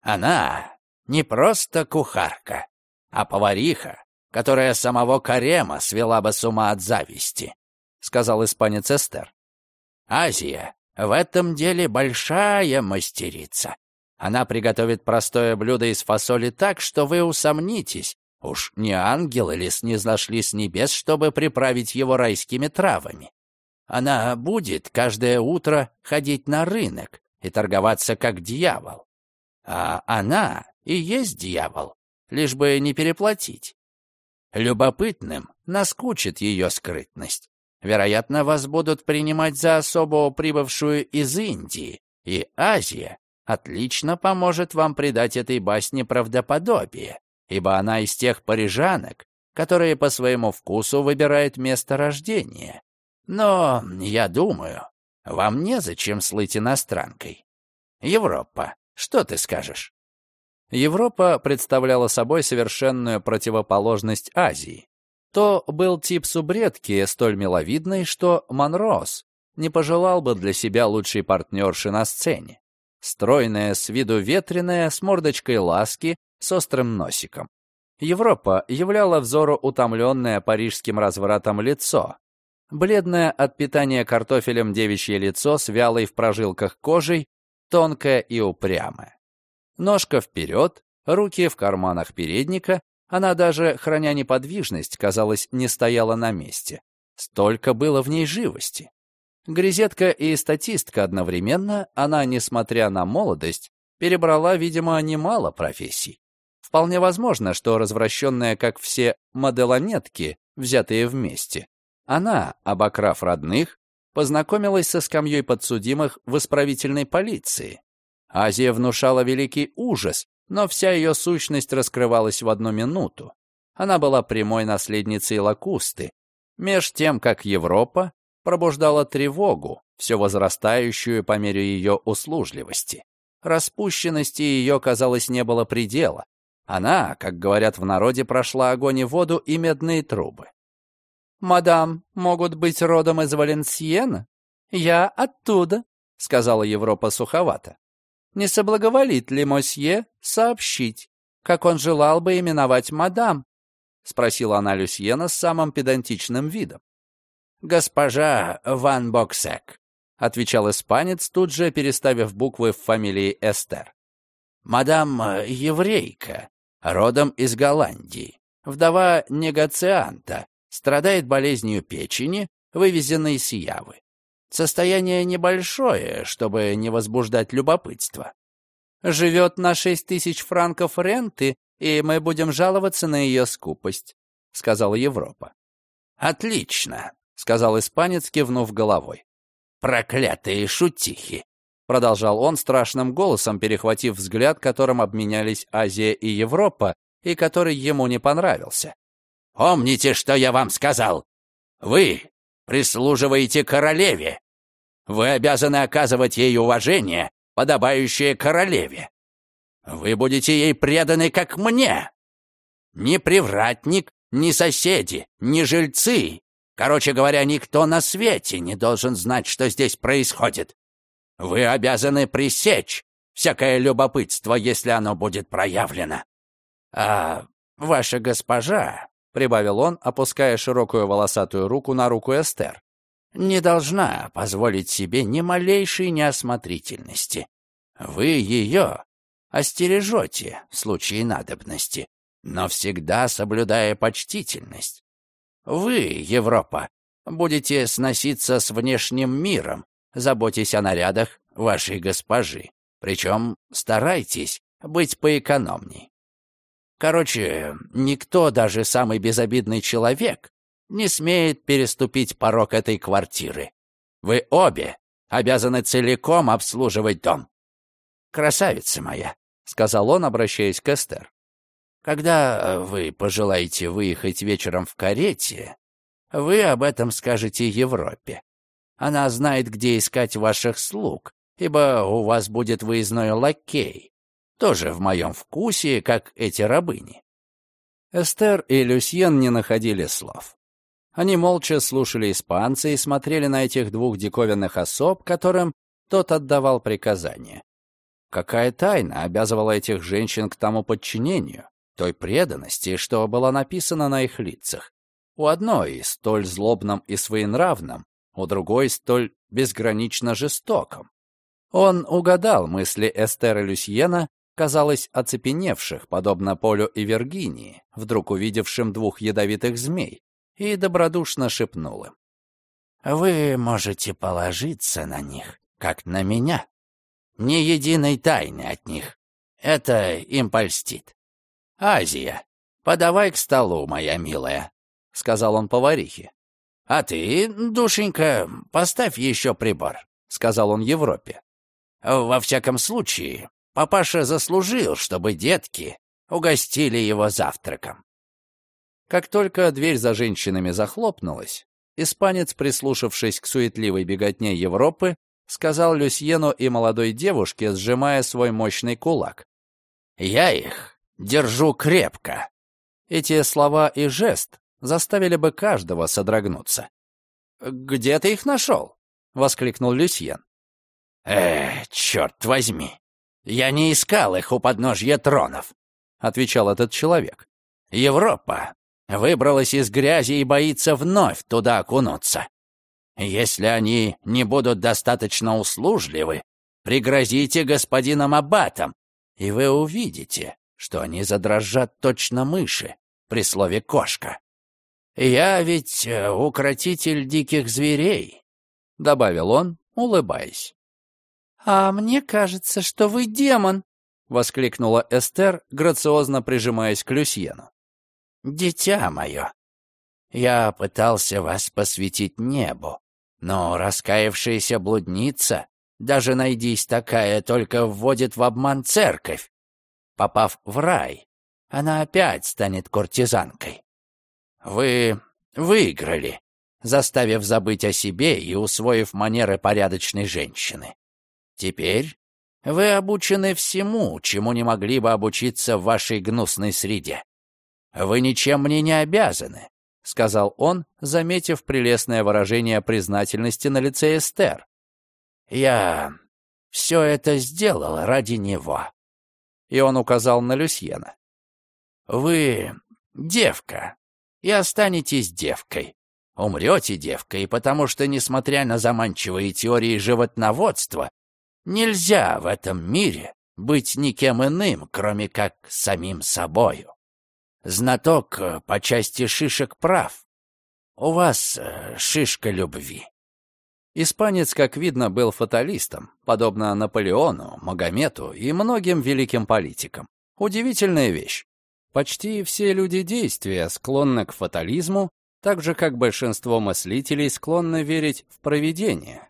[SPEAKER 1] «Она не просто кухарка, а повариха, которая самого Карема свела бы с ума от зависти», сказал испанец Эстер. «Азия в этом деле большая мастерица. Она приготовит простое блюдо из фасоли так, что вы усомнитесь, уж не ангел или снизошли с небес, чтобы приправить его райскими травами. Она будет каждое утро ходить на рынок и торговаться как дьявол. А она и есть дьявол, лишь бы не переплатить. Любопытным наскучит ее скрытность. Вероятно, вас будут принимать за особо прибывшую из Индии, и Азия отлично поможет вам придать этой басне правдоподобие, ибо она из тех парижанок, которые по своему вкусу выбирают место рождения. Но, я думаю, вам незачем слыть иностранкой. Европа, что ты скажешь? Европа представляла собой совершенную противоположность Азии то был тип субредки столь миловидный, что Монрос не пожелал бы для себя лучшей партнерши на сцене. Стройная, с виду ветреная, с мордочкой ласки, с острым носиком. Европа являла взору утомленное парижским развратом лицо. Бледное от питания картофелем девичье лицо с вялой в прожилках кожей, тонкое и упрямое. Ножка вперед, руки в карманах передника, она даже, храня неподвижность, казалось, не стояла на месте. Столько было в ней живости. Грезетка и статистка одновременно, она, несмотря на молодость, перебрала, видимо, немало профессий. Вполне возможно, что развращенная, как все моделонетки, взятые вместе, она, обокрав родных, познакомилась со скамьей подсудимых в исправительной полиции. Азия внушала великий ужас, но вся ее сущность раскрывалась в одну минуту. Она была прямой наследницей Лакусты, меж тем, как Европа пробуждала тревогу, все возрастающую по мере ее услужливости. Распущенности ее, казалось, не было предела. Она, как говорят в народе, прошла огонь и воду и медные трубы. «Мадам, могут быть родом из Валенсиена? Я оттуда», — сказала Европа суховато не соблаговолит ли мосье сообщить, как он желал бы именовать мадам?» — спросила она Люсьена с самым педантичным видом. «Госпожа Ван Боксек», — отвечал испанец, тут же переставив буквы в фамилии Эстер. «Мадам еврейка, родом из Голландии, вдова негацианта, Страдает болезнью печени, вывезенной с Явы. Состояние небольшое, чтобы не возбуждать любопытство.
[SPEAKER 2] Живет на шесть тысяч франков ренты, и мы будем жаловаться на ее скупость», — сказала Европа.
[SPEAKER 1] «Отлично», — сказал испанец, кивнув головой. «Проклятые шутихи!» — продолжал он страшным голосом, перехватив взгляд, которым обменялись Азия и Европа, и который ему не понравился. «Помните, что я вам сказал? Вы прислуживаете королеве. Вы обязаны оказывать ей уважение, подобающее королеве. Вы будете ей преданы, как мне. Ни привратник, ни соседи, ни жильцы. Короче говоря, никто на свете не должен знать, что здесь происходит. Вы обязаны пресечь всякое любопытство, если оно будет проявлено. А ваша госпожа, — прибавил он, опуская широкую волосатую руку на руку Эстер, не должна позволить себе ни малейшей неосмотрительности. Вы ее остережете в случае надобности, но всегда соблюдая почтительность. Вы, Европа, будете сноситься с внешним миром, заботясь о нарядах вашей госпожи, причем старайтесь быть поэкономней. Короче, никто, даже самый безобидный человек, не смеет переступить порог этой квартиры. Вы обе обязаны целиком обслуживать дом. Красавица моя, — сказал он, обращаясь к Эстер. «Когда вы пожелаете выехать вечером в карете, вы об этом скажете Европе. Она знает, где искать ваших слуг, ибо у вас будет выездной лакей, тоже в моем вкусе, как эти рабыни».
[SPEAKER 3] Эстер и Люсьен не находили слов. Они молча слушали испанца и смотрели на этих двух диковинных особ, которым тот отдавал приказания. Какая тайна обязывала этих женщин к тому подчинению, той преданности, что было написано на их лицах? У одной столь злобном и своенравном, у другой столь безгранично жестоком. Он угадал мысли Эстер и Люсьена, казалось, оцепеневших, подобно Полю и Виргинии, вдруг увидевшим двух ядовитых змей, и добродушно шепнул им.
[SPEAKER 1] «Вы можете положиться на них, как на меня. Ни единой тайны от них. Это им польстит. Азия, подавай к столу, моя милая», — сказал он поварихе. «А ты, душенька, поставь еще прибор», — сказал он Европе. «Во всяком случае, папаша заслужил, чтобы детки угостили его завтраком».
[SPEAKER 3] Как только дверь за женщинами захлопнулась, испанец, прислушавшись к суетливой беготне Европы, сказал Люсьену и молодой девушке, сжимая свой мощный кулак.
[SPEAKER 1] «Я их держу крепко».
[SPEAKER 3] Эти слова и жест заставили бы каждого содрогнуться. «Где ты их нашел?» — воскликнул Люсьен.
[SPEAKER 1] «Э, черт возьми! Я не искал их у подножья тронов», — отвечал этот человек. «Европа выбралась из грязи и боится вновь туда окунуться. Если они не будут достаточно услужливы, пригрозите господинам аббатам, и вы увидите, что они задрожат точно мыши при слове «кошка». «Я ведь э, укротитель диких зверей», — добавил он, улыбаясь.
[SPEAKER 2] «А мне кажется, что вы демон», — воскликнула Эстер, грациозно прижимаясь к Люсьену.
[SPEAKER 1] «Дитя мое, я пытался вас посвятить небу, но раскаявшаяся блудница, даже найдись такая, только вводит в обман церковь. Попав в рай, она опять станет куртизанкой. Вы выиграли, заставив забыть о себе и усвоив манеры порядочной женщины. Теперь вы обучены всему, чему не могли бы обучиться в вашей гнусной среде. Вы ничем мне не обязаны, — сказал он, заметив прелестное выражение признательности на лице Эстер. «Я все это сделал ради него». И он указал на Люсьена. «Вы девка, и останетесь девкой. Умрете девкой, потому что, несмотря на заманчивые теории животноводства, нельзя в этом мире быть никем иным, кроме как самим собою. Знаток э, по части шишек прав. у вас э, шишка любви».
[SPEAKER 3] Испанец, как видно, был фаталистом, подобно Наполеону, Магомету и многим великим политикам. Удивительная вещь. Почти все люди действия склонны к фатализму, так же, как большинство мыслителей склонны верить в провидение.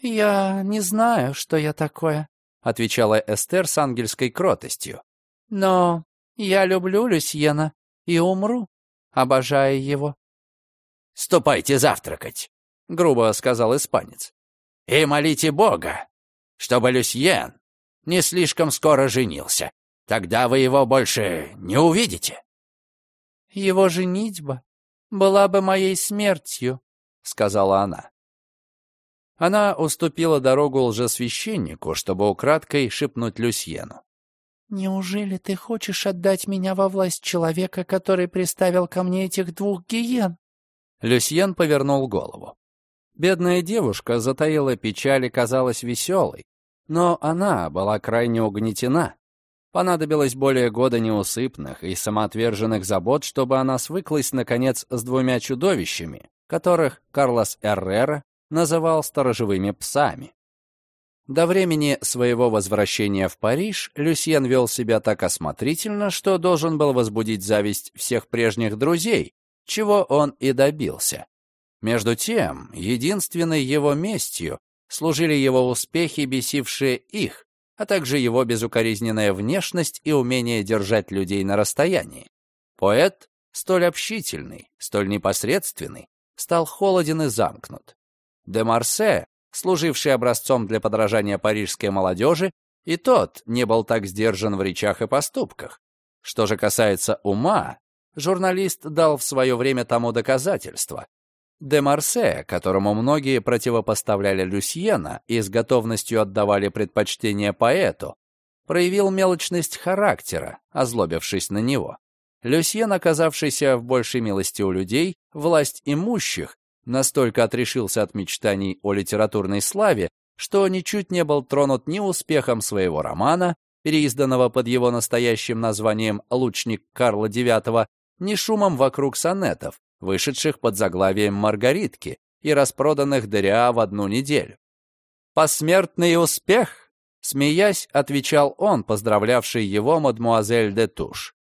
[SPEAKER 2] «Я не знаю, что я такое», — отвечала Эстер с ангельской кротостью. «Но я люблю Люсьена и умру, обожая его».
[SPEAKER 1] «Ступайте завтракать», — грубо сказал испанец. «И молите Бога, чтобы Люсьен не слишком скоро женился. Тогда вы его больше не увидите».
[SPEAKER 2] «Его женитьба была бы моей смертью», — сказала она.
[SPEAKER 3] Она уступила дорогу лжесвященнику, чтобы украдкой шепнуть Люсьену.
[SPEAKER 2] «Неужели ты хочешь отдать меня во власть человека, который приставил ко мне этих двух гиен?»
[SPEAKER 3] Люсьен повернул голову. Бедная девушка затаила печаль и казалась веселой, но она была крайне угнетена. Понадобилось более года неусыпных и самоотверженных забот, чтобы она свыклась, наконец, с двумя чудовищами, которых Карлос Эррера называл сторожевыми псами. До времени своего возвращения в Париж Люсьен вел себя так осмотрительно, что должен был возбудить зависть всех прежних друзей, чего он и добился. Между тем, единственной его местью служили его успехи, бесившие их, а также его безукоризненная внешность и умение держать людей на расстоянии. Поэт, столь общительный, столь непосредственный, стал холоден и замкнут. Де Марсе, служивший образцом для подражания парижской молодежи, и тот не был так сдержан в речах и поступках. Что же касается ума, журналист дал в свое время тому доказательство. Де Марсе, которому многие противопоставляли Люсьена и с готовностью отдавали предпочтение поэту, проявил мелочность характера, озлобившись на него. Люсьен, оказавшийся в большей милости у людей, власть имущих, настолько отрешился от мечтаний о литературной славе, что ничуть не был тронут ни успехом своего романа, переизданного под его настоящим названием «Лучник Карла IX», ни шумом вокруг сонетов, вышедших под заглавием «Маргаритки» и распроданных Дериа в одну неделю. «Посмертный успех!» — смеясь, отвечал он, поздравлявший его мадмуазель де Туш.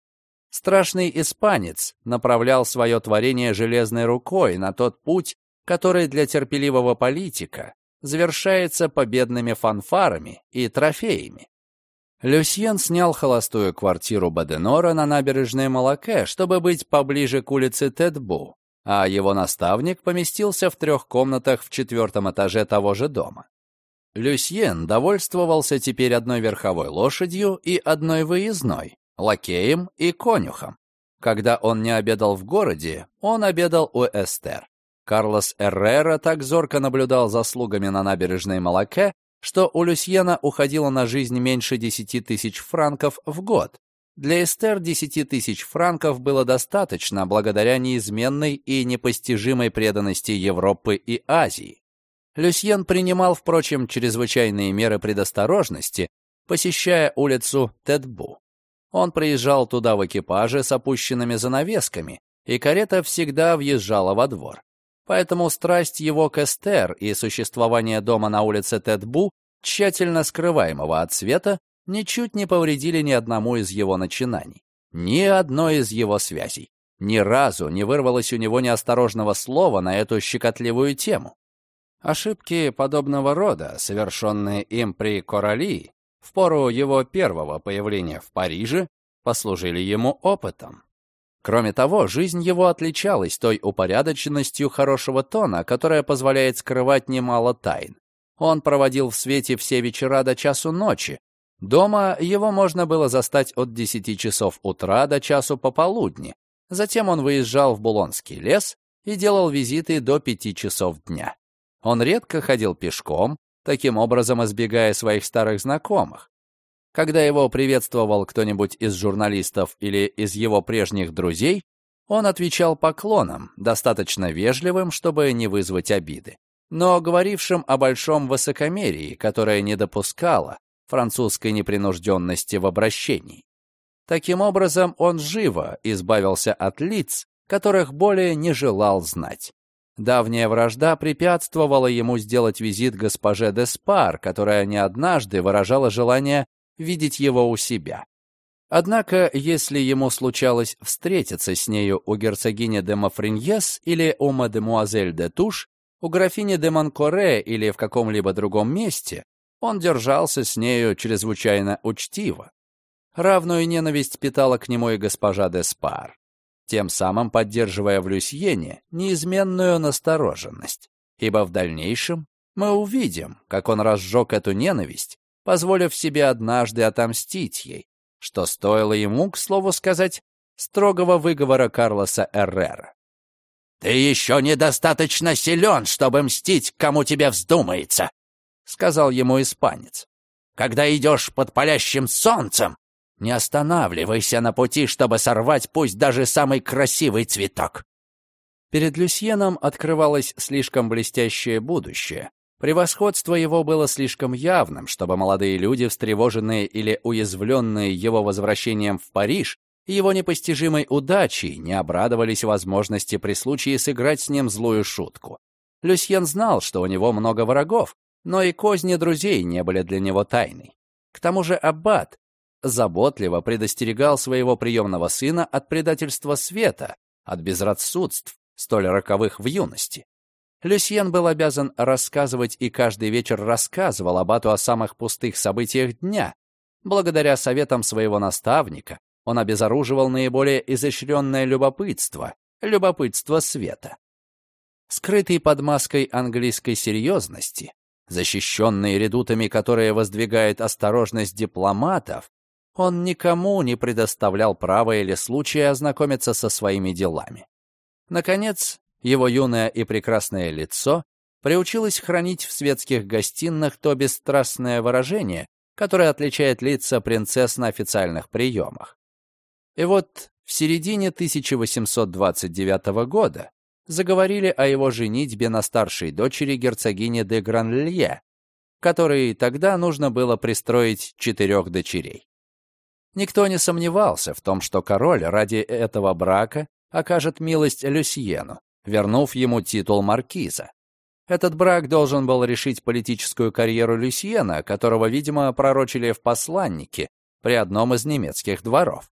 [SPEAKER 3] Страшный испанец направлял свое творение железной рукой на тот путь, который для терпеливого политика завершается победными фанфарами и трофеями. Люсьен снял холостую квартиру Баденора на набережной Малаке, чтобы быть поближе к улице Тедбу, а его наставник поместился в трех комнатах в четвертом этаже того же дома. Люсьен довольствовался теперь одной верховой лошадью и одной выездной, лакеем и конюхом. Когда он не обедал в городе, он обедал у Эстер. Карлос Эррера так зорко наблюдал за слугами на набережной Малаке, что у Люсьена уходило на жизнь меньше 10 тысяч франков в год. Для Эстер 10 тысяч франков было достаточно благодаря неизменной и непостижимой преданности Европы и Азии. Люсьен принимал, впрочем, чрезвычайные меры предосторожности, посещая улицу Тедбу. Он приезжал туда в экипаже с опущенными занавесками, и карета всегда въезжала во двор. Поэтому страсть его к Эстер и существование дома на улице Тедбу, тщательно скрываемого от света, ничуть не повредили ни одному из его начинаний, ни одной из его связей. Ни разу не вырвалось у него неосторожного слова на эту щекотливую тему. Ошибки подобного рода, совершенные им при Короли, в пору его первого появления в Париже, послужили ему опытом. Кроме того, жизнь его отличалась той упорядоченностью хорошего тона, которая позволяет скрывать немало тайн. Он проводил в свете все вечера до часу ночи. Дома его можно было застать от 10 часов утра до часу пополудни. Затем он выезжал в Булонский лес и делал визиты до 5 часов дня. Он редко ходил пешком, таким образом избегая своих старых знакомых. Когда его приветствовал кто-нибудь из журналистов или из его прежних друзей, он отвечал поклоном, достаточно вежливым, чтобы не вызвать обиды, но говорившим о большом высокомерии, которое не допускало французской непринужденности в обращении. Таким образом, он живо избавился от лиц,
[SPEAKER 1] которых более не желал знать. Давняя вражда препятствовала ему сделать визит госпоже Деспар, которая не однажды выражала желание видеть его у себя. Однако, если ему случалось встретиться с нею у герцогини де Мафриньес или у мадемуазель де Туш, у графини де Монкоре или в каком-либо другом месте, он держался с нею чрезвычайно учтиво. Равную ненависть питала к нему и госпожа де Спар, тем самым поддерживая в Люсьене неизменную настороженность, ибо в дальнейшем мы увидим, как он разжег эту ненависть, позволив себе однажды отомстить ей, что стоило ему, к слову сказать, строгого выговора Карлоса Эррера. «Ты еще недостаточно силен, чтобы мстить, кому тебе вздумается», — сказал ему испанец. «Когда идешь под палящим солнцем, не останавливайся на пути, чтобы сорвать пусть даже самый красивый цветок». Перед Люсьеном открывалось слишком блестящее будущее, Превосходство его было слишком явным, чтобы молодые люди, встревоженные или уязвленные его возвращением в Париж, его непостижимой удачей, не обрадовались возможности при случае сыграть с ним злую шутку. Люсьен знал, что у него много врагов, но и козни друзей не были для него тайной. К тому же Аббат заботливо предостерегал своего приемного сына от предательства света, от безрассудств, столь роковых в юности. Люсьен был обязан рассказывать и каждый вечер рассказывал Абату о самых пустых событиях дня. Благодаря советам своего наставника он обезоруживал наиболее изощренное любопытство, любопытство света. Скрытый под маской английской серьезности, защищенный редутами, которые воздвигает осторожность дипломатов, он никому не предоставлял права или случая ознакомиться со своими делами. Наконец, его юное и прекрасное лицо приучилось хранить в светских гостиных то бесстрастное выражение, которое отличает лица принцесс на официальных приемах. И вот в середине 1829 года заговорили о его женитьбе на старшей дочери герцогини де Гранлье, которой тогда нужно было пристроить четырех дочерей. Никто не сомневался в том, что король ради этого брака окажет милость Люсьену, вернув ему титул маркиза. Этот брак должен был решить политическую карьеру Люсьена, которого, видимо, пророчили в посланнике при одном из немецких дворов.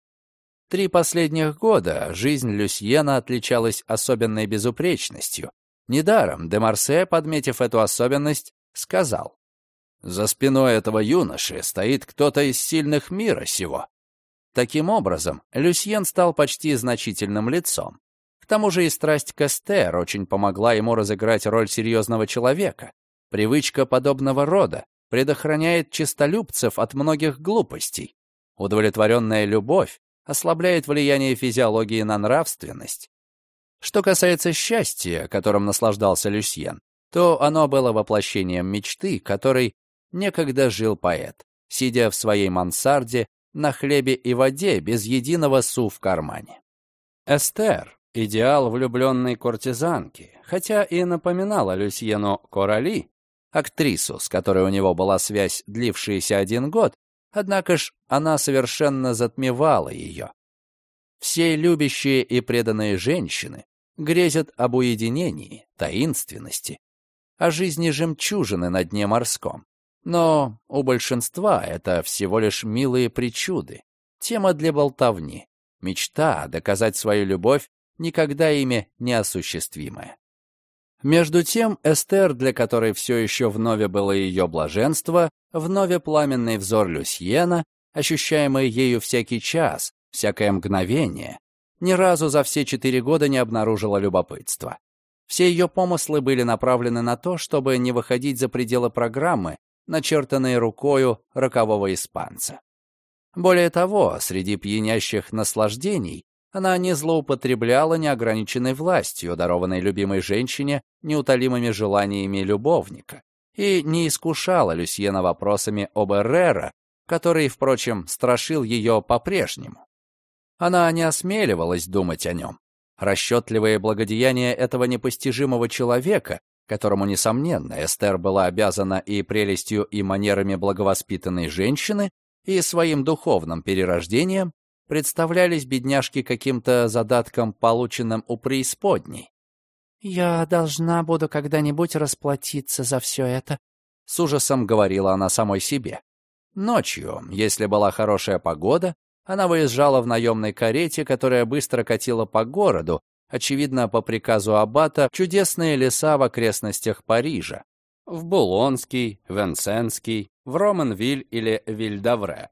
[SPEAKER 1] Три последних года жизнь Люсьена отличалась особенной безупречностью. Недаром де Марсе, подметив эту особенность, сказал, «За спиной этого юноши стоит кто-то из сильных мира сего». Таким образом, Люсьен стал почти значительным лицом тому же и страсть к Эстер очень помогла ему разыграть роль серьезного человека. Привычка подобного рода предохраняет честолюбцев от многих глупостей. Удовлетворенная любовь ослабляет влияние физиологии на нравственность. Что касается счастья, которым наслаждался Люсьен, то оно было воплощением мечты, которой некогда жил поэт, сидя в своей мансарде на хлебе и воде без единого су в кармане. Эстер, Идеал влюбленной куртизанки, хотя и напоминала Люсьену Корали, актрису, с которой у него была связь, длившаяся один год, однако ж она совершенно затмевала ее. Все любящие и преданные женщины грезят об уединении, таинственности, о жизни жемчужины на дне морском. Но у большинства это всего лишь милые причуды, тема для болтовни, мечта доказать свою любовь никогда ими не осуществимое. Между тем, Эстер, для которой все еще вновь было ее блаженство, вновь пламенный взор Люсьена, ощущаемый ею всякий час, всякое мгновение, ни разу за все четыре года не обнаружила любопытства. Все ее помыслы были направлены на то, чтобы не выходить за пределы программы, начертанной рукою рокового испанца. Более того, среди пьянящих наслаждений она не злоупотребляла неограниченной властью, дарованной любимой женщине неутолимыми желаниями любовника, и не искушала Люсьена вопросами об Эррера, который, впрочем, страшил ее по-прежнему. Она не осмеливалась думать о нем. Расчетливые благодеяния этого непостижимого человека, которому, несомненно, Эстер была обязана и прелестью, и манерами благовоспитанной женщины, и своим духовным перерождением, представлялись бедняжке каким-то задатком, полученным у преисподней.
[SPEAKER 2] «Я должна буду когда-нибудь расплатиться за все это», —
[SPEAKER 1] с ужасом говорила она самой себе. Ночью, если была хорошая погода, она выезжала в наемной карете, которая быстро катила по городу, очевидно, по приказу аббата, чудесные леса в окрестностях Парижа. В Булонский, Венсенский, в Романвиль или Вильдавре.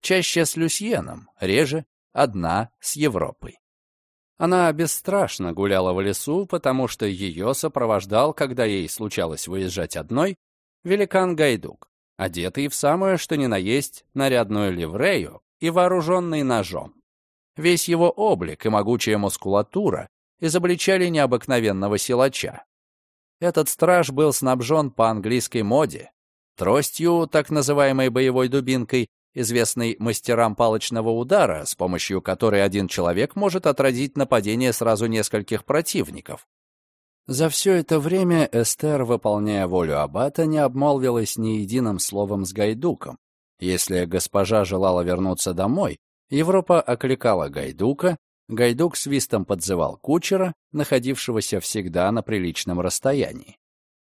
[SPEAKER 1] Чаще с Люсьеном, реже одна с Европой. Она бесстрашно гуляла в лесу, потому что ее сопровождал, когда ей случалось выезжать одной, великан Гайдук, одетый в самое что ни на есть нарядную ливрею и вооруженный ножом. Весь его облик и могучая мускулатура изобличали необыкновенного силача. Этот страж был снабжен по английской моде, тростью, так называемой боевой дубинкой, известной мастерам палочного удара, с помощью которой один человек может отразить нападение сразу нескольких противников. За все это время Эстер, выполняя волю аббата, не обмолвилась ни единым словом с Гайдуком. Если госпожа желала вернуться домой, Европа окликала Гайдука, Гайдук свистом подзывал кучера, находившегося всегда на приличном расстоянии.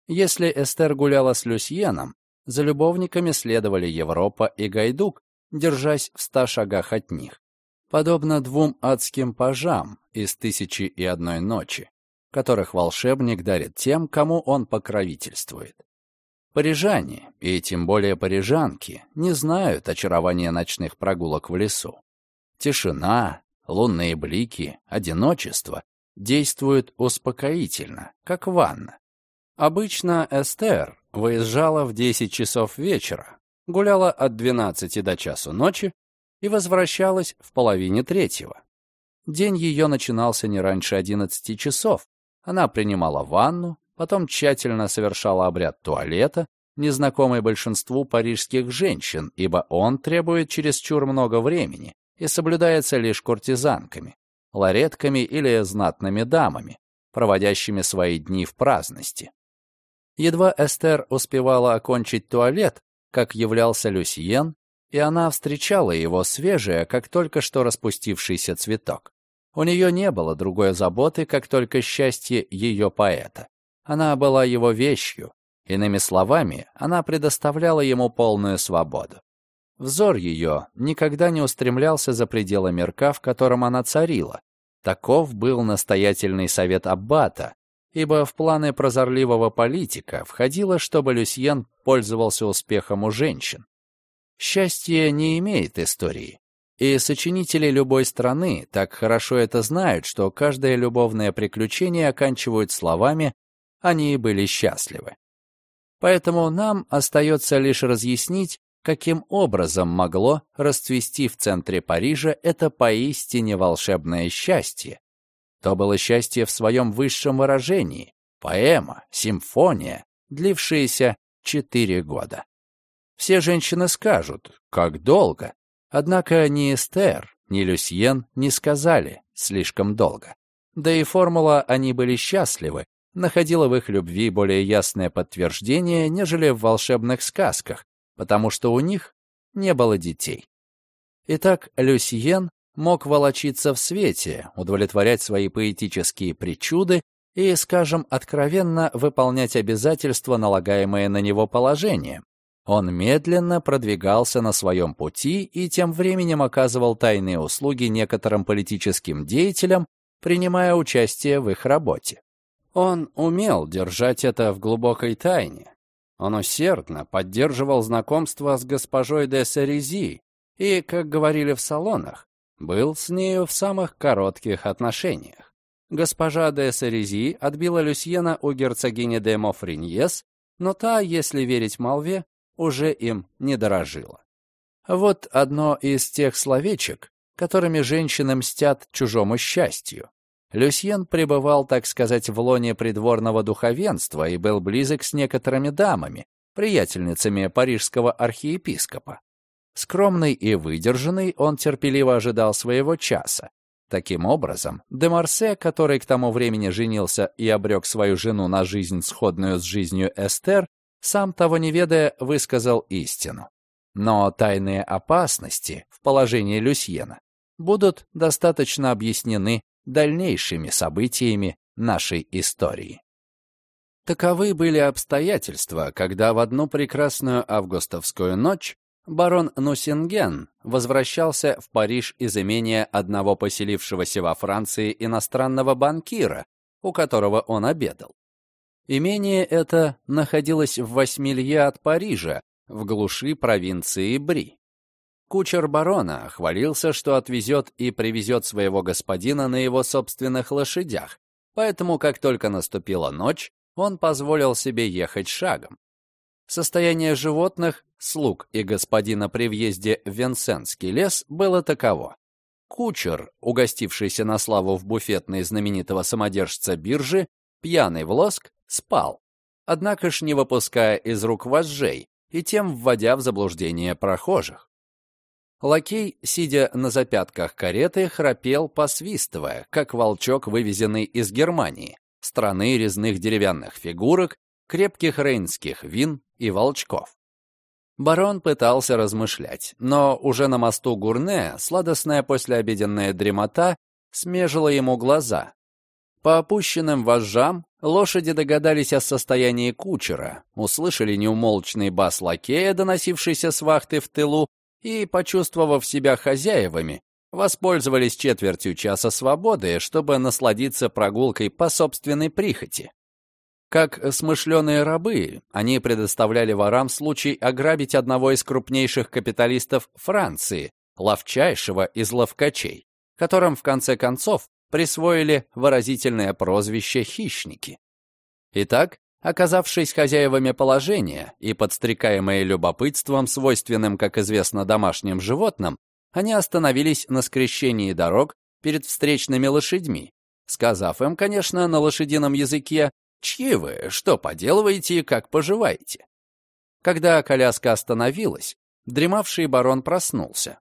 [SPEAKER 1] Если Эстер гуляла с Люсьеном, за любовниками следовали Европа и Гайдук, держась в ста шагах от них. Подобно двум адским пажам из «Тысячи и одной ночи», которых волшебник дарит тем, кому он покровительствует. Парижане, и тем более парижанки, не знают очарования ночных прогулок в лесу. Тишина, лунные блики, одиночество действуют успокоительно, как ванна. Обычно Эстер выезжала в 10 часов вечера, гуляла от 12 до часу ночи и возвращалась в половине третьего. День ее начинался не раньше 11 часов. Она принимала ванну, потом тщательно совершала обряд туалета, незнакомый большинству парижских женщин, ибо он требует чересчур много времени и соблюдается лишь куртизанками, ларетками или знатными дамами, проводящими свои дни в праздности. Едва Эстер успевала окончить туалет, как являлся Люсьен, и она встречала его свежее, как только что распустившийся цветок. У нее не было другой заботы, как только счастье ее поэта. Она была его вещью, иными словами, она предоставляла ему полную свободу. Взор ее никогда не устремлялся за пределы мирка, в котором она царила. Таков был настоятельный совет Аббата, ибо в планы прозорливого политика входило, чтобы Люсьен пользовался успехом у женщин. Счастье не имеет истории, и сочинители любой страны так хорошо это знают, что каждое любовное приключение оканчивают словами «они были счастливы». Поэтому нам остается лишь разъяснить, каким образом могло расцвести в центре Парижа это поистине волшебное счастье, то было счастье в своем высшем выражении, поэма, симфония, длившаяся четыре года. Все женщины скажут, как долго, однако ни Эстер, ни Люсьен не сказали слишком долго. Да и формула «они были счастливы» находила в их любви более ясное подтверждение, нежели в волшебных сказках, потому что у них не было детей. Итак, Люсьен мог волочиться в свете, удовлетворять свои поэтические причуды и, скажем, откровенно выполнять обязательства, налагаемые на него положением. Он медленно продвигался на своем пути и тем временем оказывал тайные услуги некоторым политическим деятелям, принимая участие в их работе. Он умел держать это в глубокой тайне. Он усердно поддерживал знакомство с госпожой де Серези и, как говорили в салонах, был с нею в самых коротких отношениях. Госпожа де Сарези отбила Люсьена у герцогини де Мофриньес, но та, если верить молве, уже им не дорожила. Вот одно из тех словечек, которыми женщины мстят чужому счастью. Люсьен пребывал, так сказать, в лоне придворного духовенства и был близок с некоторыми дамами, приятельницами парижского архиепископа. Скромный и выдержанный, он терпеливо ожидал своего часа. Таким образом, де Марсе, который к тому времени женился и обрек свою жену на жизнь, сходную с жизнью Эстер, сам того не ведая, высказал истину. Но тайные опасности в положении Люсьена будут достаточно объяснены дальнейшими событиями нашей истории. Таковы были обстоятельства, когда в одну прекрасную августовскую ночь барон Нусинген возвращался в Париж из имения одного поселившегося во Франции иностранного банкира, у которого он обедал. Имение это находилось в восьмилье от Парижа, в глуши провинции Бри. Кучер барона хвалился, что отвезет и привезет своего господина на его собственных лошадях, поэтому, как только наступила ночь, он позволил себе ехать шагом. Состояние животных, слуг и господина при въезде в Венсенский лес было таково. Кучер, угостившийся на славу в буфетной знаменитого самодержца биржи, пьяный в лоск, спал, однако ж не выпуская из рук вожжей и тем вводя в заблуждение прохожих. Лакей, сидя на запятках кареты, храпел, посвистывая, как волчок, вывезенный из Германии, страны резных деревянных фигурок, крепких рейнских вин и волчков. Барон пытался размышлять, но уже на мосту Гурне сладостная послеобеденная дремота смежила ему глаза. По опущенным вожжам лошади догадались о состоянии кучера, услышали неумолчный бас лакея, доносившийся с вахты в тылу, и, почувствовав себя хозяевами, воспользовались четвертью часа свободы, чтобы насладиться прогулкой по собственной прихоти. Как смышленые рабы, они предоставляли ворам случай ограбить одного из крупнейших капиталистов Франции, ловчайшего из ловкачей, которым в конце концов присвоили выразительное прозвище «хищники». Итак, оказавшись хозяевами положения и подстрекаемые любопытством, свойственным, как известно, домашним животным, они остановились на скрещении дорог перед встречными лошадьми, сказав им, конечно, на лошадином языке, «Чьи вы? Что поделываете? Как поживаете?» Когда коляска остановилась, дремавший барон проснулся.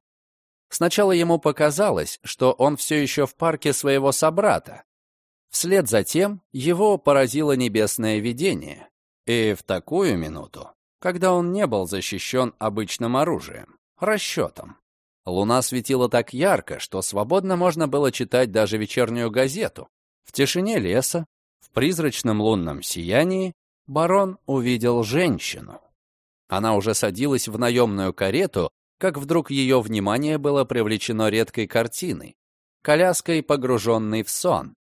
[SPEAKER 1] Сначала ему показалось, что он все еще в парке своего собрата. Вслед за тем его поразило небесное видение. И в такую минуту, когда он не был защищен обычным оружием, расчетом. Луна светила так ярко, что свободно можно было читать даже вечернюю газету. В тишине леса, в призрачном лунном сиянии, барон увидел женщину. Она уже садилась в наемную карету, как вдруг ее внимание было привлечено редкой картиной, коляской, погруженной в сон.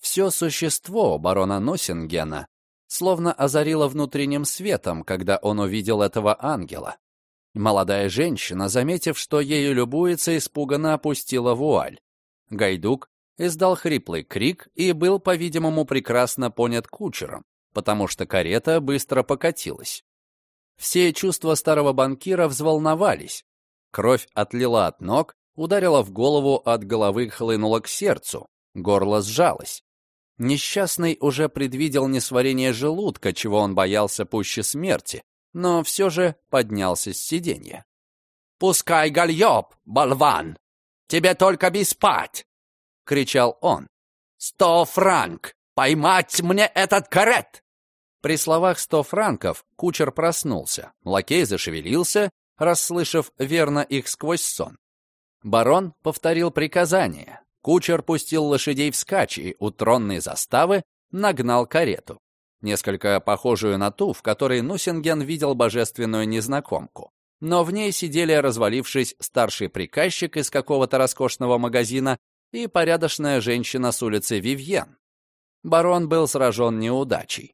[SPEAKER 1] Все существо барона Носингена словно озарило внутренним светом, когда он увидел этого ангела. Молодая женщина, заметив, что ею любуется, испуганно опустила вуаль. Гайдук издал хриплый крик и был, по-видимому, прекрасно понят кучером, потому что карета быстро покатилась. Все чувства старого банкира взволновались. Кровь отлила от ног, ударила в голову, от головы хлынула к сердцу, горло сжалось. Несчастный уже предвидел несварение желудка, чего он боялся пуще смерти, но все же поднялся с сиденья. «Пускай гальёб, болван! Тебе только бы спать!» — кричал он. «Сто франк! Поймать мне этот карет!» При словах «сто франков» кучер проснулся, лакей зашевелился, расслышав верно их сквозь сон. Барон повторил приказание. Кучер пустил лошадей вскачь и у тронной заставы нагнал карету несколько похожую на ту, в которой Нусинген видел божественную незнакомку. Но в ней сидели, развалившись, старший приказчик из какого-то роскошного магазина и порядочная женщина с улицы Вивьен. Барон был сражен неудачей.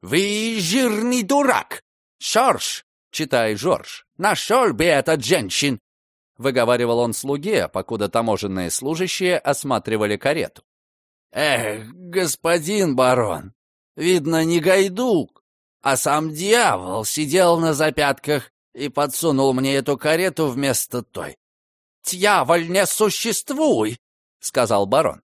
[SPEAKER 1] «Вы жирный дурак! Шорш!» — читай, Жорж. «Нашел бы этот женщин!» — выговаривал он слуге, покуда таможенные служащие осматривали карету. «Эх, господин барон, Видно, не гайдук, а сам дьявол сидел на запятках и подсунул мне эту карету вместо той. «Дьяволь не существуй!» — сказал барон.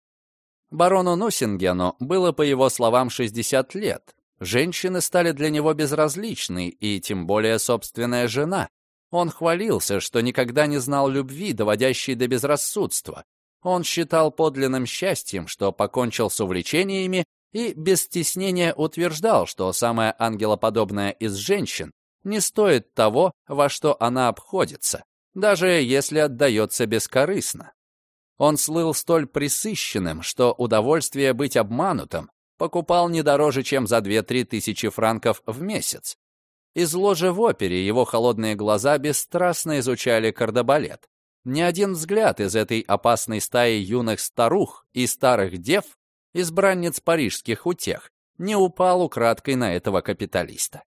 [SPEAKER 1] Барону Нусингену было, по его словам, 60 лет. Женщины стали для него безразличны, и тем более собственная жена. Он хвалился, что никогда не знал любви, доводящей до безрассудства. Он считал подлинным счастьем, что покончил с увлечениями и без стеснения утверждал, что самая ангелоподобная из женщин не стоит того, во что она обходится, даже если отдается бескорыстно. Он слыл столь присыщенным, что удовольствие быть обманутым покупал не дороже, чем за 2-3 тысячи франков в месяц. Из ложи в опере его холодные глаза бесстрастно изучали кардебалет. Ни один взгляд из этой опасной стаи юных старух и старых дев, избранниц парижских утех, не упал украдкой на этого капиталиста.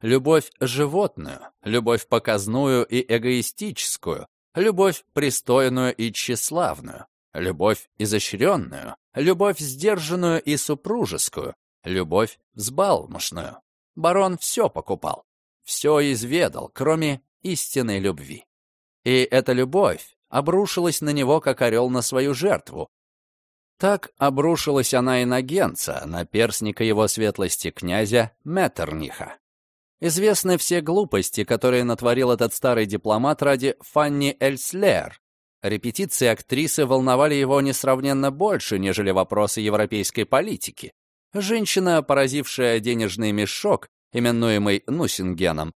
[SPEAKER 1] Любовь животную, любовь показную и эгоистическую, любовь пристойную и тщеславную, любовь изощренную, любовь сдержанную и супружескую, любовь взбалмошную. Барон все покупал, все изведал, кроме истинной любви. И эта любовь обрушилась на него, как орел на свою жертву. Так обрушилась она и на Генца, на перстника его светлости князя Меттерниха. Известны все глупости, которые натворил этот старый дипломат ради Фанни Эльслер. Репетиции актрисы волновали его несравненно больше, нежели вопросы европейской политики. Женщина, поразившая денежный мешок, именуемый Нусингеном,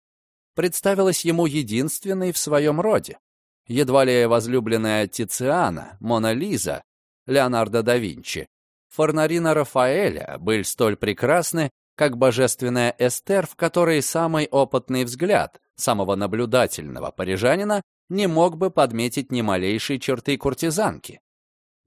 [SPEAKER 1] представилась ему единственной в своем роде. Едва ли возлюбленная Тициана, Мона Лиза, Леонардо да Винчи, Форнарина Рафаэля были столь прекрасны, как божественная Эстер, в которой самый опытный взгляд самого наблюдательного парижанина не мог бы подметить ни малейшей черты куртизанки.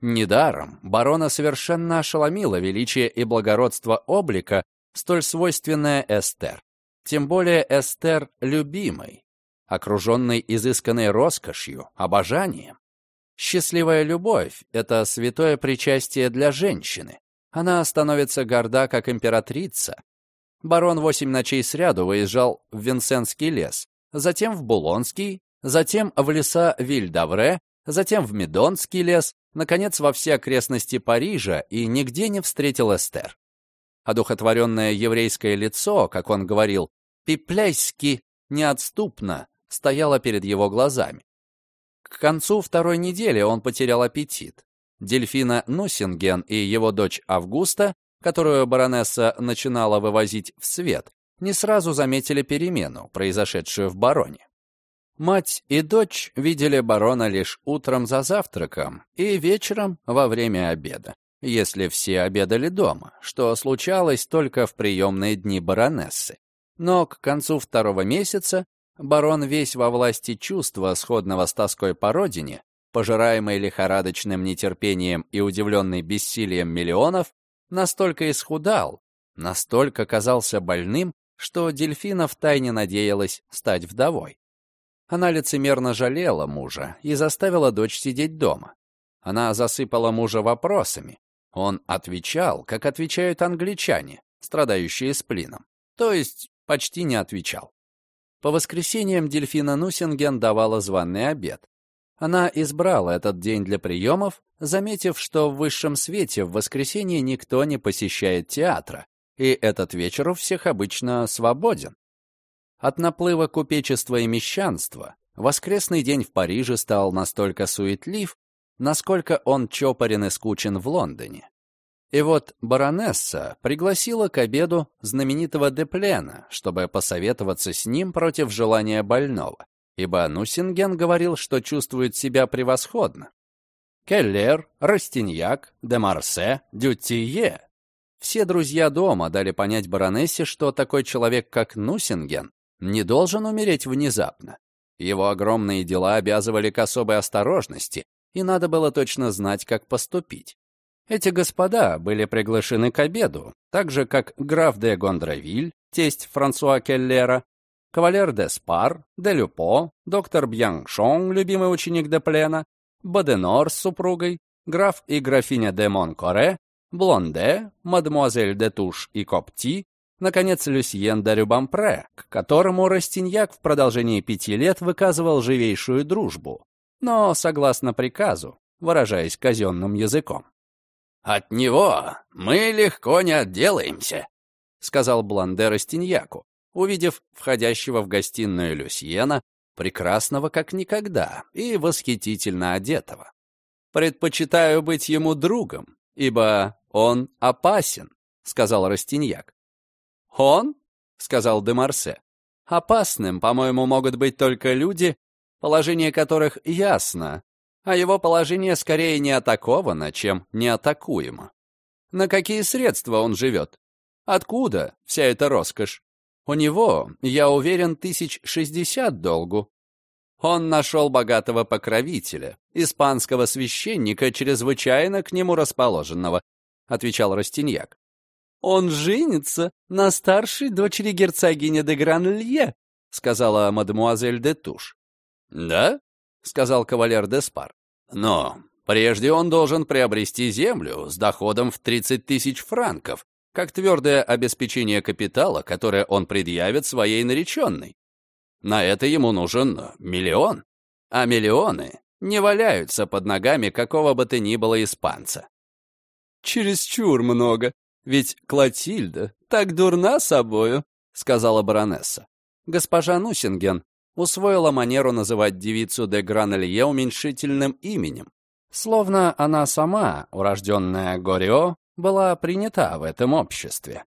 [SPEAKER 1] Недаром барона совершенно ошеломило величие и благородство облика, столь свойственное Эстер. Тем более Эстер любимой, окруженной изысканной роскошью, обожанием. Счастливая любовь — это святое причастие для женщины. Она становится горда, как императрица. Барон восемь ночей сряду выезжал в Винсентский лес, затем в Булонский, затем в леса Вильдавре, затем в Медонский лес, наконец во все окрестности Парижа и нигде не встретил Эстер. Одухотворенное еврейское лицо, как он говорил, пипляйски неотступно стояло перед его глазами. К концу второй недели он потерял аппетит. Дельфина Нусинген и его дочь Августа, которую баронесса начинала вывозить в свет, не сразу заметили перемену, произошедшую в бароне. Мать и дочь видели барона лишь утром за завтраком и вечером во время обеда, если все обедали дома, что случалось только в приемные дни баронессы. Но к концу второго месяца барон весь во власти чувства, сходного с тоской по родине, пожираемый лихорадочным нетерпением и удивленный бессилием миллионов, настолько исхудал, настолько казался больным, что Дельфина втайне надеялась стать вдовой. Она лицемерно жалела мужа и заставила дочь сидеть дома. Она засыпала мужа вопросами. Он отвечал, как отвечают англичане, страдающие сплином. То есть почти не отвечал. По воскресеньям Дельфина Нусинген давала званный обед. Она избрала этот день для приемов, заметив, что в высшем свете в воскресенье никто не посещает театра, и этот вечер у всех обычно свободен. От наплыва купечества и мещанства воскресный день в Париже стал настолько суетлив, насколько он чопорен и скучен в Лондоне. И вот баронесса пригласила к обеду знаменитого Деплена, чтобы посоветоваться с ним против желания больного, ибо Нусинген говорил, что чувствует себя превосходно. Келлер, Растиньяк, де Марсе, Дютие. Все друзья дома дали понять баронессе, что такой человек, как Нусинген, не должен умереть внезапно. Его огромные дела обязывали к особой осторожности, и надо было точно знать, как поступить. Эти господа были приглашены к обеду, так же, как граф де Гондравиль, тесть Франсуа Келлера, кавалер де Спар, де Люпо, доктор Бьяншон, любимый ученик де Плена, Баденор с супругой, граф и графиня де Монкоре, Блонде, мадемуазель де Туш и Копти, наконец, Люсьен де Рюбампре, к которому Растиньяк в продолжении пяти лет выказывал живейшую дружбу, но согласно приказу, выражаясь казенным языком. «От него мы легко не отделаемся», — сказал Бланде Растиньяку, увидев входящего в гостиную Люсьена, прекрасного как никогда и восхитительно одетого. «Предпочитаю быть ему другом, ибо он опасен», — сказал Растиньяк. «Он?» — сказал де Марсе. «Опасным, по-моему, могут быть только люди, положение которых ясно,
[SPEAKER 3] а его положение скорее не атаковано, чем не атакуемо. На какие средства он живет? Откуда вся эта роскошь? У него, я уверен, тысяч шестьдесят долгу. Он нашел богатого покровителя, испанского священника, чрезвычайно к нему расположенного, отвечал Растиньяк. Он женится на старшей дочери герцогини де Гранлье, сказала мадемуазель де Туш. Да? сказал кавалер де Спар. Но прежде он должен приобрести землю с доходом в 30 тысяч франков, как твердое обеспечение капитала, которое он предъявит своей нареченной. На это ему нужен миллион, а миллионы не валяются под ногами какого бы то ни было испанца. «Чересчур много, ведь Клотильда так дурна собою», — сказала баронесса. Госпожа Нусинген усвоила манеру называть девицу де Гранелье уменьшительным именем, словно она сама, урожденная Горио, была принята в этом обществе.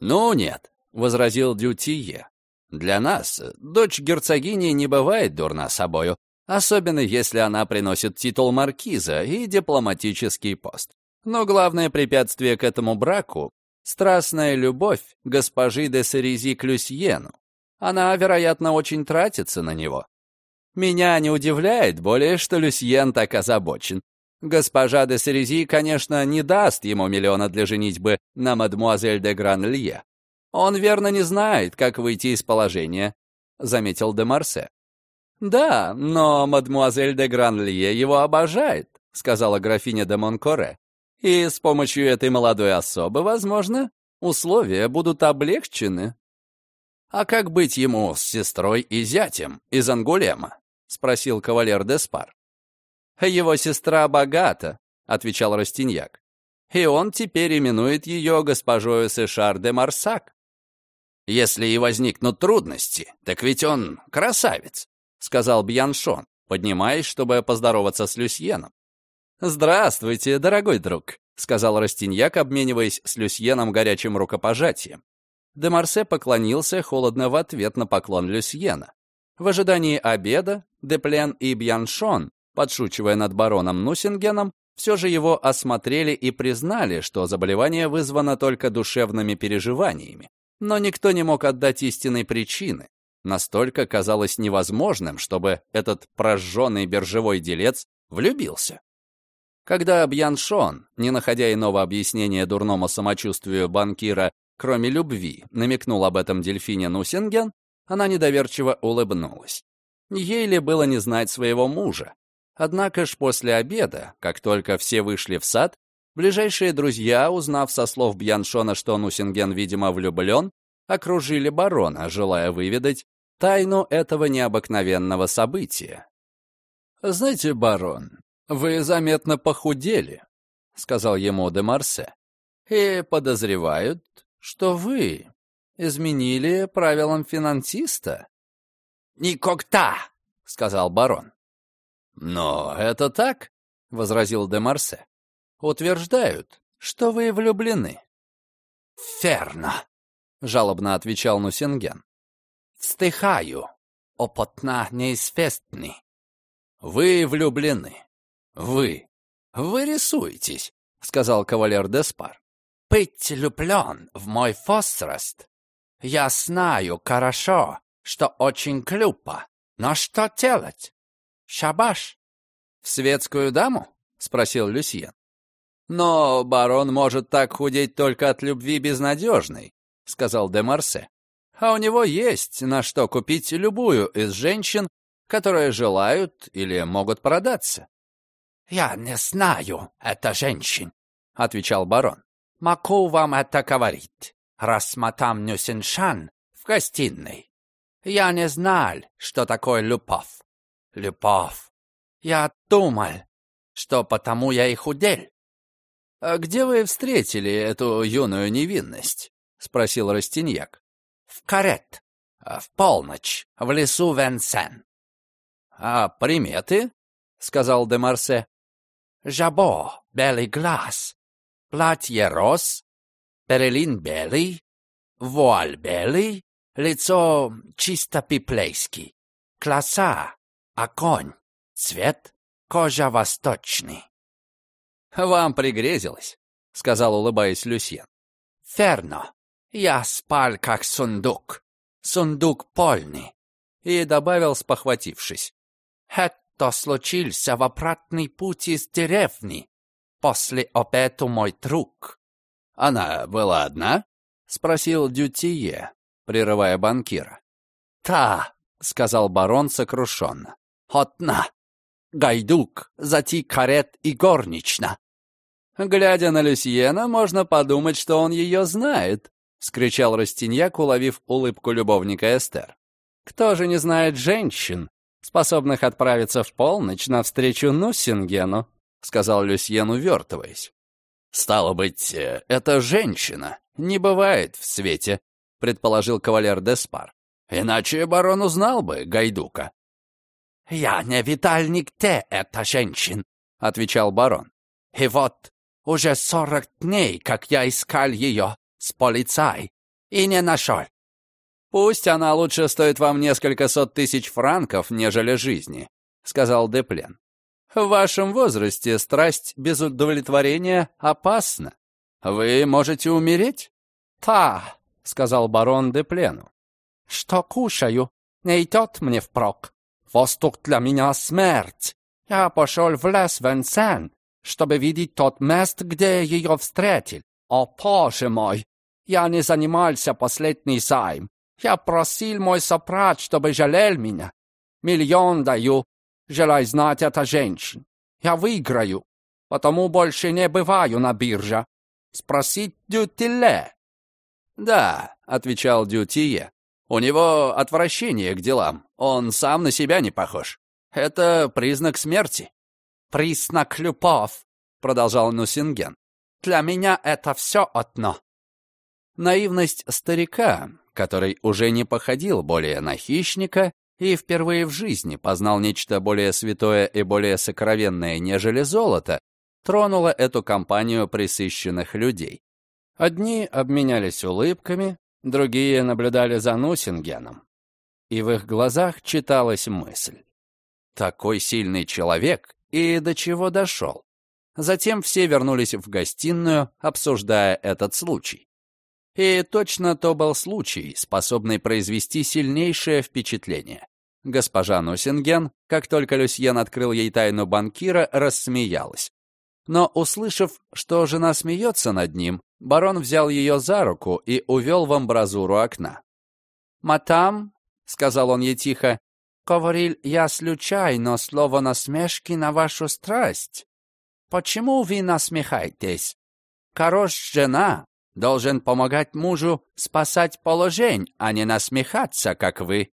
[SPEAKER 3] «Ну нет», — возразил Дютие. «Для нас дочь герцогини не бывает дурна собою, особенно если она приносит титул маркиза и дипломатический пост. Но главное препятствие к этому браку — страстная любовь госпожи де Серези к Люсьену. Она, вероятно, очень тратится на него. Меня не удивляет более, что Люсьен так озабочен. Госпожа де Серези, конечно, не даст ему миллиона для женитьбы на мадмуазель де Гран-Лье. Он верно не знает, как выйти из положения, — заметил де Марсе. «Да, но мадмуазель де Гран-Лье его обожает», — сказала графиня де Монкоре. «И с помощью этой молодой особы, возможно, условия будут облегчены». «А как быть ему с сестрой и зятем из Ангулема?» — спросил кавалер Деспар. «Его сестра богата», — отвечал Растиньяк. «И он теперь именует ее госпожою Сешар де Марсак». «Если и возникнут трудности, так ведь он красавец», — сказал Бьяншон, поднимаясь, чтобы поздороваться с Люсьеном. «Здравствуйте, дорогой друг», — сказал Растиньяк, обмениваясь с Люсьеном горячим рукопожатием. Де Марсе поклонился холодно в ответ на поклон Люсьена. В ожидании обеда Деплен и Бьяншон подшучивая над бароном Нусингеном, все же его осмотрели и признали, что заболевание вызвано только душевными переживаниями. Но никто не мог отдать истинной причины. Настолько казалось невозможным, чтобы этот прожженный биржевой делец влюбился. Когда Бьяншон, не находя иного объяснения дурному самочувствию банкира, кроме любви, намекнул об этом дельфине Нусинген, она недоверчиво улыбнулась. Ей ли было не знать своего мужа, Однако ж после обеда, как только все вышли в сад, ближайшие друзья, узнав со слов Бьяншона, что Нусинген, видимо, влюблен, окружили барона, желая выведать тайну этого необыкновенного события. «Знаете, барон, вы заметно похудели», — сказал ему де Марсе, «и подозревают, что вы изменили правилам финансиста». «Никогда», — сказал барон. «Но это так», — возразил де Марсе. «Утверждают, что вы влюблены». «Ферно», — жалобно отвечал Нусинген. «Встыхаю, опытна неизвестный». «Вы влюблены. Вы. Вы рисуетесь», — сказал кавалер Деспар. «Быть влюблен в мой возраст. Я знаю хорошо, что очень глупо, но что делать? «Шабаш!» «В светскую даму?» — спросил Люсьен. «Но барон может так худеть только от любви безнадежной», — сказал де Марсе. «А у него есть на что купить любую из женщин, которые желают или могут продаться». «Я не знаю это женщин», — отвечал барон. «Могу вам это говорить, раз мадам Нюсеншан в гостиной. Я не знал, что такое любовь. Любовь. Я думал, что потому я и худел. — А где вы встретили эту юную невинность? — спросил Растиньяк. — В карет. А в полночь. В лесу Венсен. — А приметы? — сказал де Марсе. — Жабо, белый глаз, платье роз, перелин белый, вуаль белый, лицо чисто пиплейский, класса, а конь, цвет
[SPEAKER 2] кожа восточный».
[SPEAKER 3] «Вам пригрезилось», — сказал, улыбаясь Люсьен.
[SPEAKER 2] «Ферно. Я спал, как сундук. Сундук полный».
[SPEAKER 3] И добавил, спохватившись.
[SPEAKER 2] «Это случился в обратный путь из деревни. После обеду мой друг».
[SPEAKER 3] «Она была одна?» — спросил Дютие, прерывая банкира.
[SPEAKER 2] «Да», — сказал барон сокрушенно. «Одна. Гайдук, зати карет и горнична».
[SPEAKER 3] «Глядя на Люсьена, можно подумать, что он ее знает», — скричал Растиньяк, уловив улыбку любовника Эстер. «Кто же не знает женщин, способных отправиться в полночь навстречу Нуссингену?» — сказал Люсьен, увертываясь. «Стало быть, э, это женщина. Не бывает в свете», — предположил кавалер Деспар. «Иначе барон узнал бы Гайдука».
[SPEAKER 2] «Я не видал нигде это женщин», — отвечал барон. «И вот уже сорок дней, как я искал ее с полицай, и не нашел».
[SPEAKER 3] «Пусть она лучше стоит вам несколько сот тысяч франков, нежели жизни», — сказал Деплен. В вашем возрасте страсть без удовлетворения опасна. Вы можете умереть?
[SPEAKER 2] «Та», — сказал барон де Плену, — «что кушаю, не идет мне впрок. Воздух для меня смерть. Я пошел в лес Венсен, чтобы видеть тот мест, где ее встретил. О, боже мой! Я не занимался последний займ. Я просил мой сопрат, чтобы жалел меня. Миллион даю, Желай знать это женщин. Я выиграю, потому больше не бываю на бирже. Спросить Дютиле.
[SPEAKER 3] «Да», — отвечал Дютие. «У него отвращение к делам. Он сам на себя не похож. Это признак смерти».
[SPEAKER 2] «Признак любовь», — продолжал Нусинген. «Для меня это все одно».
[SPEAKER 3] Наивность старика, который уже не походил более на хищника, и впервые в жизни познал нечто более святое и более сокровенное, нежели золото, тронула эту компанию присыщенных людей. Одни обменялись улыбками, другие наблюдали за Нусингеном. И в их глазах читалась мысль. Такой сильный человек и до чего дошел. Затем все вернулись в гостиную, обсуждая этот случай. И точно то был случай, способный произвести сильнейшее впечатление. Госпожа Нусинген, как только Люсьен открыл ей тайну банкира, рассмеялась. Но, услышав, что жена смеется над ним, барон взял ее за руку и увел в амбразуру окна.
[SPEAKER 2] «Матам», — сказал он ей тихо, — «говорил я случайно слово насмешки на вашу страсть. Почему вы насмехаетесь? Хорош жена должен помогать мужу спасать положение, а не насмехаться, как вы».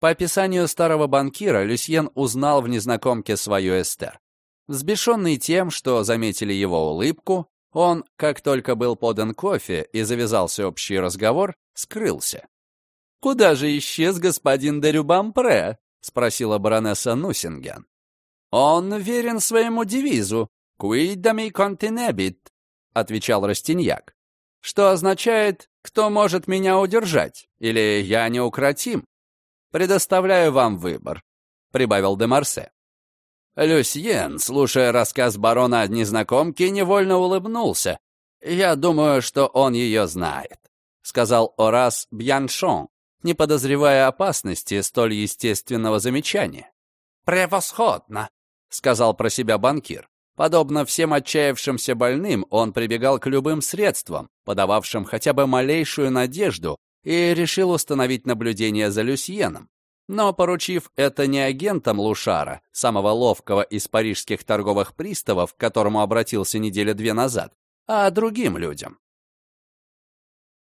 [SPEAKER 3] По описанию старого банкира, Люсьен узнал в незнакомке свою Эстер. Взбешенный тем, что заметили его улыбку, он, как только был подан кофе и завязался общий разговор, скрылся. «Куда же исчез господин де Рюбампре?» — спросила баронесса Нусинген. «Он верен своему девизу «Quidami contenebit», — отвечал Растиньяк что означает «кто может меня удержать» или «я неукротим». Предоставляю вам выбор», — прибавил де Марсе. Люсьен, слушая рассказ барона о незнакомке, невольно улыбнулся. «Я думаю, что он ее знает», — сказал Орас Бьяншон, не подозревая опасности столь естественного замечания.
[SPEAKER 2] «Превосходно», — сказал про себя банкир. Подобно всем отчаявшимся больным, он прибегал к любым средствам, подававшим хотя бы малейшую надежду, и решил установить наблюдение за Люсьеном. Но поручив это не агентам Лушара, самого ловкого из парижских торговых приставов, к которому обратился недели две назад, а другим людям.